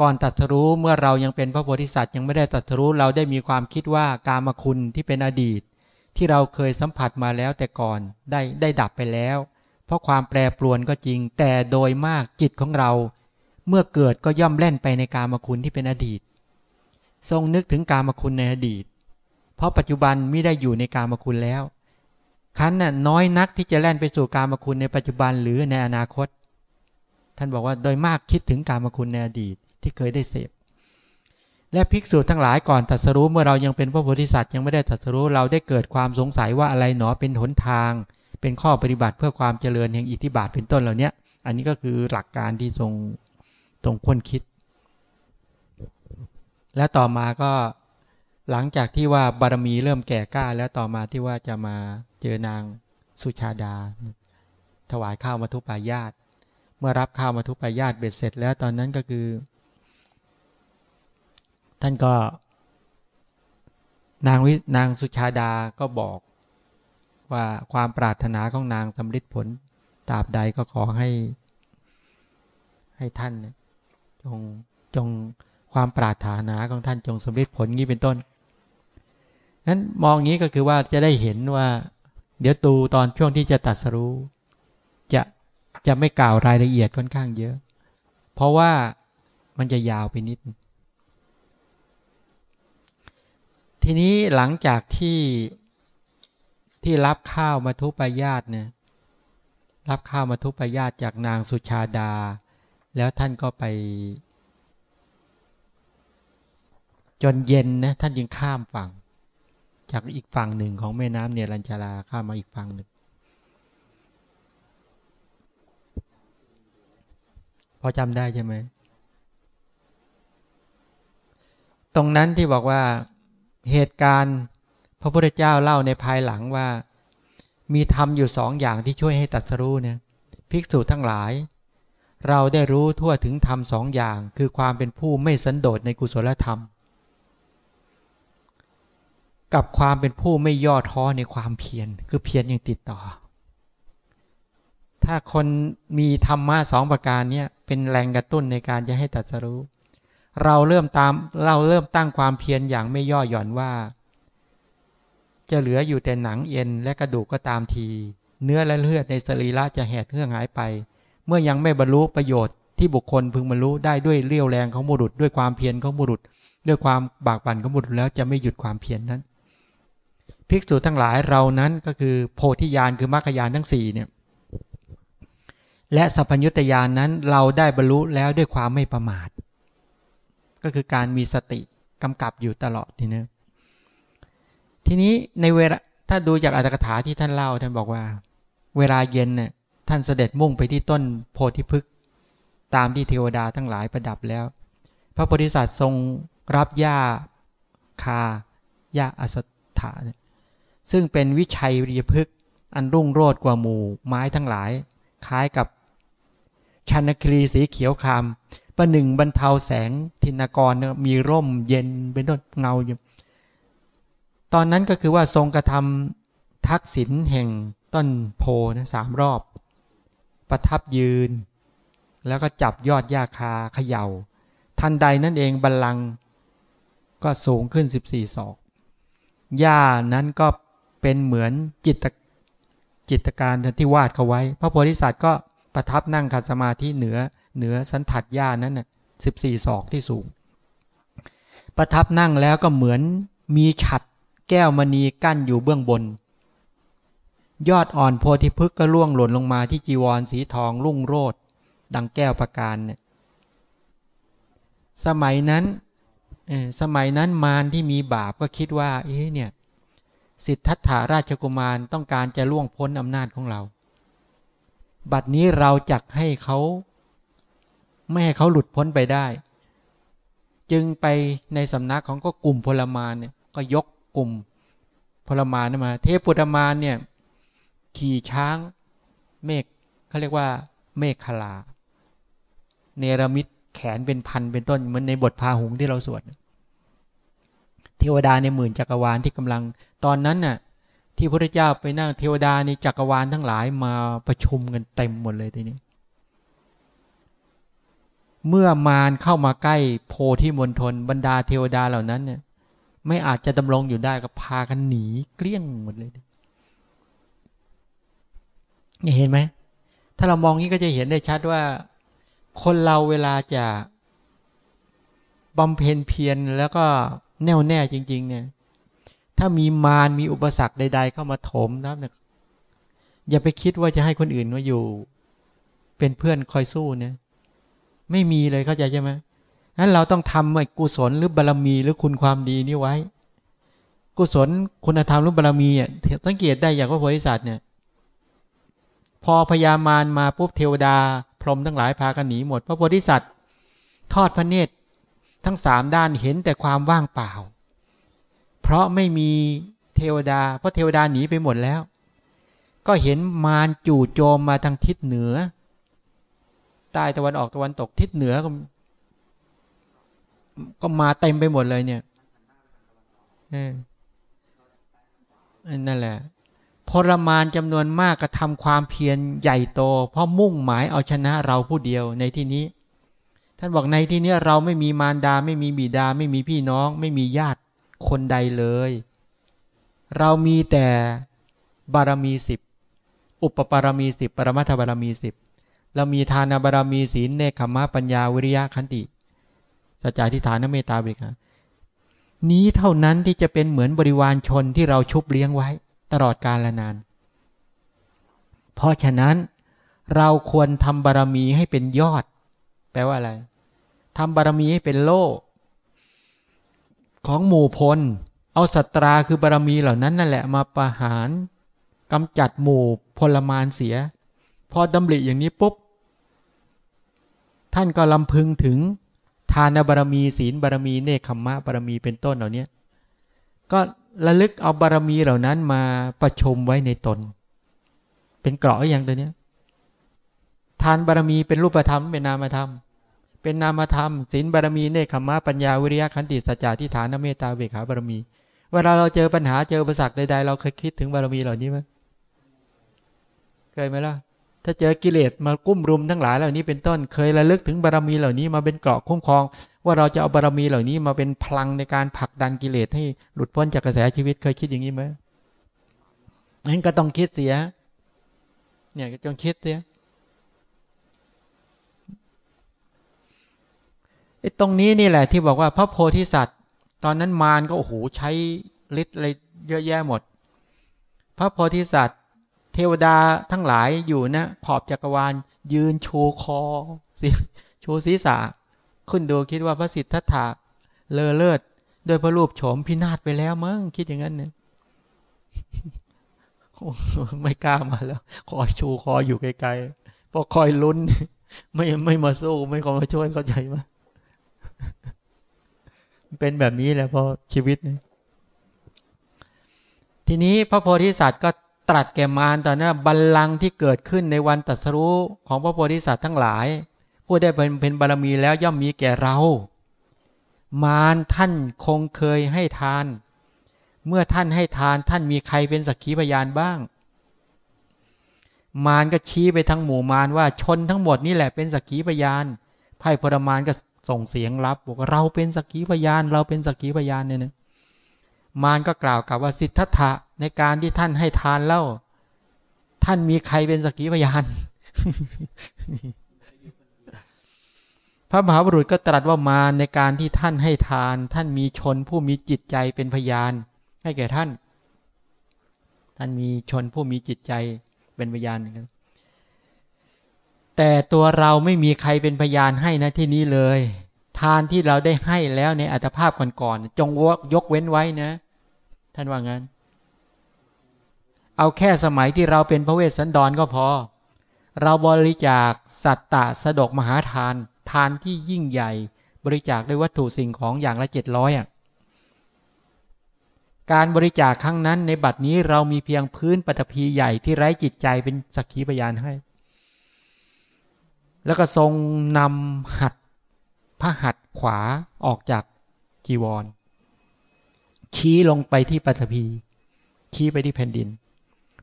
ก่อนตัดสู้เมื่อเรายังเป็นพระโพธิสัตว์ยังไม่ได้ตัดสู้เราได้มีความคิดว่ากามคุณที่เป็นอดีต ที่เราเคยสัมผัสมาแล้วแต่ก่อนได้ได้ดับไปแล้ว เพราะความแปรปรวนก็จริง แต่โดยมากจิตของเรา เมื่อเกิดก็ย่อมแล่นไปในกามคุณที่เป็นอดีต ทรงนึกถึงกามคุณในอดีต เพราะปัจจุบันไม่ได้อยู่ในกามคุณแล้วคันน่ะน้อยนักที่จะแล่นไปสู่กามคุณในปัจจุบันหรือในอนาคต ท่านบอกว่าโดยมากคิดถึงกามคุณในอดีต ที่เคยได้เสพ และภิกษุทั้งหลายก่อนตัดสรู้เมื่อเรายังเป็นพระโพธิสัตว์ยังไม่ได้ตัดสรู้เราได้เกิดความสงสัยว่าอะไรหนอเป็นหนทาง เป็นข้อปฏิบัติเพื่อความเจริญแห่งอิทธิบาทเป็นต้นเหล่านี้อันนี้ก็คือหลักการที่ทรงตรงค้นคิด และต่อมาก็หลังจากที่ว่าบารมีเริ่มแก่กล้า แล้วต่อมาที่ว่าจะมาเจอนางสุชาดา ถวายข้าวมาทุปายาตเมื่อรับข้าวมาทุปายาตเบ็ดเสร็จแล้วตอนนั้นก็คือ ท่านก็ นางวินางสุชาดาก็บอกว่าความปรารถนาของนางสำลิดผลตราบใดก็ขอให้ ให้ท่านจงจงความปรารถนาของท่านจงสำลิดผลงี้เป็นต้นนั้นมองงี้ก็คือว่าจะได้เห็นว่า เดี๋ยวตูตอนช่วงที่จะตัดสรู้จะจะไม่กล่าวรายละเอียดค่อนข้างเยอะ เพราะว่ามันจะยาวไปนิด ทีนี้หลังจากที่ที่รับข้าวมาทุปายาตเนี่ยรับข้าวมาทุปายาตจากนางสุชาดา แล้วท่านก็ไป จนเย็นนะท่านยังข้ามฝั่ง จากอีกฝั่งหนึ่งของแม่น้ำเนี่ยลัญชาลาข้ามมาอีกฝั่งหนึ่งพอจำได้ใช่ไหมตรงนั้นที่บอกว่า เหตุการณ์พระพุทธเจ้าเล่าในภายหลังว่า มีธรรมอยู่สองอย่างที่ช่วยให้ตัดสรู้เนี่ยภิกษุทั้งหลาย เราได้รู้ทั่วถึงธรรมสองอย่าง คือความเป็นผู้ไม่สันโดษในกุศลธรรม กับความเป็นผู้ไม่ย่อท้อในความเพียรคือเพียรยังติดต่อ ถ้าคนมีธรรมะสองประการเนี้เป็นแรงกระตุ้นในการจะให้ตัดสรู้ เราเริ่มตามเราเริ่มตั้งความเพียรอย่างไม่ย่อหย่อนว่า จะเหลืออยู่แต่หนังเอ็นและกระดูกก็ตามที เนื้อและเลือดในสรีระจะแหดเหื่อหายไป เมื่อยังไม่บรรลุประโยชน์ที่บุคคลพึงบรรลุได้ด้วยเรี่ยวแรงของบุรุษ ด้วยความเพียรของบุรุษ ด้วยความบากบั่นของบุรุษแล้วจะไม่หยุดความเพียรนนั้น ภิกษุทั้งหลายเรานั้นก็คือโพธิญาณคือมรรคญาณทั้งสี่เนี่ยและสัพพยุตยานนั้นเราได้บรรลุแล้วด้วยความไม่ประมาท ก็คือการมีสติกำกับอยู่ตลอดทีนี้ทีนี้ในเวลาถ้าดูจากอัตถกถาที่ท่านเล่าท่านบอกว่า เวลาเย็นเนี่ยท่านเสด็จมุ่งไปที่ต้นโพธิพฤกษ์ตามที่เทวดาทั้งหลายประดับแล้ว พระโพธิสัตว์ทรงรับหญ้าคาหญ้าอสถาซึ่งเป็นวิชัยวิยพฤกษ์อันรุ่งโรจน์กว่าหมู่ไม้ทั้งหลาย คล้ายกับชันครีสีเขียวคราม ประหนึ่งบรรเทาแสงทินกรมีร่มเย็นเป็นต้นเงาอยู่ ตอนนั้นก็คือว่าทรงกระทำทักษิณแห่งต้นโพนะสามรอบ ประทับยืน แล้วก็จับยอดหญ้าคาเขยา่า ทันใดนั่นเองบัลลังก์ก็สูงขึ้น 14ศอกหญ้านั้นก็เป็นเหมือนจิตจิตการที่วาดเขาไว้ พระโพธิสัตว์ก็ประทับนั่งขัดสมาธิเหนือเหนือสันถัดหญ้านั้นน่ะสิบสี่ศอกที่สูง ประทับนั่งแล้วก็เหมือนมีฉัดแก้วมณีกั้นอยู่เบื้องบน ยอดอ่อนโพธิพฤกก็ล่วงหล่นลงมาที่จีวรสีทองรุ่งโรดดังแก้วประการเนี่ยสมัยนั้นสมัยนั้นมารที่มีบาปก็คิดว่าเอ๊ะเนี่ยสิทธัตถาราชกุมารต้องการจะล่วงพ้นอำนาจของเรา บัดนี้เราจักให้เขา ไม่ให้เขาหลุดพ้นไปได้ จึงไปในสำนักของก็กลุ่มพลมารเนี่ยก็ยกกลุ่มพลมานมา เทพปุตมานเนี่ยขี่ช้างเมฆเขาเรียกว่าเมฆขลา เนรมิตแขนเป็นพันเป็นต้นเหมือนในบทพาหุงที่เราสวดเทวดาในหมื่นจักรวาลที่กำลัง ตอนนั้นน่ะที่พระเจ้าไปนั่งเทวดาในจักรวาลทั้งหลายมาประชุมกันเต็มหมดเลยทีนี้ เมื่อมารเข้ามาใกล้โพธิมณฑลบรรดาเทวดาเหล่านั้นเนี่ยไม่อาจจะดำรงอยู่ได้ก็พากันหนีเกลี้ยงหมดเลยนี่เห็นไหม ถ้าเรามองนี้ก็จะเห็นได้ชัดว่า คนเราเวลาจะบำเพ็ญเพียรแล้วก็แน่วแน่จริง ๆ เนี่ย ถ้ามีมารมีอุปสรรคใด ๆ เข้ามาถมนะเนี่ยอย่าไปคิดว่าจะให้คนอื่นมาอยู่ เป็นเพื่อนคอยสู้เนี่ย ไม่มีเลยเข้าใจใช่ไหมนั้นเราต้องทำกุศลหรือบารรมีหรือคุณความดีนี่ไว้ กุศลคุณธรรมหรือบารรมีอะสังเกตได้อย่างพระโพธิสัตว์เนี่ยพอพญามารมาปุ๊บเทวดา พรหมทั้งหลายพากันหนีหมด พระโพธิสัตว์ ทอดพระเนตรทั้งสามด้านเห็นแต่ความว่างเปล่า เพราะไม่มีเทวดา เพราะเทวดาหนีไปหมดแล้ว ก็เห็นมารจู่โจมมาทางทิศเหนือ ใต้ตะวันออกตะวันตกทิศเหนือก็ก็มาเต็มไปหมดเลยเนี่ยนั่นแหละพรมานจำนวนมากกระทำความเพียรใหญ่โต เพราะมุ่งหมายเอาชนะเราผู้เดียวในที่นี้ ท่านบอกในที่นี้เราไม่มีมารดา ไม่มีบิดา ไม่มีพี่น้อง ไม่มีญาติคนใดเลย เรามีแต่บารมีสิบอุปปารมีสิบปรมัตถบารมีสิบ เรามีทานบารมีศีลเนคขมะปัญญาวิริยะขันติสัจจะทิฏฐานเมตตาบริการนี้เท่านั้นที่จะเป็นเหมือนบริวารชนที่เราชุบเลี้ยงไว้ ตลอดกาลนาน เพราะฉะนั้นเราควรทำบารมีให้เป็นยอด แปลว่าอะไรทำบารมีให้เป็นโลกของหมู่พล เอาสัตราคือบารมีเหล่านั้นนั่นแหละมาประหารกำจัดหมู่พลมานเสีย พอดำริอย่างนี้ปุ๊บ ท่านก็ลำพึงถึงทานบารมีศีลบารมีเนคขมมะบารมีเป็นต้นเหล่านี้ก็ระลึกเอาบารมีเหล่านั้นมาประชุมไว้ในตน เป็นเกราะอย่างตัวเนี้ยทานบารมีเป็นรูปธรรมเป็นนามธรรม เป็นนามธรรมศีลบารมีเนคขมะปัญญาวิริยะขันติสัจจะทิฏฐานเมตตาเบขาบารมีเวลาเราเจอปัญหาเจออุปสรรคใดๆเราเคยคิดถึงบารมีเหล่านี้ไหมเคยไหมล่ะ ถ้าเจอกิเลสมากุ้มรุมทั้งหลายเหล่านี้เป็นต้นเคยระลึกถึงบารมีเหล่านี้มาเป็นเกราะคุ้มครอง ว่าเราจะเอาบารมีเหล่านี้มาเป็นพลังในการผลักดันกิเลสให้หลุดพ้นจากกระแสชีวิตเคยคิดอย่างนี้ไหมงั้นก็ต้องคิดเสีย เนี่ยก็ต้องคิดเสียไอ้ตรงนี้นี่แหละที่บอกว่าพระโพธิสัตว์ ตอนนั้นมารก็โอ้โหใช้ฤทธิ์อะไรเยอะแยะหมด พระโพธิสัตว์ ทวดาทั้งหลายอยู่นะขอบจักรวาล ยืนโชว์คอสิโชว์ศีรษะคุณดูคิดว่าพระสิทธัตถะเลอเลิศโดยพระรูปโฉมพินาศไปแล้วมั้งคิดอย่างนั้นเนี่ยไม่กล้ามาแล้ว คอยชูคออยู่ไกลๆพอคอยลุ้น ไม่ไม่มาสู้ไม่ขอมาช่วยเข้าใจไหมเป็นแบบนี้แหละพอชีวิตเนี่ยทีนี้พระโพธิสัตว์ก็ ตรัสแก่มารตอนนั้นบัลลังก์ที่เกิดขึ้นในวันตัสรู้ของพระโพธิสัตว์ทั้งหลาย ผู้ได้เป็นเป็นบารมีแล้วย่อมมีแก่เรา มารท่านคงเคยให้ทาน เมื่อท่านให้ทานท่านมีใครเป็นสักขีพยานบ้าง มารก็ชี้ไปทั้งหมู่มารว่าชนทั้งหมดนี่แหละเป็นสักขีพยานไพ่พรมารก็ส่งเสียงรับบอกเราเป็นสักขีพยาน เราเป็นสักขีพยานเนี่ยนะ มารก็กล่าวกับว่าสิทธัตถะในการที่ท่านให้ทานเล่า ท่านมีใครเป็นสกขีพยาน พระมหาบุรุษก็ตรัสว่ามารในการที่ท่านให้ทาน ท่านมีชนผู้มีจิตใจเป็นพยาน ให้แก่ท่าน ท่านมีชนผู้มีจิตใจเป็นพยานนแต่ตัวเราไม่มีใครเป็นพยานให้นะที่นี้เลย ทานที่เราได้ให้แล้วในอัตภาพก่อนๆจงยกเว้นไว้นะ ท่านว่างั้น เอาแค่สมัยที่เราเป็นพระเวสสันดรก็พอ เราบริจาคสัตตะสะดกมหาทาน ทานที่ยิ่งใหญ่บริจาคด้วยวัตถุสิ่งของอย่างละเจ็ดร้อยอะการบริจาคครั้งนั้นในบัดนี้เรามีเพียงพื้นปฐพีใหญ่ที่ไร้จิตใจเป็นสักขีพยานให้ แล้วก็ทรงนำหัดพระหัดขวาออกจากจีวร ชี้ลงไปที่ปฐพี ชี้ไปที่แผ่นดิน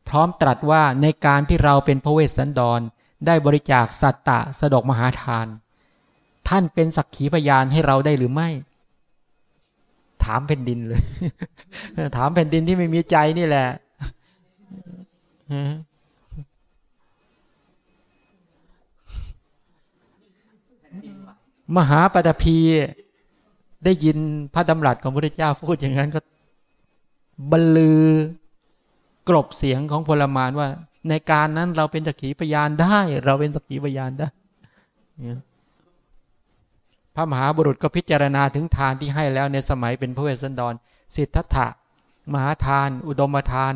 พร้อมตรัสว่าในการที่เราเป็นพระเวสสันดร ได้บริจาคสัตตะสดกมหาทาน ท่านเป็นสักขีพยานให้เราได้หรือไม่ ถามแผ่นดินเลย ถามแผ่นดินที่ไม่มีใจนี่แหละมหาปฐพี ได้ยินพระดำรัสของพระเจ้าพูดอย่างนั้นก็บรรลือกรบเสียงของพลมานว่า ในการนั้นเราเป็นสักขีพยานได้ เราเป็นสักขีพยานได้พระมหาบุรุษก็พิจารณาถึงทานที่ให้แล้วในสมัยเป็นพระเวสสันดร สิทธัตถะ มหาทาน อุดมทาน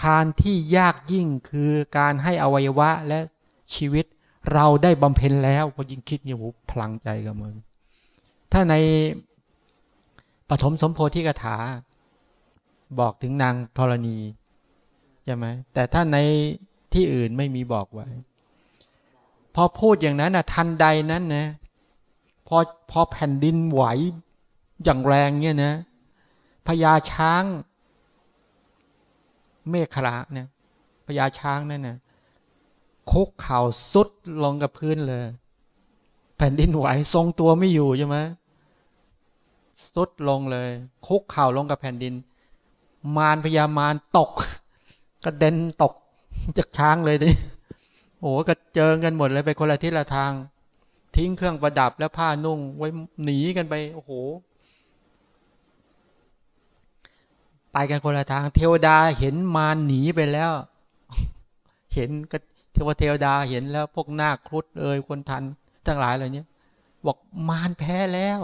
ทานที่ยากยิ่งคือการให้อวัยวะและชีวิต เราได้บำเพ็ญแล้วก็ยิ่งคิดอย่างพลังใจกับมึง ถ้าในปฐมสมโพธิกถา บอกถึงนางธรณีใช่ไหมแต่ถ้าในที่อื่นไม่มีบอกไว้ พอพูดอย่างนั้นนะทันใดนั้นนะพอพอแผ่นดินไหวอย่างแรงเนี่ยนะพญาช้าง เมฆขระเนี่ยพญาช้างนั่นนะคุกเข่าสุดลงกับพื้นเลย แผ่นดินไหวทรงตัวไม่อยู่ใช่ไหม สุดลงเลย คุกเข่าลงกับแผ่นดิน มารพญามารตกกระเด็นตกจากช้างเลยดิโอ้กระเจิงกันหมดเลยไปคนละทิศละทาง ทิ้งเครื่องประดับแล้วผ้านุ่ง ไว้หนีกันไป โอ้โห ไปกันคนละทาง เทวดาเห็นมารหนีไปแล้ว เห็นก็เทวเทวดาเห็นแล้ว พวกนาคครุฑเอ่ยคนทันทั้งหลายเหล่านี้บอกมารแพ้แล้ว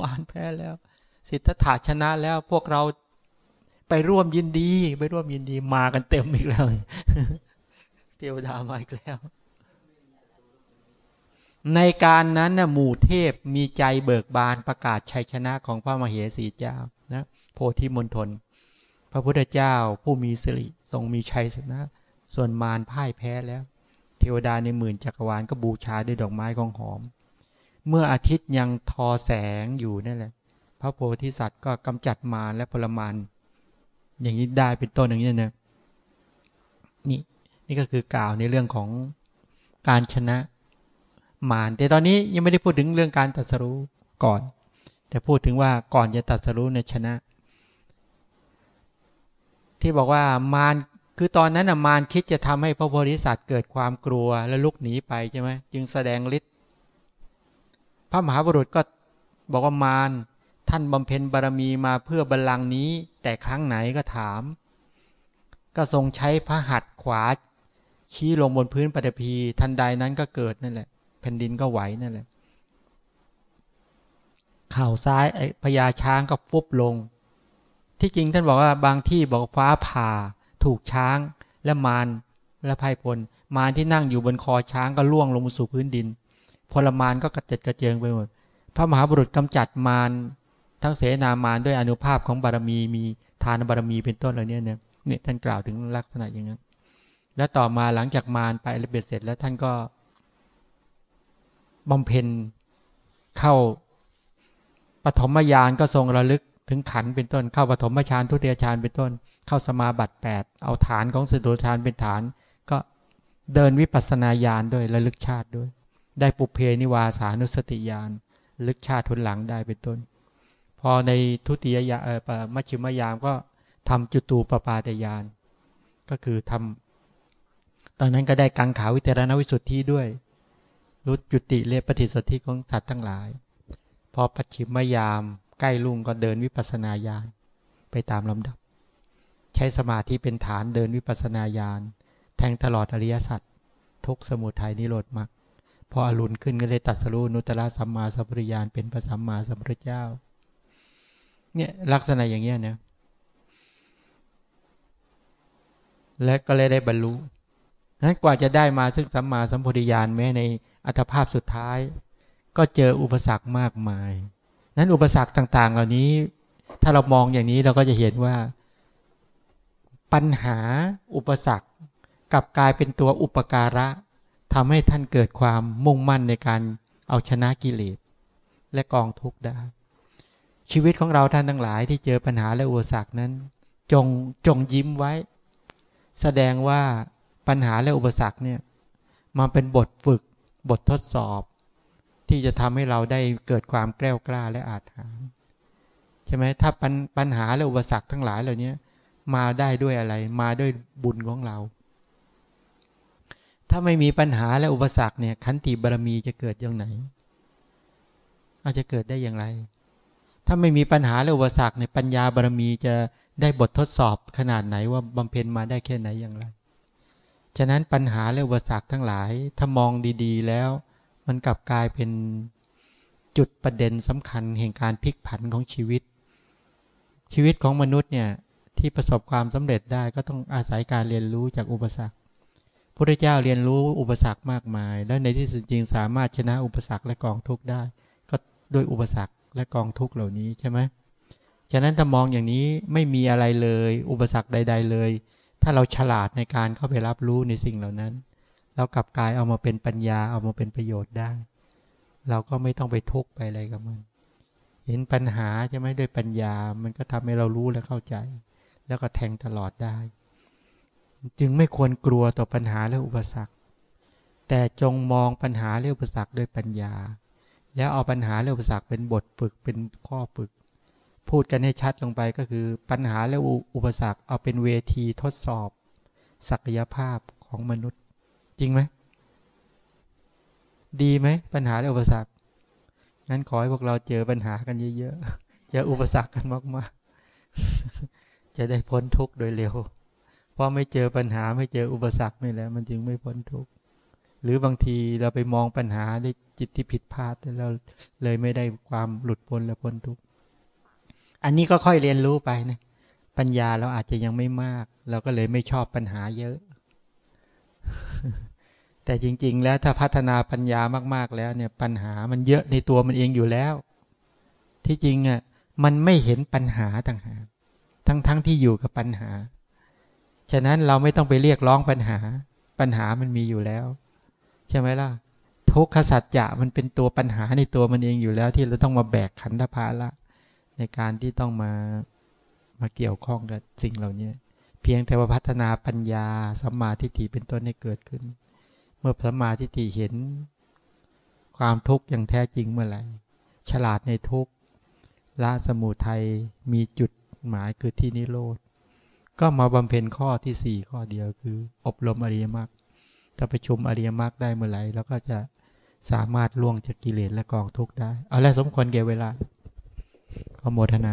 มารแพ้แล้ว สิทธัตถะชนะแล้วพวกเราไปร่วมยินดี ไปร่วมยินดีมากันเต็มอีกแล้ว เทวดามาอีกแล้ว ในการนั้นนะหมู่เทพมีใจเบิกบานประกาศชัยชนะของพระมเหสีเจ้านะโพธิมณฑลพระพุทธเจ้าผู้มีสิริทรงมีชัยชนะ ส่วนมารพ่ายแพ้แล้ว เทวดาในหมื่นจักรวาลก็บูชาด้วยดอกไม้ของหอม เมื่ออาทิตย์ยังทอแสงอยู่นั่นแหละ พระโพธิสัตว์ก็กำจัดมารและพลมารอย่างนี้ได้เป็นต้นอย่างนี้นะนี่นี่ก็คือกล่าวในเรื่องของการชนะมารแต่ตอนนี้ยังไม่ได้พูดถึงเรื่องการตัดสรู้ก่อน แต่พูดถึงว่าก่อนจะตัดสรู้เนี่ยชนะ ที่บอกว่ามารคือตอนนั้นน่ะมารคิดจะทำให้พระโพธิสัตว์เกิดความกลัวและลุกหนีไปใช่ไหมจึงแสดงฤทธิ์ พระมหาบุรุษก็บอกว่ามารท่านบำเพ็ญบารมีมาเพื่อบัลลังก์นี้ แต่ครั้งไหนก็ถาม ก็ทรงใช้พระหัตถ์ขวา ชี้ลงบนพื้นปฐพีทันใดนั้นก็เกิดนั่นแหละ แผ่นดินก็ไหวนั่นแหละข่าวซ้ายไอ้พญาช้างก็ฟุบลง ที่จริงท่านบอกว่าบางที่บอกฟ้าผ่า ถูกช้างและมารและไพ่พลมารที่นั่งอยู่บนคอช้างก็ล่วงลงสู่พื้นดิน พลมารก็กระเจิดกระเจิงไปหมด พระมหาบุรุษกำจัดมารทั้งเสนามารด้วยอนุภาพของบารมีมีทานบารมีเป็นต้นเหล่านี้เนี่ยเนี่ยท่านกล่าวถึงลักษณะอย่างนั้น แล้วต่อมาหลังจากมารไประเบียดเสร็จแล้วท่านก็บำเพ็ญเข้าปฐมญาณก็ทรงระลึกถึงขันเป็นต้น เข้าปฐมฌานทุติยฌานเป็นต้น เข้าสมาบัติ 8 เอาฐานของสตุฌานเป็นฐาน ก็เดินวิปัสสนาญาณด้วยระลึกชาติด้วย ได้ปุเพนิวาสานุสติญาณลึกชาติทุนหลังได้เป็นต้น พอในทุติยญามัชฌิมยามก็ทำจุตูปปาตยานก็คือทำตอนนั้นก็ได้กังขาวิเตรณวิสุทธิด้วยรู้จุติเลปฏิสทธิของสัตว์ทั้งหลาย พอปัจฉิมยามใกล้ลุงก็เดินวิปัสนาญาณไปตามลำดับ ใช้สมาธิเป็นฐานเดินวิปัสนาญาณแทงตลอดอริยสัจทุกสมุทัยนิโรธมรรค พออรุณขึ้นก็เลยตัดสรู้นุตตะสัมมาสัมปริยานเป็นพระสัมมาสัมพุทธเจ้า เนี่ยลักษณะอย่างเงี้ยเนี่ยและก็เลยได้บรรลุนั้นกว่าจะได้มาซึ่งสัมมาสัมพุทธญาณแม้ในอัตภาพสุดท้าย ก็เจออุปสรรคมากมาย นั้นอุปสรรคต่าง ๆ เหล่านี้ ถ้าเรามองอย่างนี้เราก็จะเห็นว่า ปัญหาอุปสรรคกับกลายเป็นตัวอุปการะ ทำให้ท่านเกิดความมุ่งมั่นในการเอาชนะกิเลสและกองทุกข์ได้ ชีวิตของเราท่านทั้งหลายที่เจอปัญหาและอุปสรรคนั้น จงจงยิ้มไว้ แสดงว่าปัญหาและอุปสรรคเนี่ยมาเป็นบทฝึกบททดสอบ ที่จะทำให้เราได้เกิดความแกล้วกล้าและอาถรรพ์ใช่ไหมถ้าปัญปญหาและอุปสรรคทั้งหลายเหล่านี้มาได้ด้วยอะไร มาด้วยบุญของเรา ถ้าไม่มีปัญหาและอุปสรรคเนี่ยขันติบารมีจะเกิดอย่างไหน อาจจะเกิดได้อย่างไร ถ้าไม่มีปัญหาและอุปสรรคเนี่ยปัญญาบารมีจะได้บททดสอบขนาดไหนว่าบำเพ็ญมาได้แค่ไหนอย่างไร ฉะนั้นปัญหาและอุปสรรคทั้งหลายถ้ามองดีๆ แล้ว มันกลับกลายเป็นจุดประเด็นสำคัญแห่งการพลิกผันของชีวิต ชีวิตของมนุษย์เนี่ยที่ประสบความสำเร็จได้ก็ต้องอาศัยการเรียนรู้จากอุปสรรค พระเจ้าเรียนรู้อุปสรรคมากมาย แล้วในที่สุดจริงสามารถชนะอุปสรรคและกองทุกข์ได้ ก็ด้วยอุปสรรคและกองทุกข์เหล่านี้ใช่ไหมฉะนั้นถ้ามองอย่างนี้ไม่มีอะไรเลย อุปสรรคใด ๆเลย ถ้าเราฉลาดในการเข้าไปรับรู้ในสิ่งเหล่านั้นเรากลับกายเอามาเป็นปัญญาเอามาเป็นประโยชน์ได้ เราก็ไม่ต้องไปทุกข์ไปอะไรกับมัน เห็นปัญหาใช่ไหมด้วยปัญญา มันก็ทำให้เรารู้และเข้าใจ แล้วก็แทงตลอดได้ จึงไม่ควรกลัวต่อปัญหาและอุปสรรค แต่จงมองปัญหาและอุปสรรคด้วยปัญญา แล้วเอาปัญหาและอุปสรรคเป็นบทฝึกเป็นข้อฝึก พูดกันให้ชัดลงไปก็คือปัญหาและอุปสรรคเอาเป็นเวทีทดสอบ ศักยภาพของมนุษย์ จริงไหมดีไหมปัญหาและอุปสรรคงั้นขอให้พวกเราเจอปัญหากันเยอะๆเจออุปสรรคกันมากๆจะได้พ้นทุกข์โดยเร็ว เพราะไม่เจอปัญหาไม่เจออุปสรรคนี่แหละมันจึงไม่พ้นทุกข์หรือบางทีเราไปมองปัญหาด้วยจิตที่ผิดพลาดแล้วเลยไม่ได้ความหลุดพ้นและพ้นทุกข์อันนี้ก็ค่อยเรียนรู้ไปนะปัญญาเราอาจจะยังไม่มาก เราก็เลยไม่ชอบปัญหาเยอะ แต่จริง ๆ แล้วถ้าพัฒนาปัญญามาก ๆแล้วเนี่ยปัญหามันเยอะในตัวมันเองอยู่แล้ว ที่จริงอะมันไม่เห็นปัญหาต่างหากทั้งๆทที่อยู่กับปัญหา ฉะนั้นเราไม่ต้องไปเรียกร้องปัญหา ปัญหามันมีอยู่แล้ว ใช่ไหมล่ะ ทุกขสัจจะมันเป็นตัวปัญหาในตัวมันเองอยู่แล้ว ที่เราต้องมาแบกขันธภาระในการที่ต้องมามาเกี่ยวข้องกับสิ่งเหล่านี้เพียงแต่ว่าพัฒนาปัญญาสัมมาทิฏฐิเป็นต้นให้เกิดขึ้น เมื่อพระมาทิฏฐิเห็น ความทุกข์อย่างแท้จริงเมื่อไหร่ฉลาดในทุกข์ละสมุทัยมีจุดหมายคือที่นิโรธ ก็มาบำเพ็ญข้อที่สี่ข้อเดียวคือ อบรมอริยมรรคถ้าไปชุมอริยมรรคได้เมื่อไหร่แล้วก็จะสามารถล่วงจากกิเลสและกองทุกข์ได้ เอาละสมควรเก็บเวลาขอโมทนา